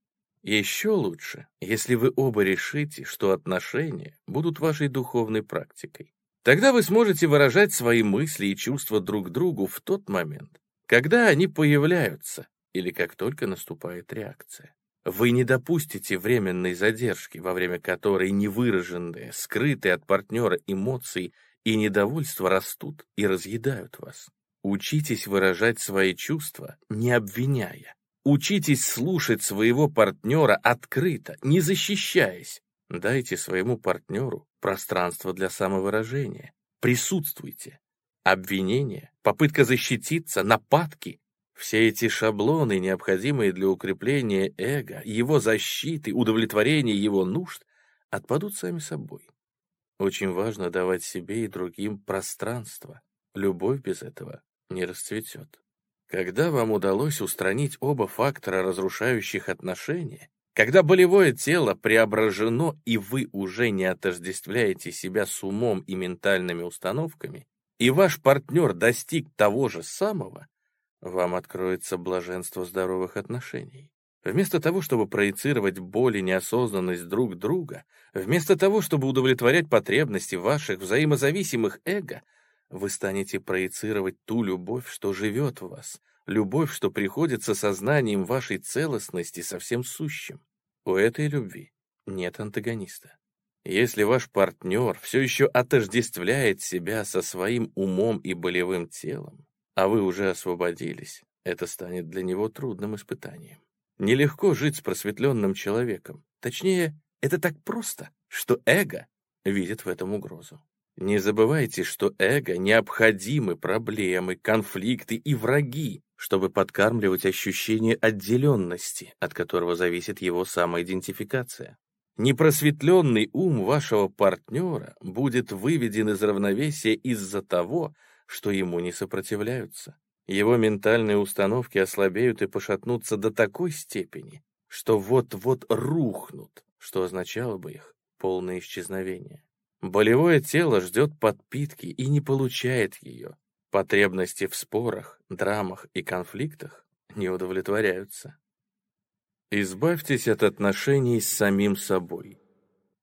Еще лучше, если вы оба решите, что отношения будут вашей духовной практикой. Тогда вы сможете выражать свои мысли и чувства друг другу в тот момент, когда они появляются или как только наступает реакция. Вы не допустите временной задержки, во время которой невыраженные, скрытые от партнера эмоции и недовольство растут и разъедают вас. Учитесь выражать свои чувства, не обвиняя. Учитесь слушать своего партнера открыто, не защищаясь, Дайте своему партнеру пространство для самовыражения. Присутствуйте. Обвинения, попытка защититься, нападки — все эти шаблоны, необходимые для укрепления эго, его защиты, удовлетворения его нужд, отпадут сами собой. Очень важно давать себе и другим пространство. Любовь без этого не расцветет. Когда вам удалось устранить оба фактора, разрушающих отношения, когда болевое тело преображено, и вы уже не отождествляете себя с умом и ментальными установками, и ваш партнер достиг того же самого, вам откроется блаженство здоровых отношений. Вместо того, чтобы проецировать боль и неосознанность друг друга, вместо того, чтобы удовлетворять потребности ваших взаимозависимых эго, вы станете проецировать ту любовь, что живет в вас, любовь, что приходит со сознанием вашей целостности со всем сущим. У этой любви нет антагониста. Если ваш партнер все еще отождествляет себя со своим умом и болевым телом, а вы уже освободились, это станет для него трудным испытанием. Нелегко жить с просветленным человеком. Точнее, это так просто, что эго видит в этом угрозу. Не забывайте, что эго необходимы проблемы, конфликты и враги, чтобы подкармливать ощущение отделенности, от которого зависит его самоидентификация. Непросветленный ум вашего партнера будет выведен из равновесия из-за того, что ему не сопротивляются. Его ментальные установки ослабеют и пошатнутся до такой степени, что вот-вот рухнут, что означало бы их полное исчезновение. Болевое тело ждет подпитки и не получает ее. Потребности в спорах, драмах и конфликтах не удовлетворяются. Избавьтесь от отношений с самим собой.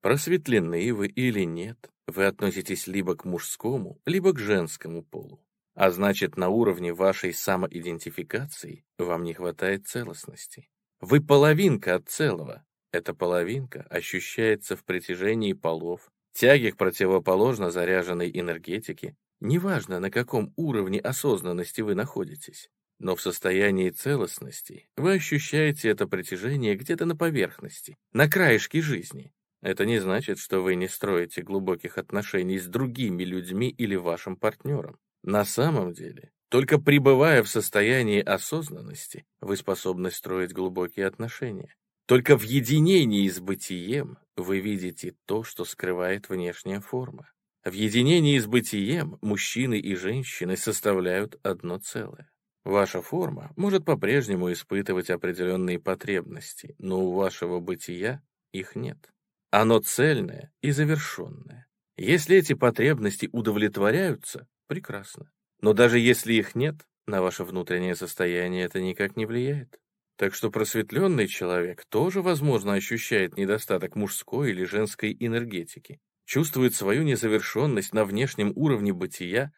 Просветлены вы или нет, вы относитесь либо к мужскому, либо к женскому полу. А значит, на уровне вашей самоидентификации вам не хватает целостности. Вы половинка от целого. Эта половинка ощущается в притяжении полов, тяге к противоположно заряженной энергетике, Неважно, на каком уровне осознанности вы находитесь, но в состоянии целостности вы ощущаете это притяжение где-то на поверхности, на краешке жизни. Это не значит, что вы не строите глубоких отношений с другими людьми или вашим партнером. На самом деле, только пребывая в состоянии осознанности, вы способны строить глубокие отношения. Только в единении с бытием вы видите то, что скрывает внешняя форма. В единении с бытием мужчины и женщины составляют одно целое. Ваша форма может по-прежнему испытывать определенные потребности, но у вашего бытия их нет. Оно цельное и завершенное. Если эти потребности удовлетворяются, прекрасно. Но даже если их нет, на ваше внутреннее состояние это никак не влияет. Так что просветленный человек тоже, возможно, ощущает недостаток мужской или женской энергетики, чувствует свою незавершенность на внешнем уровне бытия,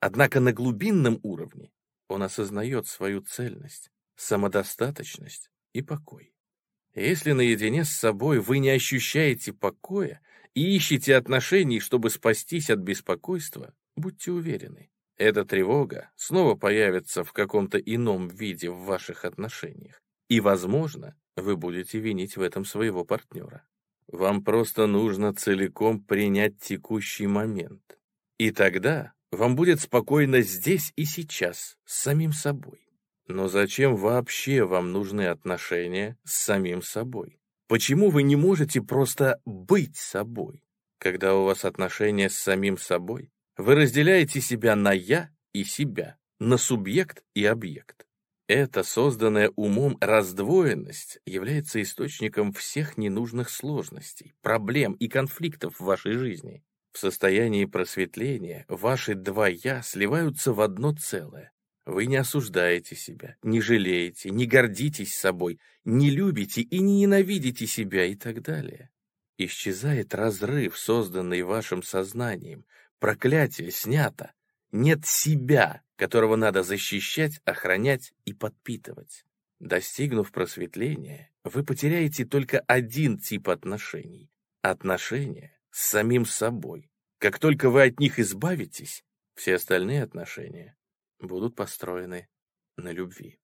однако на глубинном уровне он осознает свою цельность, самодостаточность и покой. Если наедине с собой вы не ощущаете покоя и ищете отношений, чтобы спастись от беспокойства, будьте уверены, эта тревога снова появится в каком-то ином виде в ваших отношениях, и, возможно, вы будете винить в этом своего партнера. Вам просто нужно целиком принять текущий момент. И тогда вам будет спокойно здесь и сейчас, с самим собой. Но зачем вообще вам нужны отношения с самим собой? Почему вы не можете просто быть собой? Когда у вас отношения с самим собой, вы разделяете себя на «я» и себя, на субъект и объект. Эта созданная умом раздвоенность является источником всех ненужных сложностей, проблем и конфликтов в вашей жизни. В состоянии просветления ваши два «я» сливаются в одно целое. Вы не осуждаете себя, не жалеете, не гордитесь собой, не любите и не ненавидите себя и так далее. Исчезает разрыв, созданный вашим сознанием. Проклятие снято. Нет себя, которого надо защищать, охранять и подпитывать. Достигнув просветления, вы потеряете только один тип отношений — отношения с самим собой. Как только вы от них избавитесь, все остальные отношения будут построены на любви.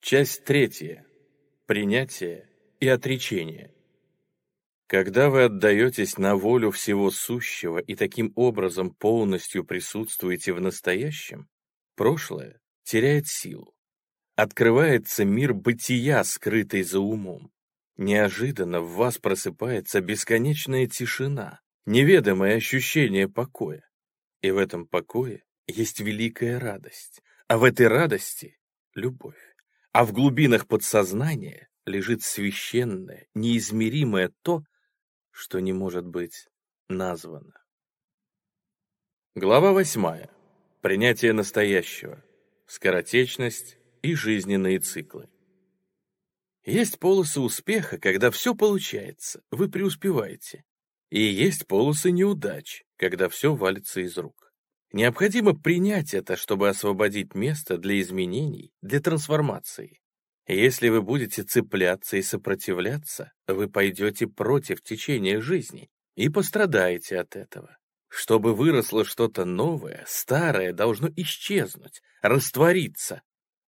Часть третья. Принятие и отречение. Когда вы отдаетесь на волю всего сущего и таким образом полностью присутствуете в настоящем, прошлое теряет силу. Открывается мир бытия, скрытый за умом. Неожиданно в вас просыпается бесконечная тишина, неведомое ощущение покоя. И в этом покое есть великая радость, а в этой радости — любовь. А в глубинах подсознания лежит священное, неизмеримое то, что не может быть названо. Глава восьмая. Принятие настоящего. Скоротечность и жизненные циклы. Есть полосы успеха, когда все получается, вы преуспеваете. И есть полосы неудач, когда все валится из рук. Необходимо принять это, чтобы освободить место для изменений, для трансформации. Если вы будете цепляться и сопротивляться, вы пойдете против течения жизни и пострадаете от этого. Чтобы выросло что-то новое, старое должно исчезнуть, раствориться.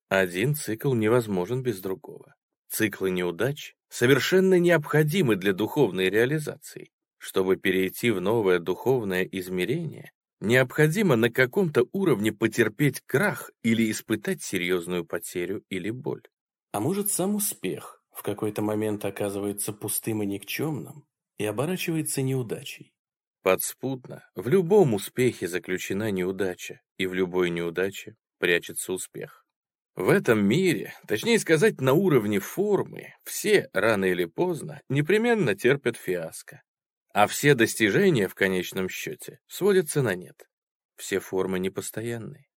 Один цикл невозможен без другого. Циклы неудач совершенно необходимы для духовной реализации. Чтобы перейти в новое духовное измерение, необходимо на каком-то уровне потерпеть крах или испытать серьезную потерю или боль. А может, сам успех в какой-то момент оказывается пустым и никчемным и оборачивается неудачей. Подспутно в любом успехе заключена неудача, и в любой неудаче прячется успех. В этом мире, точнее сказать, на уровне формы, все, рано или поздно, непременно терпят фиаско. А все достижения, в конечном счете, сводятся на нет. Все формы непостоянные.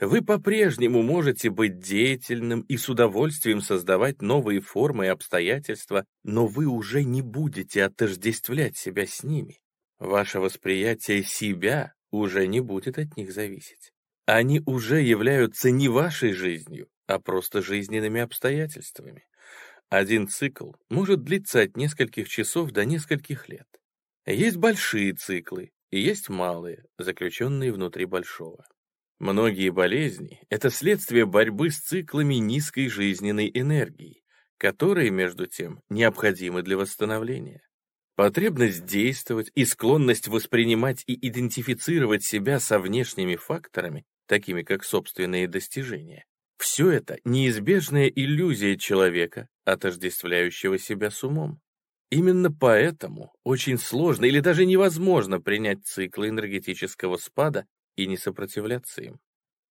Вы по-прежнему можете быть деятельным и с удовольствием создавать новые формы и обстоятельства, но вы уже не будете отождествлять себя с ними. Ваше восприятие себя уже не будет от них зависеть. Они уже являются не вашей жизнью, а просто жизненными обстоятельствами. Один цикл может длиться от нескольких часов до нескольких лет. Есть большие циклы и есть малые, заключенные внутри большого. Многие болезни – это следствие борьбы с циклами низкой жизненной энергии, которые, между тем, необходимы для восстановления. Потребность действовать и склонность воспринимать и идентифицировать себя со внешними факторами, такими как собственные достижения, все это неизбежная иллюзия человека, отождествляющего себя с умом. Именно поэтому очень сложно или даже невозможно принять циклы энергетического спада и не сопротивляться им.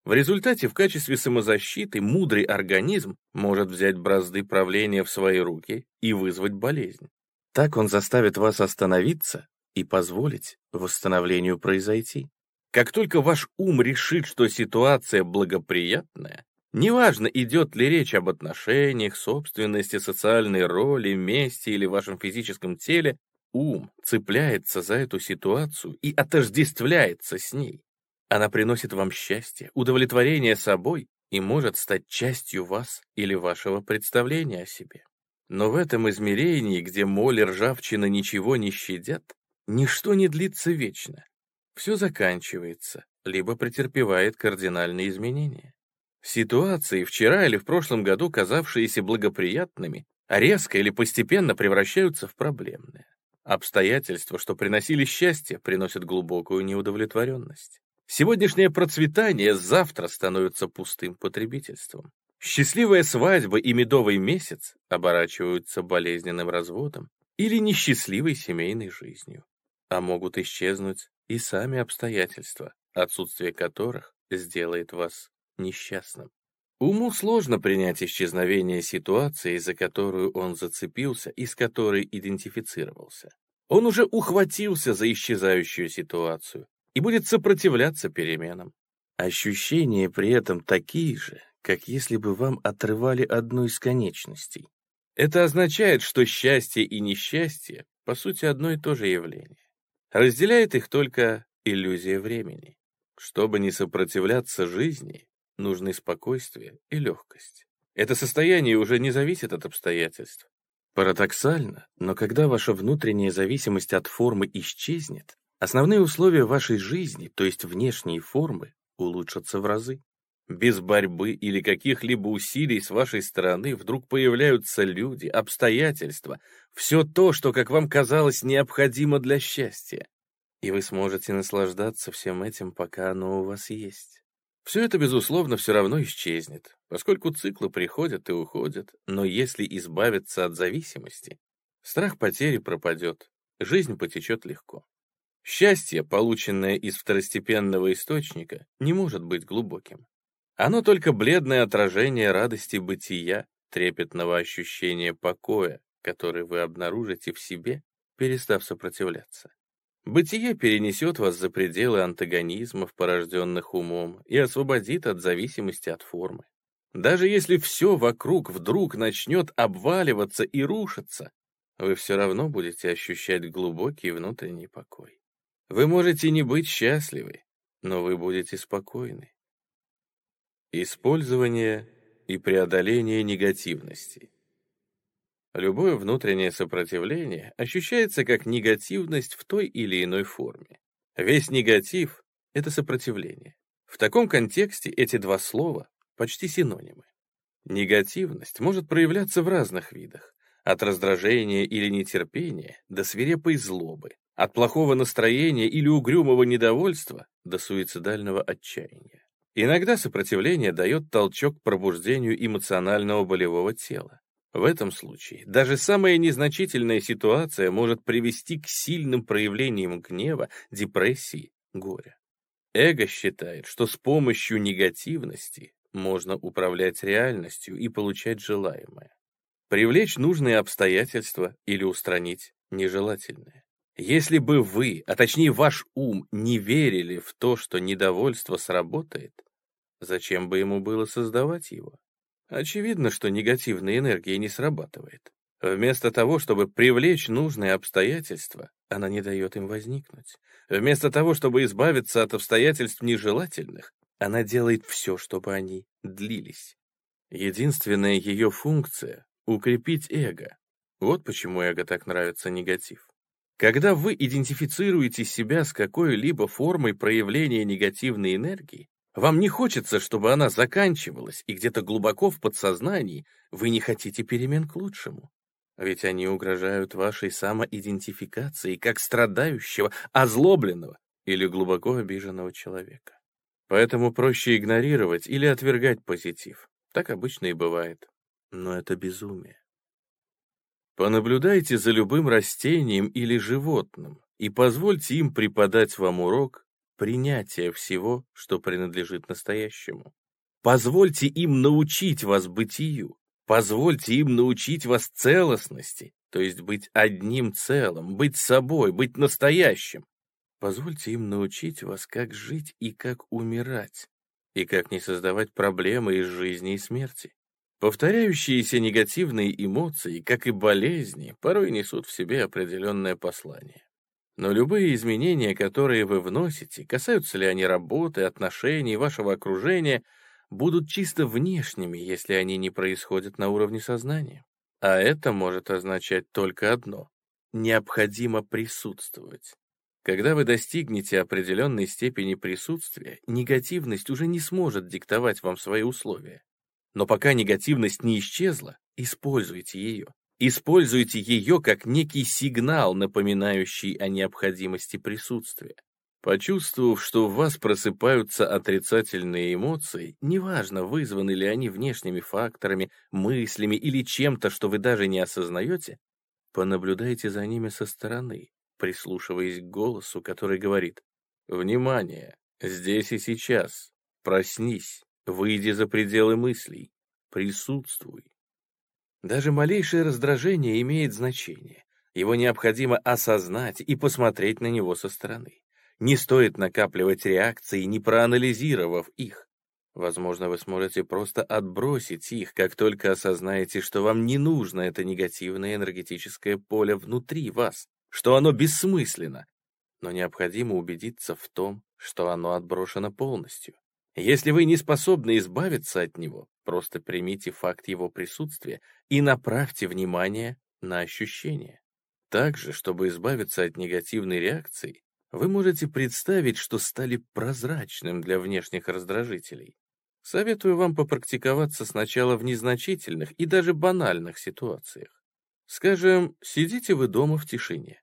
В результате в качестве самозащиты мудрый организм может взять бразды правления в свои руки и вызвать болезнь. Так он заставит вас остановиться и позволить восстановлению произойти. Как только ваш ум решит, что ситуация благоприятная, неважно, идет ли речь об отношениях, собственности, социальной роли, месте или вашем физическом теле, ум цепляется за эту ситуацию и отождествляется с ней. Она приносит вам счастье, удовлетворение собой и может стать частью вас или вашего представления о себе. Но в этом измерении, где моль и ржавчина ничего не щадят, ничто не длится вечно. Все заканчивается, либо претерпевает кардинальные изменения. Ситуации, вчера или в прошлом году казавшиеся благоприятными, резко или постепенно превращаются в проблемные. Обстоятельства, что приносили счастье, приносят глубокую неудовлетворенность. Сегодняшнее процветание завтра становится пустым потребительством. Счастливая свадьба и медовый месяц оборачиваются болезненным разводом или несчастливой семейной жизнью, а могут исчезнуть и сами обстоятельства, отсутствие которых сделает вас несчастным. Уму сложно принять исчезновение ситуации, за которую он зацепился и с которой идентифицировался. Он уже ухватился за исчезающую ситуацию, и будет сопротивляться переменам. Ощущения при этом такие же, как если бы вам отрывали одну из конечностей. Это означает, что счастье и несчастье, по сути, одно и то же явление. Разделяет их только иллюзия времени. Чтобы не сопротивляться жизни, нужны спокойствие и легкость. Это состояние уже не зависит от обстоятельств. Парадоксально, но когда ваша внутренняя зависимость от формы исчезнет, Основные условия вашей жизни, то есть внешние формы, улучшатся в разы. Без борьбы или каких-либо усилий с вашей стороны вдруг появляются люди, обстоятельства, все то, что, как вам казалось, необходимо для счастья. И вы сможете наслаждаться всем этим, пока оно у вас есть. Все это, безусловно, все равно исчезнет, поскольку циклы приходят и уходят, но если избавиться от зависимости, страх потери пропадет, жизнь потечет легко. Счастье, полученное из второстепенного источника, не может быть глубоким. Оно только бледное отражение радости бытия, трепетного ощущения покоя, который вы обнаружите в себе, перестав сопротивляться. Бытие перенесет вас за пределы антагонизмов, порожденных умом, и освободит от зависимости от формы. Даже если все вокруг вдруг начнет обваливаться и рушиться, вы все равно будете ощущать глубокий внутренний покой. Вы можете не быть счастливы, но вы будете спокойны. Использование и преодоление негативности. Любое внутреннее сопротивление ощущается как негативность в той или иной форме. Весь негатив — это сопротивление. В таком контексте эти два слова почти синонимы. Негативность может проявляться в разных видах, от раздражения или нетерпения до свирепой злобы, от плохого настроения или угрюмого недовольства до суицидального отчаяния. Иногда сопротивление дает толчок к пробуждению эмоционального болевого тела. В этом случае даже самая незначительная ситуация может привести к сильным проявлениям гнева, депрессии, горя. Эго считает, что с помощью негативности можно управлять реальностью и получать желаемое. Привлечь нужные обстоятельства или устранить нежелательное. Если бы вы, а точнее ваш ум, не верили в то, что недовольство сработает, Зачем бы ему было создавать его? Очевидно, что негативная энергия не срабатывает. Вместо того, чтобы привлечь нужные обстоятельства, она не дает им возникнуть. Вместо того, чтобы избавиться от обстоятельств нежелательных, она делает все, чтобы они длились. Единственная ее функция — укрепить эго. Вот почему эго так нравится негатив. Когда вы идентифицируете себя с какой-либо формой проявления негативной энергии, вам не хочется, чтобы она заканчивалась, и где-то глубоко в подсознании вы не хотите перемен к лучшему. Ведь они угрожают вашей самоидентификации как страдающего, озлобленного или глубоко обиженного человека. Поэтому проще игнорировать или отвергать позитив. Так обычно и бывает. Но это безумие. Понаблюдайте за любым растением или животным и позвольте им преподать вам урок, принятия всего, что принадлежит настоящему. Позвольте им научить вас бытию, позвольте им научить вас целостности, то есть быть одним целым, быть собой, быть настоящим. Позвольте им научить вас, как жить и как умирать, и как не создавать проблемы из жизни и смерти. Повторяющиеся негативные эмоции, как и болезни, порой несут в себе определенное послание. Но любые изменения, которые вы вносите, касаются ли они работы, отношений, вашего окружения, будут чисто внешними, если они не происходят на уровне сознания. А это может означать только одно — необходимо присутствовать. Когда вы достигнете определенной степени присутствия, негативность уже не сможет диктовать вам свои условия. Но пока негативность не исчезла, используйте ее. Используйте ее как некий сигнал, напоминающий о необходимости присутствия. Почувствовав, что в вас просыпаются отрицательные эмоции, неважно, вызваны ли они внешними факторами, мыслями или чем-то, что вы даже не осознаете, понаблюдайте за ними со стороны, прислушиваясь к голосу, который говорит «Внимание! Здесь и сейчас! Проснись! Выйди за пределы мыслей! Присутствуй!» Даже малейшее раздражение имеет значение. Его необходимо осознать и посмотреть на него со стороны. Не стоит накапливать реакции, не проанализировав их. Возможно, вы сможете просто отбросить их, как только осознаете, что вам не нужно это негативное энергетическое поле внутри вас, что оно бессмысленно. Но необходимо убедиться в том, что оно отброшено полностью. Если вы не способны избавиться от него, просто примите факт его присутствия и направьте внимание на ощущения. Также, чтобы избавиться от негативной реакции, вы можете представить, что стали прозрачным для внешних раздражителей. Советую вам попрактиковаться сначала в незначительных и даже банальных ситуациях. Скажем, сидите вы дома в тишине,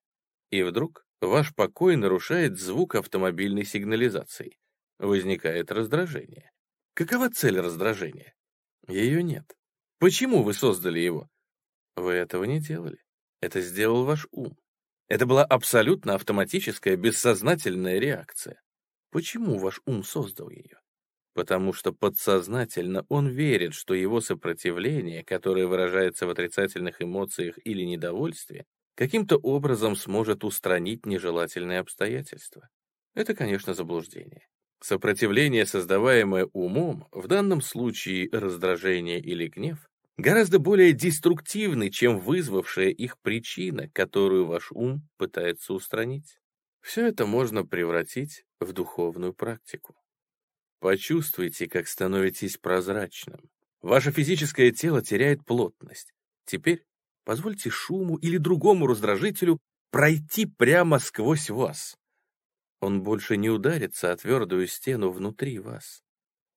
и вдруг ваш покой нарушает звук автомобильной сигнализации. Возникает раздражение. Какова цель раздражения? Ее нет. Почему вы создали его? Вы этого не делали. Это сделал ваш ум. Это была абсолютно автоматическая, бессознательная реакция. Почему ваш ум создал ее? Потому что подсознательно он верит, что его сопротивление, которое выражается в отрицательных эмоциях или недовольстве, каким-то образом сможет устранить нежелательные обстоятельства. Это, конечно, заблуждение. Сопротивление, создаваемое умом, в данном случае раздражение или гнев, гораздо более деструктивны, чем вызвавшая их причина, которую ваш ум пытается устранить. Все это можно превратить в духовную практику. Почувствуйте, как становитесь прозрачным. Ваше физическое тело теряет плотность. Теперь позвольте шуму или другому раздражителю пройти прямо сквозь вас. Он больше не ударится о твердую стену внутри вас.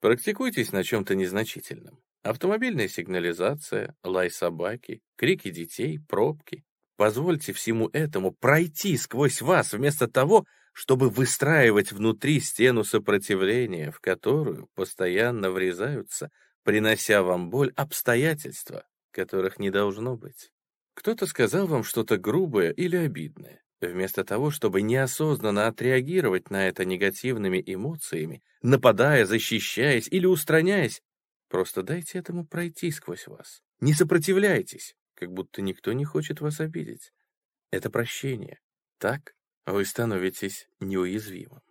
Практикуйтесь на чем-то незначительном. Автомобильная сигнализация, лай собаки, крики детей, пробки. Позвольте всему этому пройти сквозь вас вместо того, чтобы выстраивать внутри стену сопротивления, в которую постоянно врезаются, принося вам боль обстоятельства, которых не должно быть. Кто-то сказал вам что-то грубое или обидное. Вместо того, чтобы неосознанно отреагировать на это негативными эмоциями, нападая, защищаясь или устраняясь, просто дайте этому пройти сквозь вас. Не сопротивляйтесь, как будто никто не хочет вас обидеть. Это прощение. Так вы становитесь неуязвимым.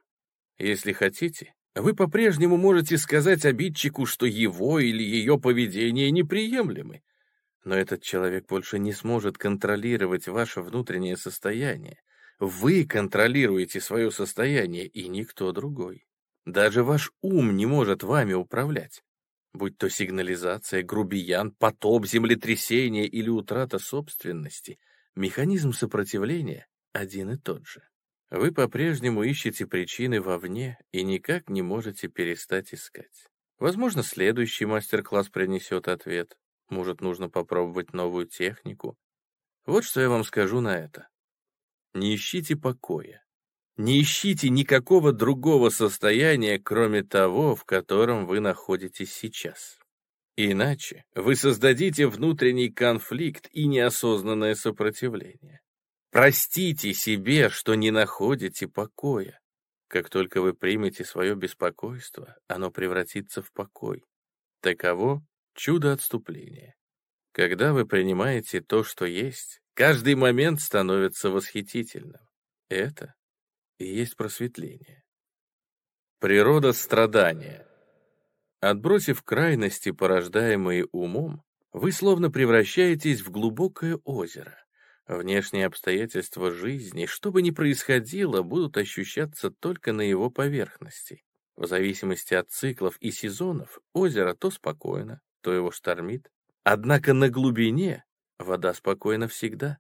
Если хотите, вы по-прежнему можете сказать обидчику, что его или ее поведение неприемлемы, но этот человек больше не сможет контролировать ваше внутреннее состояние. Вы контролируете свое состояние, и никто другой. Даже ваш ум не может вами управлять. Будь то сигнализация, грубиян, потоп, землетрясение или утрата собственности, механизм сопротивления один и тот же. Вы по-прежнему ищете причины вовне и никак не можете перестать искать. Возможно, следующий мастер-класс принесет ответ. Может, нужно попробовать новую технику? Вот что я вам скажу на это. Не ищите покоя. Не ищите никакого другого состояния, кроме того, в котором вы находитесь сейчас. Иначе вы создадите внутренний конфликт и неосознанное сопротивление. Простите себе, что не находите покоя. Как только вы примете свое беспокойство, оно превратится в покой. Таково Чудо отступления. Когда вы принимаете то, что есть, каждый момент становится восхитительным. Это и есть просветление. Природа страдания. Отбросив крайности, порождаемые умом, вы словно превращаетесь в глубокое озеро. Внешние обстоятельства жизни, что бы ни происходило, будут ощущаться только на его поверхности. В зависимости от циклов и сезонов озеро то спокойно, то его штормит. Однако на глубине вода спокойна всегда.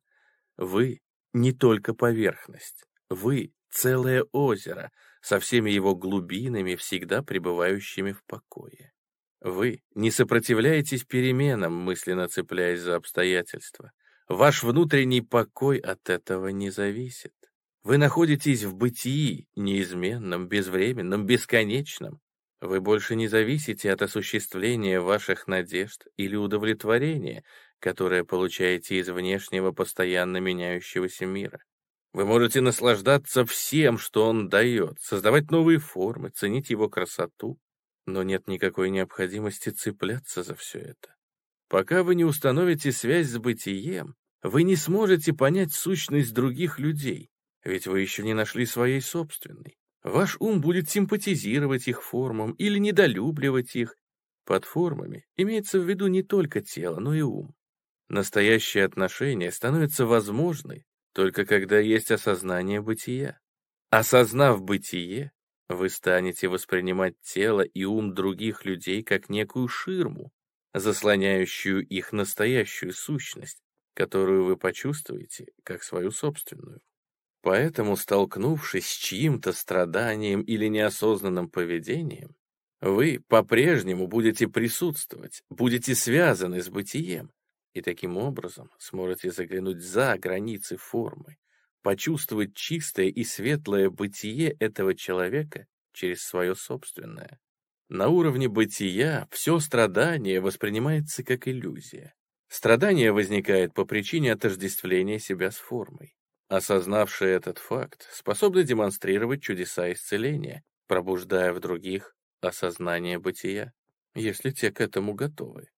Вы не только поверхность, вы целое озеро со всеми его глубинами, всегда пребывающими в покое. Вы не сопротивляетесь переменам, мысленно цепляясь за обстоятельства. Ваш внутренний покой от этого не зависит. Вы находитесь в бытии, неизменном, безвременном, бесконечном. Вы больше не зависите от осуществления ваших надежд или удовлетворения, которое получаете из внешнего постоянно меняющегося мира. Вы можете наслаждаться всем, что он дает, создавать новые формы, ценить его красоту, но нет никакой необходимости цепляться за все это. Пока вы не установите связь с бытием, вы не сможете понять сущность других людей, ведь вы еще не нашли своей собственной. Ваш ум будет симпатизировать их формам или недолюбливать их. Под формами имеется в виду не только тело, но и ум. Настоящие отношения становятся возможны только когда есть осознание бытия. Осознав бытие, вы станете воспринимать тело и ум других людей как некую ширму, заслоняющую их настоящую сущность, которую вы почувствуете как свою собственную. Поэтому, столкнувшись с чьим-то страданием или неосознанным поведением, Вы по-прежнему будете присутствовать, будете связаны с бытием, и таким образом сможете заглянуть за границы формы, почувствовать чистое и светлое бытие этого человека через свое собственное. На уровне бытия все страдание воспринимается как иллюзия. Страдание возникает по причине отождествления себя с формой. Осознавшие этот факт способны демонстрировать чудеса исцеления, пробуждая в других осознание бытия, если те к этому готовы.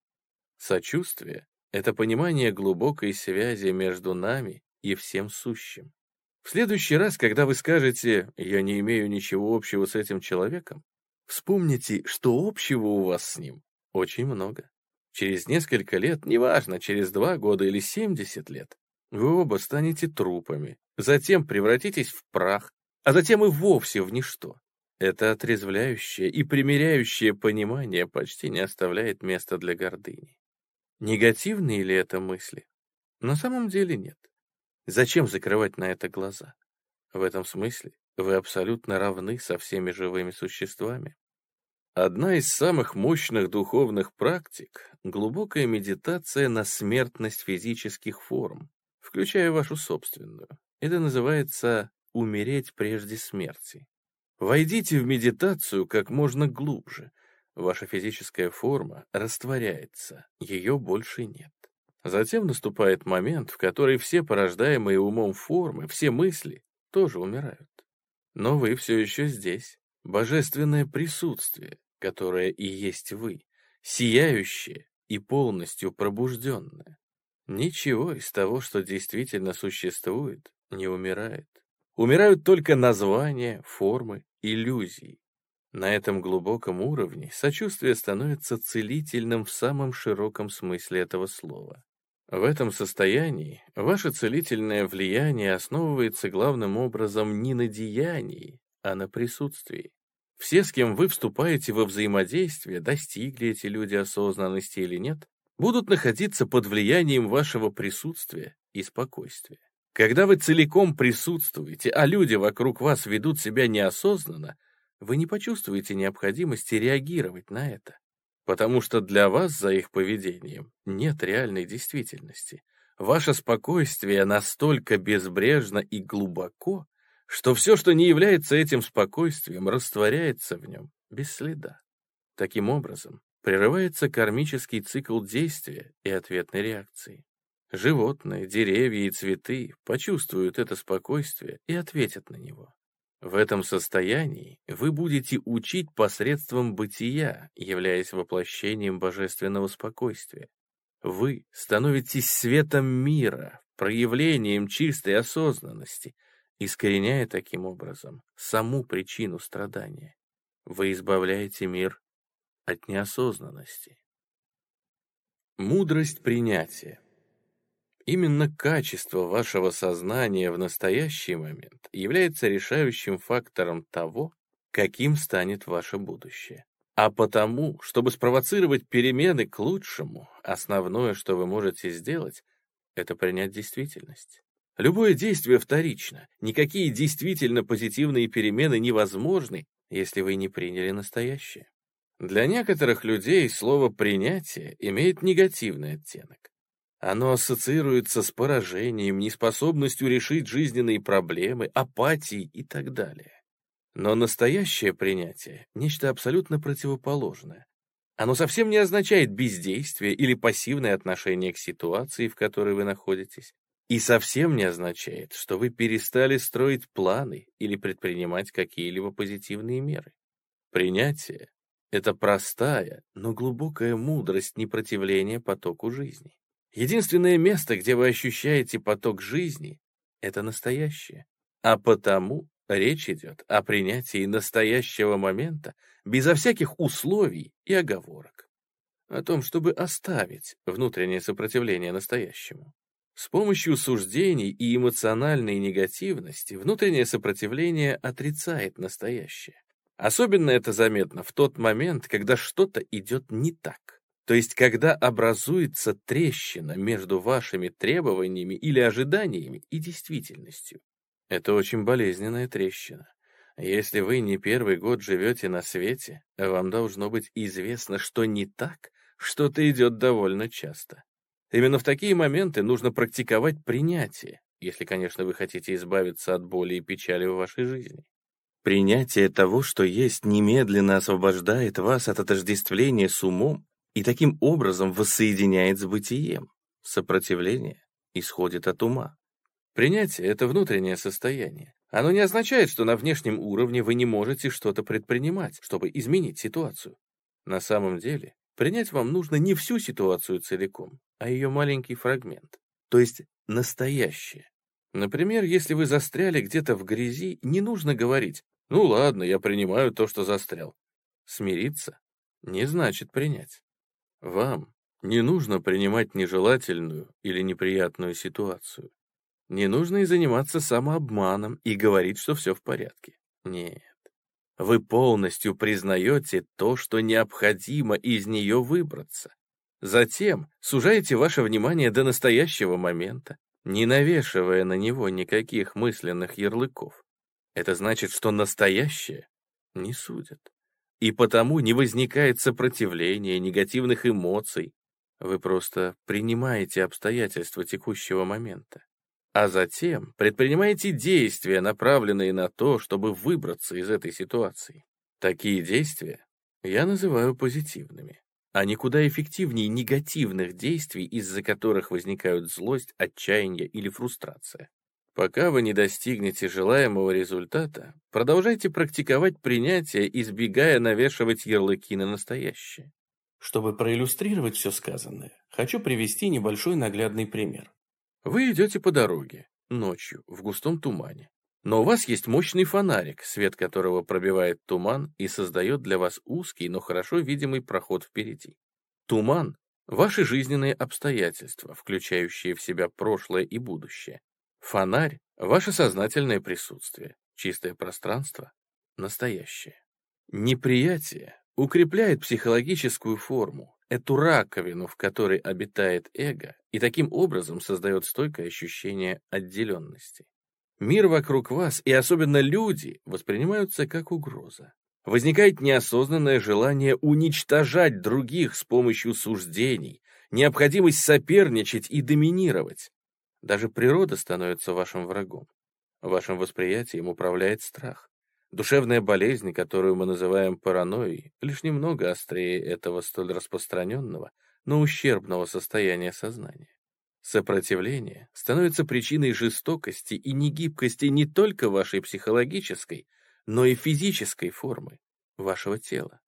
Сочувствие — это понимание глубокой связи между нами и всем сущим. В следующий раз, когда вы скажете «я не имею ничего общего с этим человеком», вспомните, что общего у вас с ним очень много. Через несколько лет, неважно, через два года или 70 лет, вы оба станете трупами, затем превратитесь в прах, а затем и вовсе в ничто. Это отрезвляющее и примиряющее понимание почти не оставляет места для гордыни. Негативные ли это мысли? На самом деле нет. Зачем закрывать на это глаза? В этом смысле вы абсолютно равны со всеми живыми существами. Одна из самых мощных духовных практик — глубокая медитация на смертность физических форм, включая вашу собственную. Это называется «умереть прежде смерти». Войдите в медитацию как можно глубже. Ваша физическая форма растворяется, ее больше нет. Затем наступает момент, в который все порождаемые умом формы, все мысли тоже умирают. Но вы все еще здесь. Божественное присутствие, которое и есть вы, сияющее и полностью пробужденное. Ничего из того, что действительно существует, не умирает. Умирают только названия, формы, иллюзий. На этом глубоком уровне сочувствие становится целительным в самом широком смысле этого слова. В этом состоянии ваше целительное влияние основывается главным образом не на деянии, а на присутствии. Все, с кем вы вступаете во взаимодействие, достигли эти люди осознанности или нет, будут находиться под влиянием вашего присутствия и спокойствия. Когда вы целиком присутствуете, а люди вокруг вас ведут себя неосознанно, вы не почувствуете необходимости реагировать на это, потому что для вас за их поведением нет реальной действительности. Ваше спокойствие настолько безбрежно и глубоко, что все, что не является этим спокойствием, растворяется в нем без следа. Таким образом, прерывается кармический цикл действия и ответной реакции. Животные, деревья и цветы почувствуют это спокойствие и ответят на него. В этом состоянии вы будете учить посредством бытия, являясь воплощением божественного спокойствия. Вы становитесь светом мира, проявлением чистой осознанности, искореняя таким образом саму причину страдания. Вы избавляете мир от неосознанности. Мудрость принятия Именно качество вашего сознания в настоящий момент является решающим фактором того, каким станет ваше будущее. А потому, чтобы спровоцировать перемены к лучшему, основное, что вы можете сделать, это принять действительность. Любое действие вторично. Никакие действительно позитивные перемены невозможны, если вы не приняли настоящее. Для некоторых людей слово «принятие» имеет негативный оттенок. Оно ассоциируется с поражением, неспособностью решить жизненные проблемы, апатией и так далее. Но настоящее принятие — нечто абсолютно противоположное. Оно совсем не означает бездействие или пассивное отношение к ситуации, в которой вы находитесь, и совсем не означает, что вы перестали строить планы или предпринимать какие-либо позитивные меры. Принятие — это простая, но глубокая мудрость непротивления потоку жизни. Единственное место, где вы ощущаете поток жизни, это настоящее. А потому речь идет о принятии настоящего момента безо всяких условий и оговорок. О том, чтобы оставить внутреннее сопротивление настоящему. С помощью суждений и эмоциональной негативности внутреннее сопротивление отрицает настоящее. Особенно это заметно в тот момент, когда что-то идет не так. То есть, когда образуется трещина между вашими требованиями или ожиданиями и действительностью. Это очень болезненная трещина. Если вы не первый год живете на свете, вам должно быть известно, что не так что-то идет довольно часто. Именно в такие моменты нужно практиковать принятие, если, конечно, вы хотите избавиться от боли и печали в вашей жизни. Принятие того, что есть, немедленно освобождает вас от отождествления с умом и таким образом воссоединяет с бытием. Сопротивление исходит от ума. Принятие — это внутреннее состояние. Оно не означает, что на внешнем уровне вы не можете что-то предпринимать, чтобы изменить ситуацию. На самом деле, принять вам нужно не всю ситуацию целиком, а ее маленький фрагмент, то есть настоящее. Например, если вы застряли где-то в грязи, не нужно говорить «Ну ладно, я принимаю то, что застрял». Смириться не значит принять. Вам не нужно принимать нежелательную или неприятную ситуацию. Не нужно и заниматься самообманом и говорить, что все в порядке. Нет. Вы полностью признаете то, что необходимо из нее выбраться. Затем сужаете ваше внимание до настоящего момента, не навешивая на него никаких мысленных ярлыков. Это значит, что настоящее не судят. И потому не возникает сопротивления, негативных эмоций. Вы просто принимаете обстоятельства текущего момента а затем предпринимаете действия, направленные на то, чтобы выбраться из этой ситуации. Такие действия я называю позитивными. Они куда эффективнее негативных действий, из-за которых возникают злость, отчаяние или фрустрация. Пока вы не достигнете желаемого результата, продолжайте практиковать принятие, избегая навешивать ярлыки на настоящее. Чтобы проиллюстрировать все сказанное, хочу привести небольшой наглядный пример. Вы идете по дороге, ночью, в густом тумане. Но у вас есть мощный фонарик, свет которого пробивает туман и создает для вас узкий, но хорошо видимый проход впереди. Туман — ваши жизненные обстоятельства, включающие в себя прошлое и будущее. Фонарь — ваше сознательное присутствие, чистое пространство — настоящее. Неприятие укрепляет психологическую форму, эту раковину, в которой обитает эго, и таким образом создает стойкое ощущение отделенности. Мир вокруг вас, и особенно люди, воспринимаются как угроза. Возникает неосознанное желание уничтожать других с помощью суждений, необходимость соперничать и доминировать. Даже природа становится вашим врагом. Вашим восприятием управляет страх. Душевная болезнь, которую мы называем паранойей, лишь немного острее этого столь распространенного, но ущербного состояния сознания. Сопротивление становится причиной жестокости и негибкости не только вашей психологической, но и физической формы вашего тела.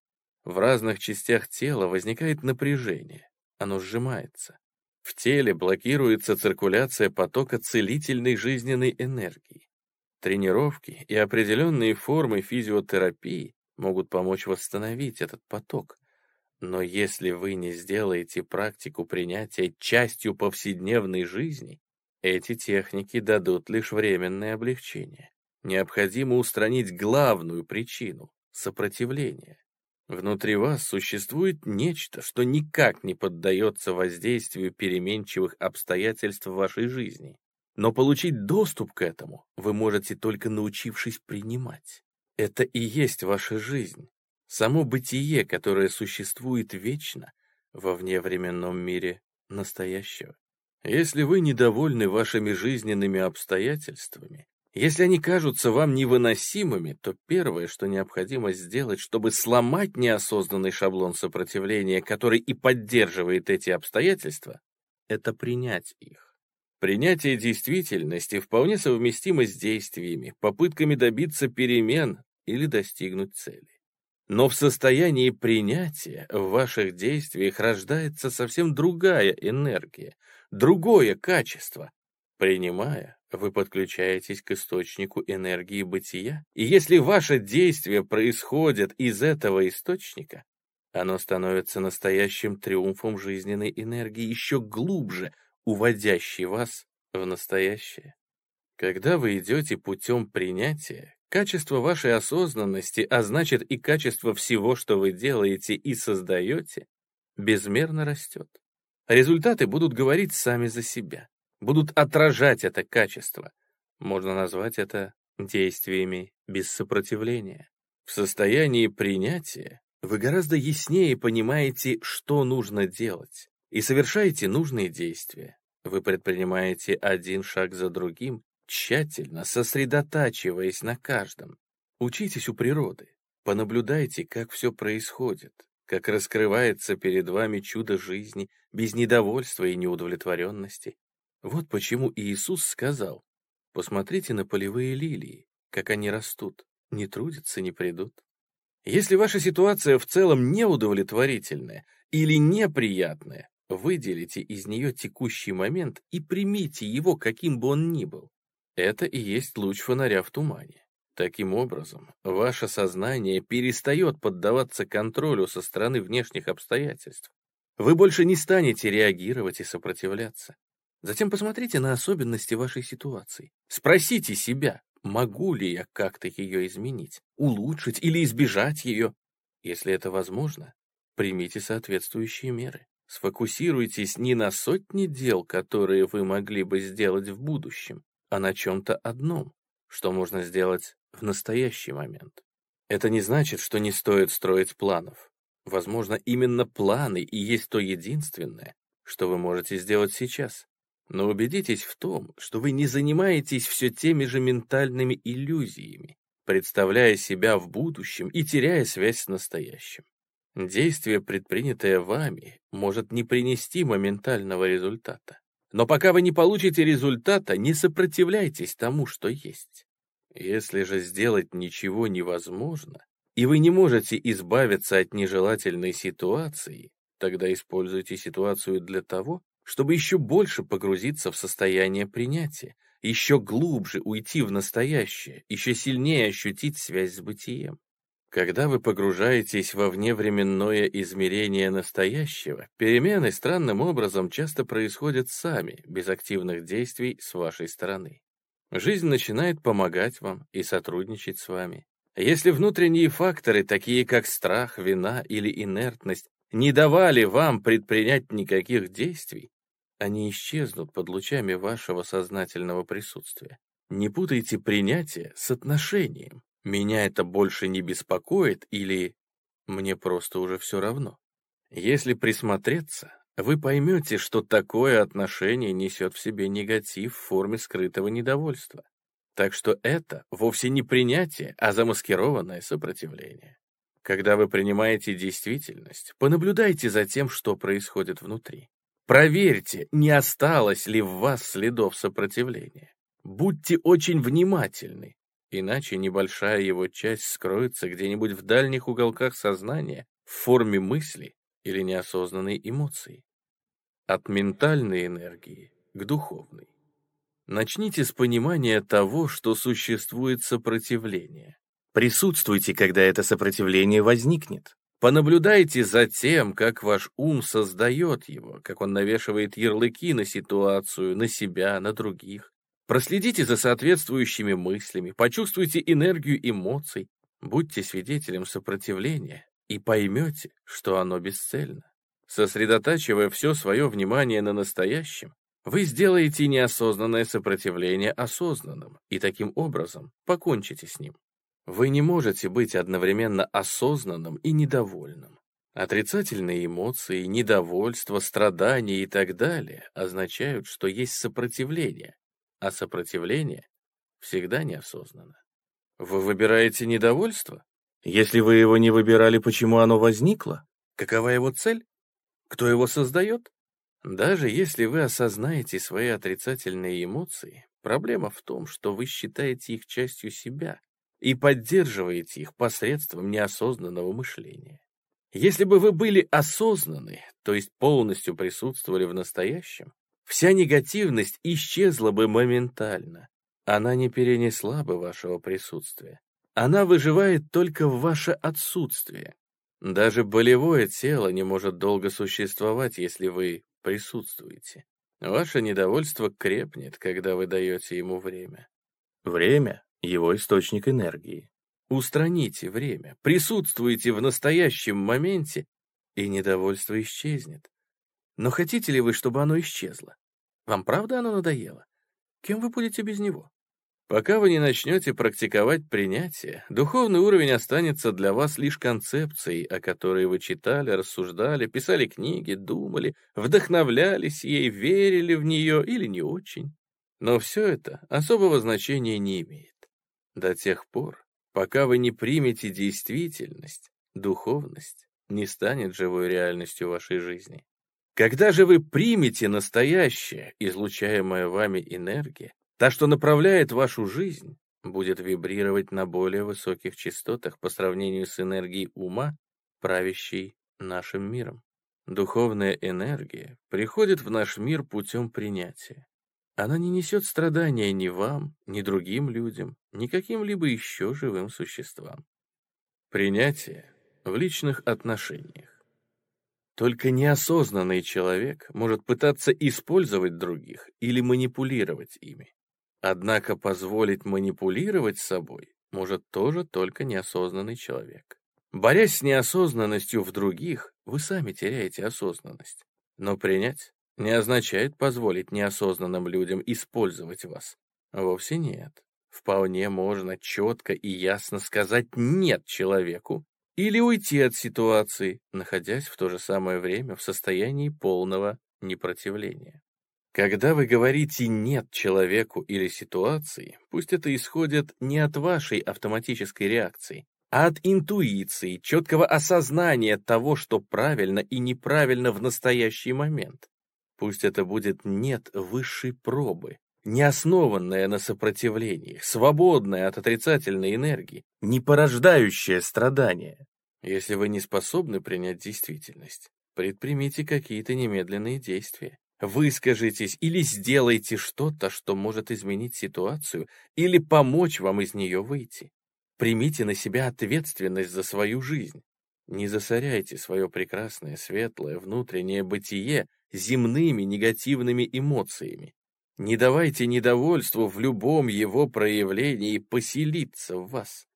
В разных частях тела возникает напряжение, оно сжимается. В теле блокируется циркуляция потока целительной жизненной энергии. Тренировки и определенные формы физиотерапии могут помочь восстановить этот поток. Но если вы не сделаете практику принятия частью повседневной жизни, эти техники дадут лишь временное облегчение. Необходимо устранить главную причину — сопротивление. Внутри вас существует нечто, что никак не поддается воздействию переменчивых обстоятельств вашей жизни. Но получить доступ к этому вы можете только научившись принимать. Это и есть ваша жизнь, само бытие, которое существует вечно во вневременном мире настоящего. Если вы недовольны вашими жизненными обстоятельствами, если они кажутся вам невыносимыми, то первое, что необходимо сделать, чтобы сломать неосознанный шаблон сопротивления, который и поддерживает эти обстоятельства, это принять их. Принятие действительности вполне совместимо с действиями, попытками добиться перемен или достигнуть цели. Но в состоянии принятия в ваших действиях рождается совсем другая энергия, другое качество. Принимая, вы подключаетесь к источнику энергии бытия, и если ваше действие происходит из этого источника, оно становится настоящим триумфом жизненной энергии еще глубже, уводящий вас в настоящее. Когда вы идете путем принятия, качество вашей осознанности, а значит и качество всего, что вы делаете и создаете, безмерно растет. Результаты будут говорить сами за себя, будут отражать это качество. Можно назвать это действиями без сопротивления. В состоянии принятия вы гораздо яснее понимаете, что нужно делать, и совершаете нужные действия. Вы предпринимаете один шаг за другим, тщательно сосредотачиваясь на каждом. Учитесь у природы, понаблюдайте, как все происходит, как раскрывается перед вами чудо жизни без недовольства и неудовлетворенности. Вот почему Иисус сказал, посмотрите на полевые лилии, как они растут, не трудятся, не придут. Если ваша ситуация в целом неудовлетворительная или неприятная, выделите из нее текущий момент и примите его, каким бы он ни был. Это и есть луч фонаря в тумане. Таким образом, ваше сознание перестает поддаваться контролю со стороны внешних обстоятельств. Вы больше не станете реагировать и сопротивляться. Затем посмотрите на особенности вашей ситуации. Спросите себя, могу ли я как-то ее изменить, улучшить или избежать ее. Если это возможно, примите соответствующие меры. Сфокусируйтесь не на сотне дел, которые вы могли бы сделать в будущем, а на чем-то одном, что можно сделать в настоящий момент. Это не значит, что не стоит строить планов. Возможно, именно планы и есть то единственное, что вы можете сделать сейчас. Но убедитесь в том, что вы не занимаетесь все теми же ментальными иллюзиями, представляя себя в будущем и теряя связь с настоящим. Действие, предпринятое вами, может не принести моментального результата. Но пока вы не получите результата, не сопротивляйтесь тому, что есть. Если же сделать ничего невозможно, и вы не можете избавиться от нежелательной ситуации, тогда используйте ситуацию для того, чтобы еще больше погрузиться в состояние принятия, еще глубже уйти в настоящее, еще сильнее ощутить связь с бытием. Когда вы погружаетесь во вневременное измерение настоящего, перемены странным образом часто происходят сами, без активных действий с вашей стороны. Жизнь начинает помогать вам и сотрудничать с вами. Если внутренние факторы, такие как страх, вина или инертность, не давали вам предпринять никаких действий, они исчезнут под лучами вашего сознательного присутствия. Не путайте принятие с отношением. Меня это больше не беспокоит или мне просто уже все равно. Если присмотреться, вы поймете, что такое отношение несет в себе негатив в форме скрытого недовольства. Так что это вовсе не принятие, а замаскированное сопротивление. Когда вы принимаете действительность, понаблюдайте за тем, что происходит внутри. Проверьте, не осталось ли в вас следов сопротивления. Будьте очень внимательны, иначе небольшая его часть скроется где-нибудь в дальних уголках сознания в форме мысли или неосознанной эмоции. От ментальной энергии к духовной. Начните с понимания того, что существует сопротивление. Присутствуйте, когда это сопротивление возникнет. Понаблюдайте за тем, как ваш ум создает его, как он навешивает ярлыки на ситуацию, на себя, на других. Проследите за соответствующими мыслями, почувствуйте энергию эмоций, будьте свидетелем сопротивления и поймете, что оно бесцельно. Сосредотачивая все свое внимание на настоящем, вы сделаете неосознанное сопротивление осознанным и таким образом покончите с ним. Вы не можете быть одновременно осознанным и недовольным. Отрицательные эмоции, недовольство, страдания и так далее означают, что есть сопротивление, а сопротивление всегда неосознанно. Вы выбираете недовольство? Если вы его не выбирали, почему оно возникло? Какова его цель? Кто его создает? Даже если вы осознаете свои отрицательные эмоции, проблема в том, что вы считаете их частью себя и поддерживаете их посредством неосознанного мышления. Если бы вы были осознаны, то есть полностью присутствовали в настоящем, Вся негативность исчезла бы моментально. Она не перенесла бы вашего присутствия. Она выживает только в ваше отсутствие. Даже болевое тело не может долго существовать, если вы присутствуете. Ваше недовольство крепнет, когда вы даете ему время. Время — его источник энергии. Устраните время, присутствуйте в настоящем моменте, и недовольство исчезнет. Но хотите ли вы, чтобы оно исчезло? Вам правда оно надоело? Кем вы будете без него? Пока вы не начнете практиковать принятие, духовный уровень останется для вас лишь концепцией, о которой вы читали, рассуждали, писали книги, думали, вдохновлялись ей, верили в нее или не очень. Но все это особого значения не имеет. До тех пор, пока вы не примете действительность, духовность не станет живой реальностью вашей жизни. Когда же вы примете настоящее, излучаемое вами энергия, Та, что направляет вашу жизнь, будет вибрировать на более высоких частотах по сравнению с энергией ума, правящей нашим миром. Духовная энергия приходит в наш мир путем принятия. Она не несет страдания ни вам, ни другим людям, ни каким-либо еще живым существам. Принятие в личных отношениях. Только неосознанный человек может пытаться использовать других или манипулировать ими. Однако позволить манипулировать собой может тоже только неосознанный человек. Борясь с неосознанностью в других, вы сами теряете осознанность. Но принять не означает позволить неосознанным людям использовать вас. Вовсе нет. Вполне можно четко и ясно сказать «нет» человеку или уйти от ситуации, находясь в то же самое время в состоянии полного непротивления. Когда вы говорите «нет» человеку или ситуации, пусть это исходит не от вашей автоматической реакции, а от интуиции, четкого осознания того, что правильно и неправильно в настоящий момент. Пусть это будет «нет» высшей пробы, не основанная на сопротивлении, свободная от отрицательной энергии, не порождающая страдания. Если вы не способны принять действительность, предпримите какие-то немедленные действия. Выскажитесь или сделайте что-то, что может изменить ситуацию или помочь вам из нее выйти. Примите на себя ответственность за свою жизнь. Не засоряйте свое прекрасное, светлое, внутреннее бытие земными негативными эмоциями. Не давайте недовольству в любом его проявлении поселиться в вас.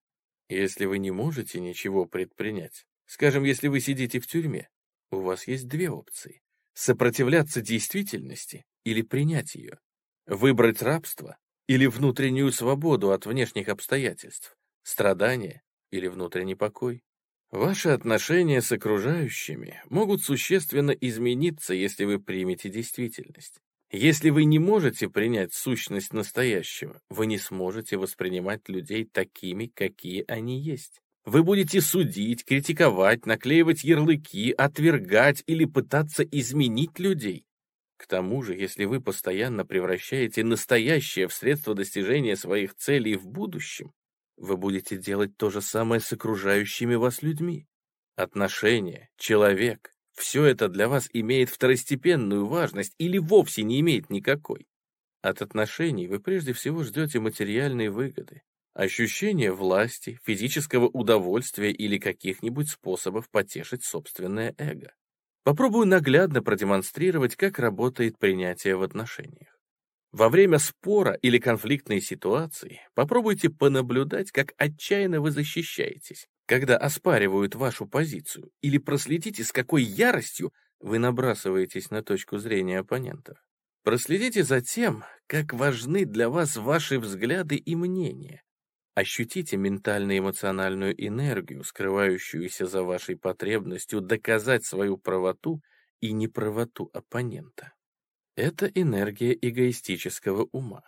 Если вы не можете ничего предпринять, скажем, если вы сидите в тюрьме, у вас есть две опции Сопротивляться действительности или принять ее? Выбрать рабство или внутреннюю свободу от внешних обстоятельств? Страдания или внутренний покой? Ваши отношения с окружающими могут существенно измениться, если вы примете действительность. Если вы не можете принять сущность настоящего, вы не сможете воспринимать людей такими, какие они есть. Вы будете судить, критиковать, наклеивать ярлыки, отвергать или пытаться изменить людей. К тому же, если вы постоянно превращаете настоящее в средство достижения своих целей в будущем, вы будете делать то же самое с окружающими вас людьми. Отношения, человек — все это для вас имеет второстепенную важность или вовсе не имеет никакой. От отношений вы прежде всего ждете материальной выгоды, ощущение власти, физического удовольствия или каких-нибудь способов потешить собственное эго. Попробую наглядно продемонстрировать, как работает принятие в отношениях. Во время спора или конфликтной ситуации попробуйте понаблюдать, как отчаянно вы защищаетесь, когда оспаривают вашу позицию, или проследите, с какой яростью вы набрасываетесь на точку зрения оппонентов. Проследите за тем, как важны для вас ваши взгляды и мнения, Ощутите ментально-эмоциональную энергию, скрывающуюся за вашей потребностью доказать свою правоту и неправоту оппонента. Это энергия эгоистического ума.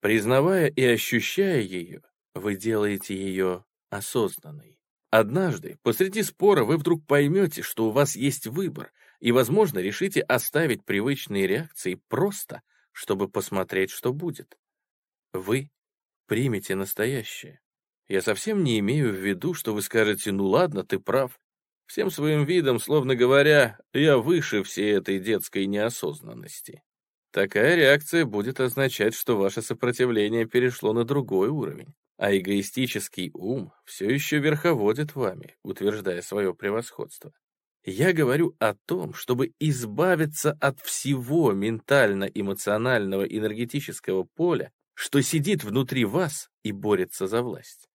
Признавая и ощущая ее, вы делаете ее осознанной. Однажды, посреди спора, вы вдруг поймете, что у вас есть выбор, и, возможно, решите оставить привычные реакции просто, чтобы посмотреть, что будет. Вы примите настоящее. Я совсем не имею в виду, что вы скажете «ну ладно, ты прав». Всем своим видом, словно говоря, я выше всей этой детской неосознанности. Такая реакция будет означать, что ваше сопротивление перешло на другой уровень, а эгоистический ум все еще верховодит вами, утверждая свое превосходство. Я говорю о том, чтобы избавиться от всего ментально-эмоционального энергетического поля, что сидит внутри вас и борется за власть.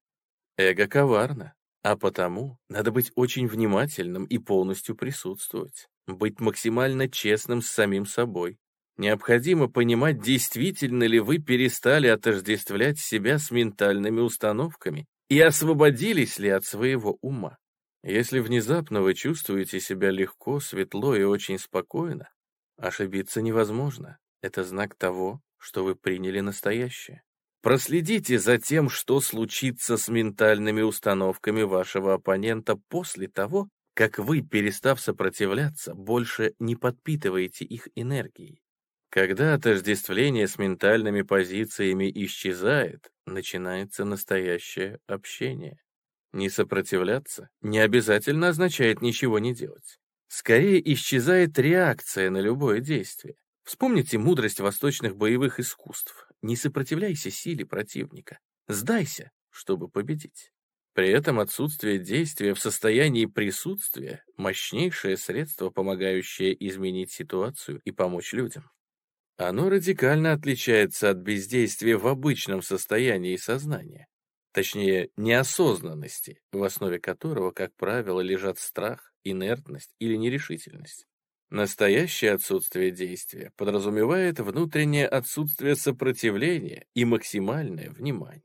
Эго коварно, а потому надо быть очень внимательным и полностью присутствовать, быть максимально честным с самим собой. Необходимо понимать, действительно ли вы перестали отождествлять себя с ментальными установками и освободились ли от своего ума. Если внезапно вы чувствуете себя легко, светло и очень спокойно, ошибиться невозможно. Это знак того, что вы приняли настоящее. Проследите за тем, что случится с ментальными установками вашего оппонента после того, как вы, перестав сопротивляться, больше не подпитываете их энергией. Когда отождествление с ментальными позициями исчезает, начинается настоящее общение. Не сопротивляться не обязательно означает ничего не делать. Скорее исчезает реакция на любое действие. Вспомните мудрость восточных боевых искусств. Не сопротивляйся силе противника. Сдайся, чтобы победить. При этом отсутствие действия в состоянии присутствия – мощнейшее средство, помогающее изменить ситуацию и помочь людям. Оно радикально отличается от бездействия в обычном состоянии сознания, точнее, неосознанности, в основе которого, как правило, лежат страх, инертность или нерешительность. Настоящее отсутствие действия подразумевает внутреннее отсутствие сопротивления и максимальное внимание.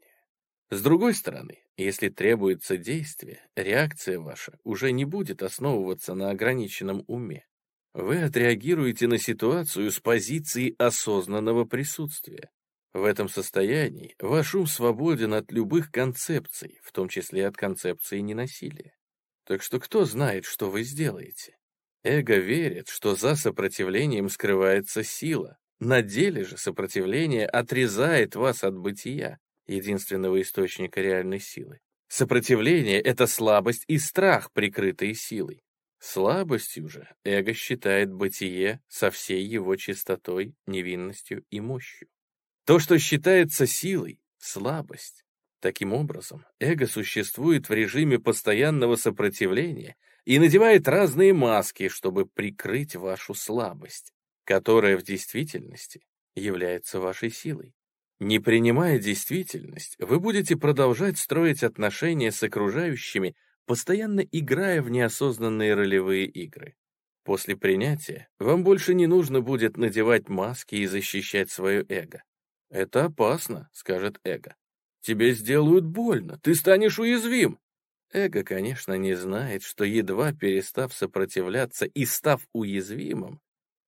С другой стороны, если требуется действие, реакция ваша уже не будет основываться на ограниченном уме. Вы отреагируете на ситуацию с позиции осознанного присутствия. В этом состоянии ваш ум свободен от любых концепций, в том числе от концепции ненасилия. Так что кто знает, что вы сделаете? Эго верит, что за сопротивлением скрывается сила. На деле же сопротивление отрезает вас от бытия, единственного источника реальной силы. Сопротивление — это слабость и страх, прикрытые силой. Слабостью же эго считает бытие со всей его чистотой, невинностью и мощью. То, что считается силой — слабость. Таким образом, эго существует в режиме постоянного сопротивления и надевает разные маски, чтобы прикрыть вашу слабость, которая в действительности является вашей силой. Не принимая действительность, вы будете продолжать строить отношения с окружающими постоянно играя в неосознанные ролевые игры. После принятия вам больше не нужно будет надевать маски и защищать свое эго. «Это опасно», — скажет эго. «Тебе сделают больно, ты станешь уязвим». Эго, конечно, не знает, что едва перестав сопротивляться и став уязвимым,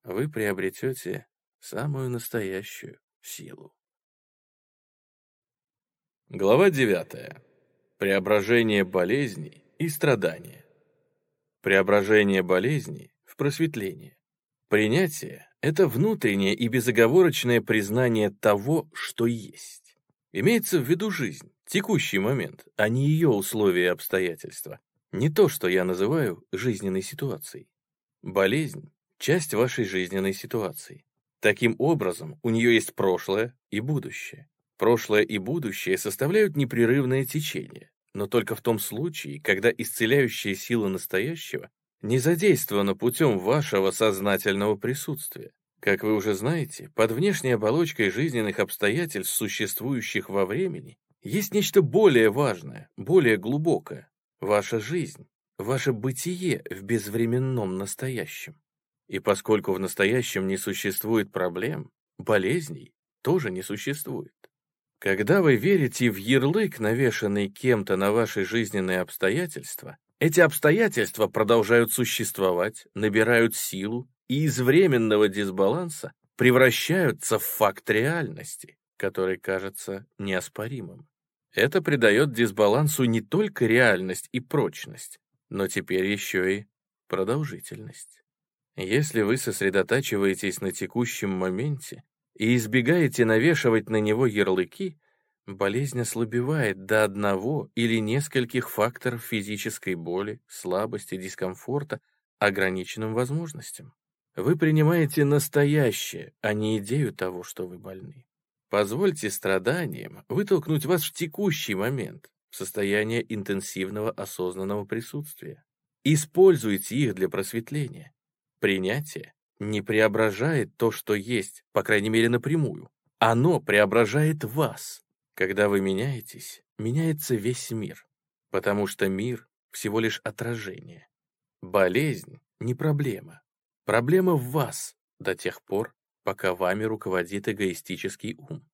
вы приобретете самую настоящую силу. Глава девятая. Преображение болезней и страдания. Преображение болезни в просветление. Принятие — это внутреннее и безоговорочное признание того, что есть. Имеется в виду жизнь, текущий момент, а не ее условия и обстоятельства. Не то, что я называю жизненной ситуацией. Болезнь — часть вашей жизненной ситуации. Таким образом, у нее есть прошлое и будущее. Прошлое и будущее составляют непрерывное течение но только в том случае, когда исцеляющая сила настоящего не задействована путем вашего сознательного присутствия. Как вы уже знаете, под внешней оболочкой жизненных обстоятельств, существующих во времени, есть нечто более важное, более глубокое — ваша жизнь, ваше бытие в безвременном настоящем. И поскольку в настоящем не существует проблем, болезней тоже не существует. Когда вы верите в ярлык, навешанный кем-то на ваши жизненные обстоятельства, эти обстоятельства продолжают существовать, набирают силу и из временного дисбаланса превращаются в факт реальности, который кажется неоспоримым. Это придает дисбалансу не только реальность и прочность, но теперь еще и продолжительность. Если вы сосредотачиваетесь на текущем моменте, и избегаете навешивать на него ярлыки, болезнь ослабевает до одного или нескольких факторов физической боли, слабости, дискомфорта, ограниченным возможностям. Вы принимаете настоящее, а не идею того, что вы больны. Позвольте страданиям вытолкнуть вас в текущий момент, в состояние интенсивного осознанного присутствия. Используйте их для просветления. Принятие не преображает то, что есть, по крайней мере напрямую. Оно преображает вас. Когда вы меняетесь, меняется весь мир, потому что мир всего лишь отражение. Болезнь не проблема. Проблема в вас до тех пор, пока вами руководит эгоистический ум.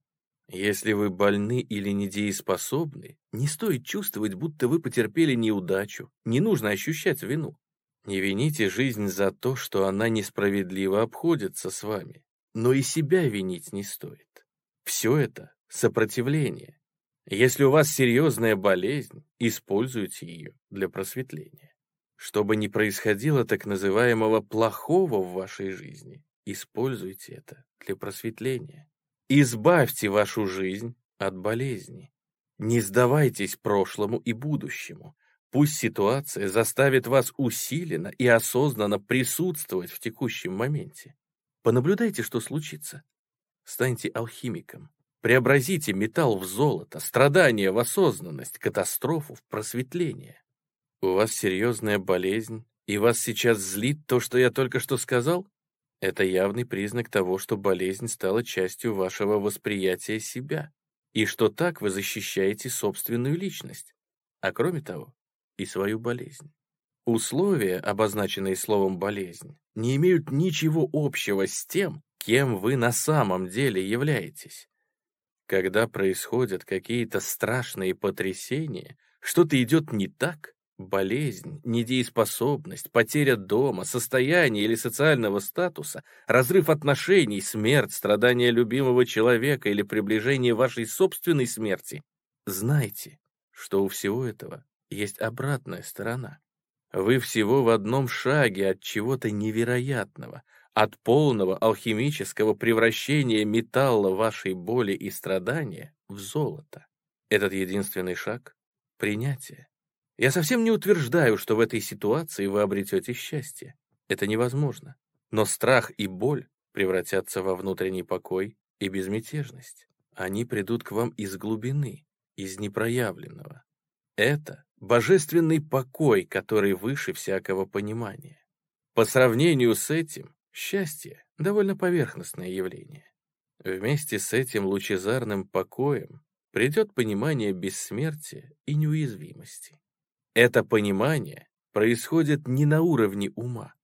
Если вы больны или недееспособны, не стоит чувствовать, будто вы потерпели неудачу, не нужно ощущать вину. Не вините жизнь за то, что она несправедливо обходится с вами, но и себя винить не стоит. Все это — сопротивление. Если у вас серьезная болезнь, используйте ее для просветления. Что бы ни происходило так называемого плохого в вашей жизни, используйте это для просветления. Избавьте вашу жизнь от болезни. Не сдавайтесь прошлому и будущему. Пусть ситуация заставит вас усиленно и осознанно присутствовать в текущем моменте. Понаблюдайте, что случится. Станьте алхимиком. Преобразите металл в золото, страдания в осознанность, катастрофу в просветление. У вас серьезная болезнь, и вас сейчас злит то, что я только что сказал? Это явный признак того, что болезнь стала частью вашего восприятия себя, и что так вы защищаете собственную личность, а кроме того, и свою болезнь. Условия, обозначенные словом «болезнь», не имеют ничего общего с тем, кем вы на самом деле являетесь. Когда происходят какие-то страшные потрясения, что-то идет не так, Болезнь, недееспособность, потеря дома, состояния или социального статуса, разрыв отношений, смерть, страдания любимого человека или приближение вашей собственной смерти. Знайте, что у всего этого есть обратная сторона. Вы всего в одном шаге от чего-то невероятного, от полного алхимического превращения металла вашей боли и страдания в золото. Этот единственный шаг — принятие. Я совсем не утверждаю, что в этой ситуации вы обретете счастье. Это невозможно. Но страх и боль превратятся во внутренний покой и безмятежность. Они придут к вам из глубины, из непроявленного. Это божественный покой, который выше всякого понимания. По сравнению с этим, счастье — довольно поверхностное явление. Вместе с этим лучезарным покоем придет понимание бессмертия и неуязвимости. Это понимание происходит не на уровне ума.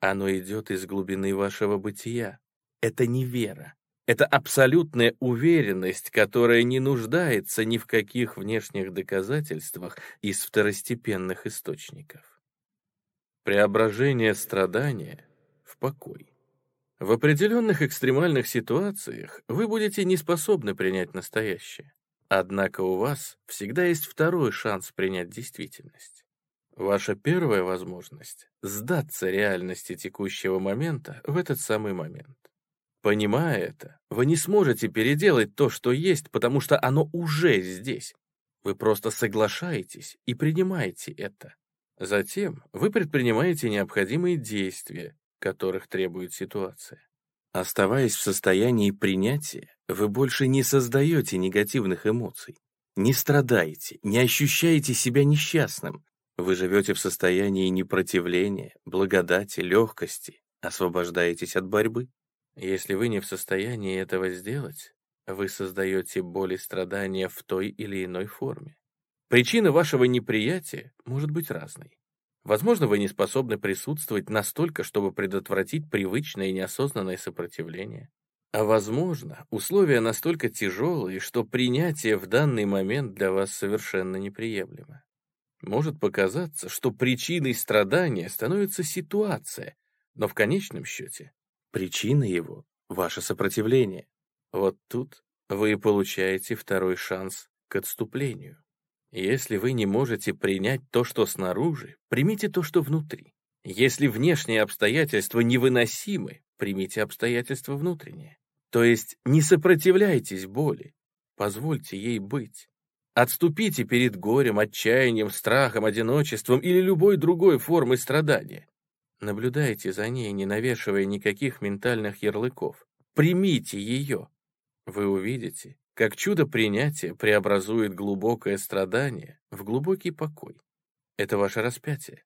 Оно идет из глубины вашего бытия. Это не вера. Это абсолютная уверенность, которая не нуждается ни в каких внешних доказательствах из второстепенных источников. Преображение страдания в покой. В определенных экстремальных ситуациях вы будете не способны принять настоящее. Однако у вас всегда есть второй шанс принять действительность. Ваша первая возможность — сдаться реальности текущего момента в этот самый момент. Понимая это, вы не сможете переделать то, что есть, потому что оно уже здесь. Вы просто соглашаетесь и принимаете это. Затем вы предпринимаете необходимые действия, которых требует ситуация. Оставаясь в состоянии принятия, вы больше не создаете негативных эмоций, не страдаете, не ощущаете себя несчастным. Вы живете в состоянии непротивления, благодати, легкости, освобождаетесь от борьбы. Если вы не в состоянии этого сделать, вы создаете боль и страдания в той или иной форме. Причина вашего неприятия может быть разной. Возможно, вы не способны присутствовать настолько, чтобы предотвратить привычное и неосознанное сопротивление. А возможно, условия настолько тяжелые, что принятие в данный момент для вас совершенно неприемлемо. Может показаться, что причиной страдания становится ситуация, но в конечном счете причина его — ваше сопротивление. Вот тут вы получаете второй шанс к отступлению. Если вы не можете принять то, что снаружи, примите то, что внутри. Если внешние обстоятельства невыносимы, примите обстоятельства внутренние. То есть не сопротивляйтесь боли, позвольте ей быть. Отступите перед горем, отчаянием, страхом, одиночеством или любой другой формой страдания. Наблюдайте за ней, не навешивая никаких ментальных ярлыков. Примите ее. Вы увидите, как чудо принятия преобразует глубокое страдание в глубокий покой. Это ваше распятие.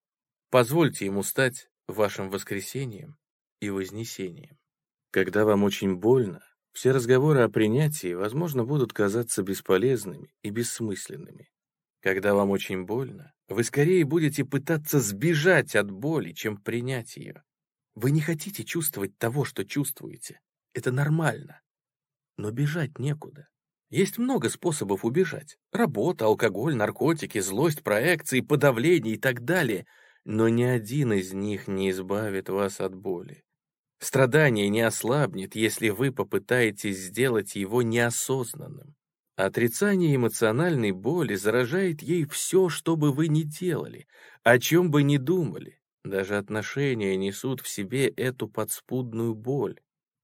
Позвольте ему стать вашим воскресением и вознесением. Когда вам очень больно, все разговоры о принятии, возможно, будут казаться бесполезными и бессмысленными. Когда вам очень больно, вы скорее будете пытаться сбежать от боли, чем принять ее. Вы не хотите чувствовать того, что чувствуете. Это нормально. Но бежать некуда. Есть много способов убежать. Работа, алкоголь, наркотики, злость, проекции, подавление и так далее. Но ни один из них не избавит вас от боли. Страдание не ослабнет, если вы попытаетесь сделать его неосознанным. Отрицание эмоциональной боли заражает ей все, что бы вы ни делали, о чем бы ни думали. Даже отношения несут в себе эту подспудную боль.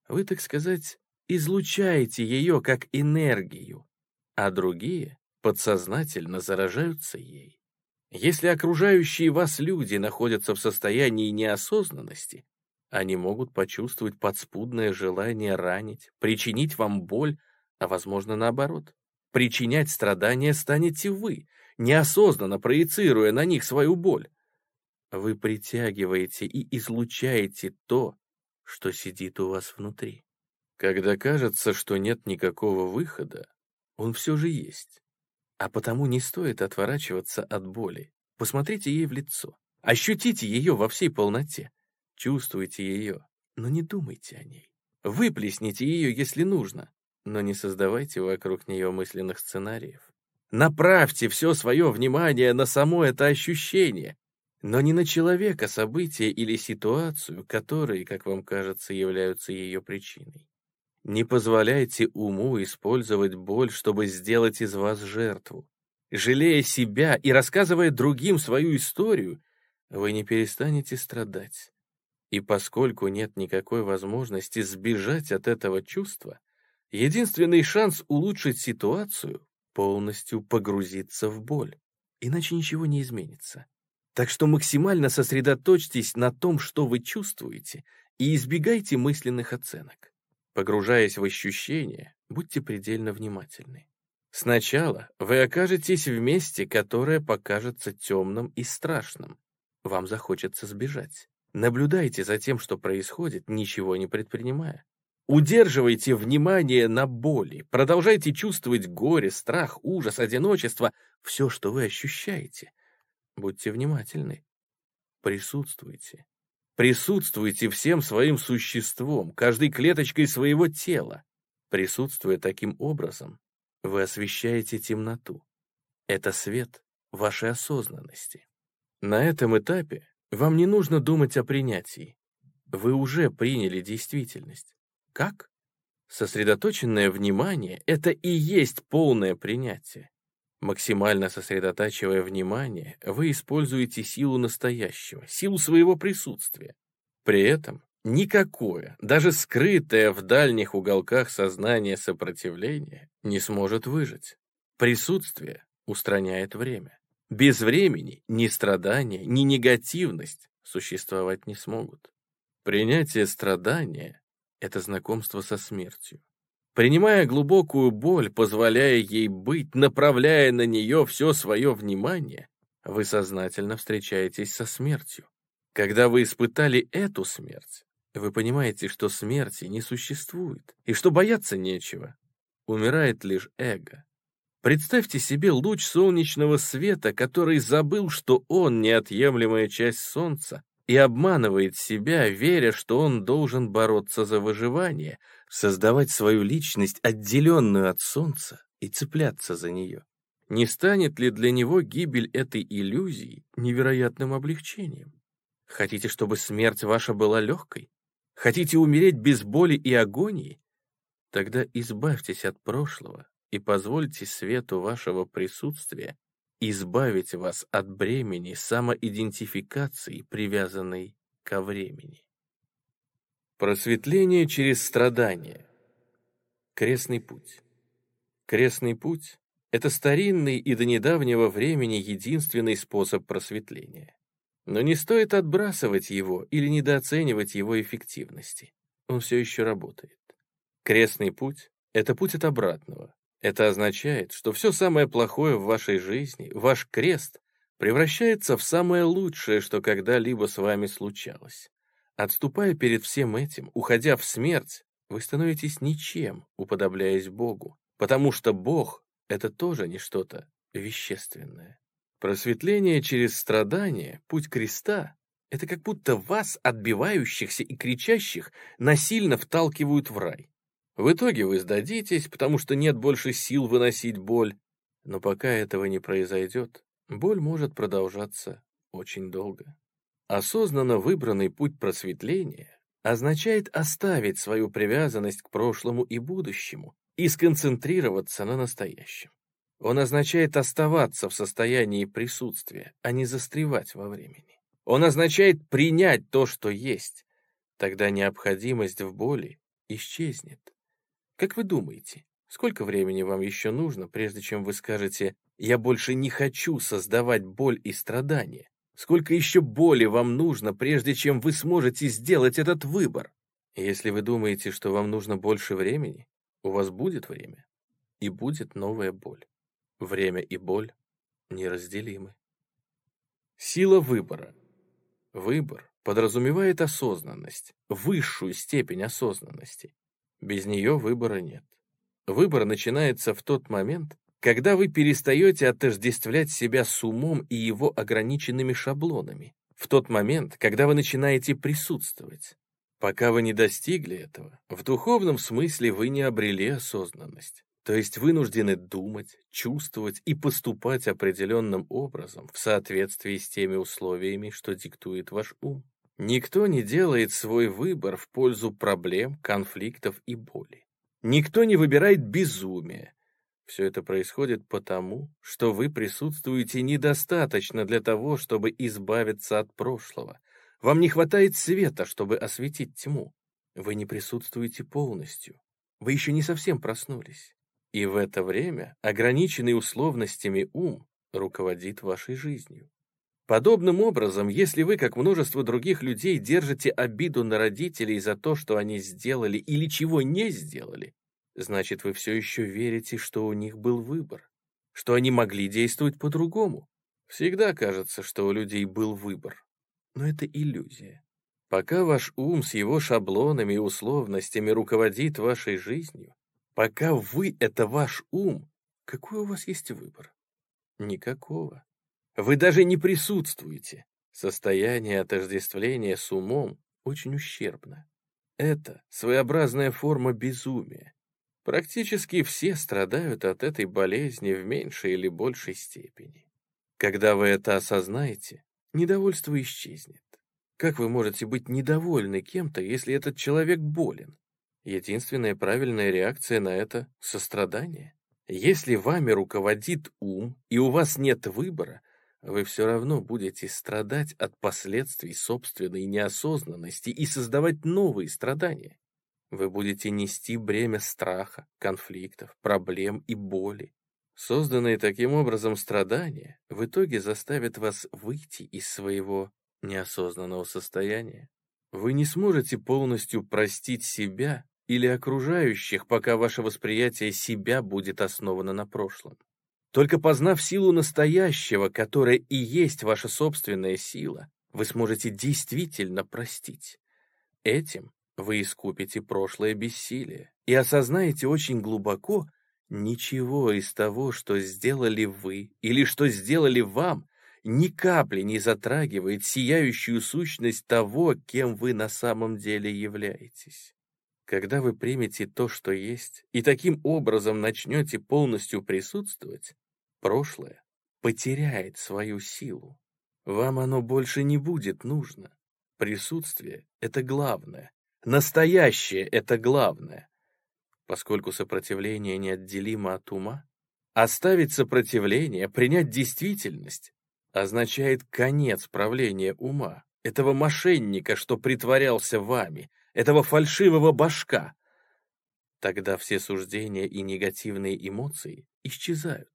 Вы, так сказать, излучаете ее как энергию, а другие подсознательно заражаются ей. Если окружающие вас люди находятся в состоянии неосознанности, они могут почувствовать подспудное желание ранить, причинить вам боль, а, возможно, наоборот. Причинять страдания станете вы, неосознанно проецируя на них свою боль. Вы притягиваете и излучаете то, что сидит у вас внутри. Когда кажется, что нет никакого выхода, он все же есть. А потому не стоит отворачиваться от боли. Посмотрите ей в лицо. Ощутите ее во всей полноте. Чувствуйте ее, но не думайте о ней. Выплесните ее, если нужно, но не создавайте вокруг нее мысленных сценариев. Направьте все свое внимание на само это ощущение, но не на человека, событие или ситуацию, которые, как вам кажется, являются ее причиной. Не позволяйте уму использовать боль, чтобы сделать из вас жертву. Жалея себя и рассказывая другим свою историю, вы не перестанете страдать. И поскольку нет никакой возможности сбежать от этого чувства, единственный шанс улучшить ситуацию — полностью погрузиться в боль. Иначе ничего не изменится. Так что максимально сосредоточьтесь на том, что вы чувствуете, и избегайте мысленных оценок. Погружаясь в ощущения, будьте предельно внимательны. Сначала вы окажетесь в месте, которое покажется темным и страшным. Вам захочется сбежать. Наблюдайте за тем, что происходит, ничего не предпринимая. Удерживайте внимание на боли, продолжайте чувствовать горе, страх, ужас, одиночество, все, что вы ощущаете. Будьте внимательны. Присутствуйте. Присутствуйте всем своим существом, каждой клеточкой своего тела. Присутствуя таким образом, вы освещаете темноту. Это свет вашей осознанности. На этом этапе вам не нужно думать о принятии. Вы уже приняли действительность. Как? Сосредоточенное внимание — это и есть полное принятие. Максимально сосредотачивая внимание, вы используете силу настоящего, силу своего присутствия. При этом никакое, даже скрытое в дальних уголках сознания сопротивление не сможет выжить. Присутствие устраняет время. Без времени ни страдания, ни негативность существовать не смогут. Принятие страдания — это знакомство со смертью. Принимая глубокую боль, позволяя ей быть, направляя на нее все свое внимание, вы сознательно встречаетесь со смертью. Когда вы испытали эту смерть, вы понимаете, что смерти не существует, и что бояться нечего. Умирает лишь эго. Представьте себе луч солнечного света, который забыл, что он неотъемлемая часть солнца, и обманывает себя, веря, что он должен бороться за выживание, создавать свою личность, отделенную от солнца, и цепляться за нее. Не станет ли для него гибель этой иллюзии невероятным облегчением? Хотите, чтобы смерть ваша была легкой? Хотите умереть без боли и агонии? Тогда избавьтесь от прошлого и позвольте свету вашего присутствия избавить вас от бремени самоидентификации, привязанной ко времени. Просветление через страдания. Крестный путь. Крестный путь — это старинный и до недавнего времени единственный способ просветления. Но не стоит отбрасывать его или недооценивать его эффективности. Он все еще работает. Крестный путь — это путь от обратного, это означает, что все самое плохое в вашей жизни, ваш крест, превращается в самое лучшее, что когда-либо с вами случалось. Отступая перед всем этим, уходя в смерть, вы становитесь ничем, уподобляясь Богу, потому что Бог — это тоже не что-то вещественное. Просветление через страдание, путь креста Это как будто вас, отбивающихся и кричащих, насильно вталкивают в рай. В итоге вы сдадитесь, потому что нет больше сил выносить боль. Но пока этого не произойдет, боль может продолжаться очень долго. Осознанно выбранный путь просветления означает оставить свою привязанность к прошлому и будущему и сконцентрироваться на настоящем. Он означает оставаться в состоянии присутствия, а не застревать во времени. Он означает принять то, что есть. Тогда необходимость в боли исчезнет. Как вы думаете, сколько времени вам еще нужно, прежде чем вы скажете «я больше не хочу создавать боль и страдания»? Сколько еще боли вам нужно, прежде чем вы сможете сделать этот выбор? Если вы думаете, что вам нужно больше времени, у вас будет время, и будет новая боль. Время и боль неразделимы. Сила выбора. Выбор подразумевает осознанность, высшую степень осознанности. Без нее выбора нет. Выбор начинается в тот момент, когда вы перестаете отождествлять себя с умом и его ограниченными шаблонами, в тот момент, когда вы начинаете присутствовать. Пока вы не достигли этого, в духовном смысле вы не обрели осознанность. То есть вынуждены думать, чувствовать и поступать определенным образом в соответствии с теми условиями, что диктует ваш ум. Никто не делает свой выбор в пользу проблем, конфликтов и боли. Никто не выбирает безумие. Все это происходит потому, что вы присутствуете недостаточно для того, чтобы избавиться от прошлого. Вам не хватает света, чтобы осветить тьму. Вы не присутствуете полностью. Вы еще не совсем проснулись. И в это время ограниченный условностями ум руководит вашей жизнью. Подобным образом, если вы, как множество других людей, держите обиду на родителей за то, что они сделали или чего не сделали, значит, вы все еще верите, что у них был выбор, что они могли действовать по-другому. Всегда кажется, что у людей был выбор, но это иллюзия. Пока ваш ум с его шаблонами и условностями руководит вашей жизнью, пока вы — это ваш ум, какой у вас есть выбор? Никакого. Вы даже не присутствуете. Состояние отождествления с умом очень ущербно. Это своеобразная форма безумия. Практически все страдают от этой болезни в меньшей или большей степени. Когда вы это осознаете, недовольство исчезнет. Как вы можете быть недовольны кем-то, если этот человек болен? Единственная правильная реакция на это — сострадание. Если вами руководит ум, и у вас нет выбора, вы все равно будете страдать от последствий собственной неосознанности и создавать новые страдания. Вы будете нести бремя страха, конфликтов, проблем и боли. Созданные таким образом страдания в итоге заставят вас выйти из своего неосознанного состояния. Вы не сможете полностью простить себя или окружающих, пока ваше восприятие себя будет основано на прошлом. Только познав силу настоящего, которая и есть ваша собственная сила, вы сможете действительно простить. Этим вы искупите прошлое бессилие и осознаете очень глубоко, ничего из того, что сделали вы или что сделали вам, ни капли не затрагивает сияющую сущность того, кем вы на самом деле являетесь. Когда вы примете то, что есть, и таким образом начнете полностью присутствовать, прошлое потеряет свою силу. Вам оно больше не будет нужно. Присутствие — это главное. Настоящее — это главное. Поскольку сопротивление неотделимо от ума, оставить сопротивление, принять действительность, означает конец правления ума, этого мошенника, что притворялся вами, этого фальшивого башка. Тогда все суждения и негативные эмоции исчезают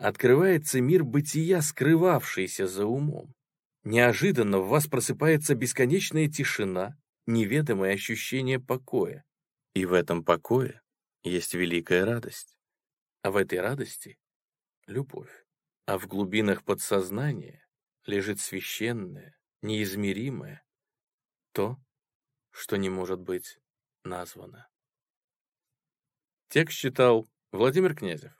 открывается мир бытия, скрывавшийся за умом. Неожиданно в вас просыпается бесконечная тишина, неведомое ощущение покоя. И в этом покое есть великая радость. А в этой радости — любовь. А в глубинах подсознания лежит священное, неизмеримое, то, что не может быть названо. Текст читал Владимир Князев.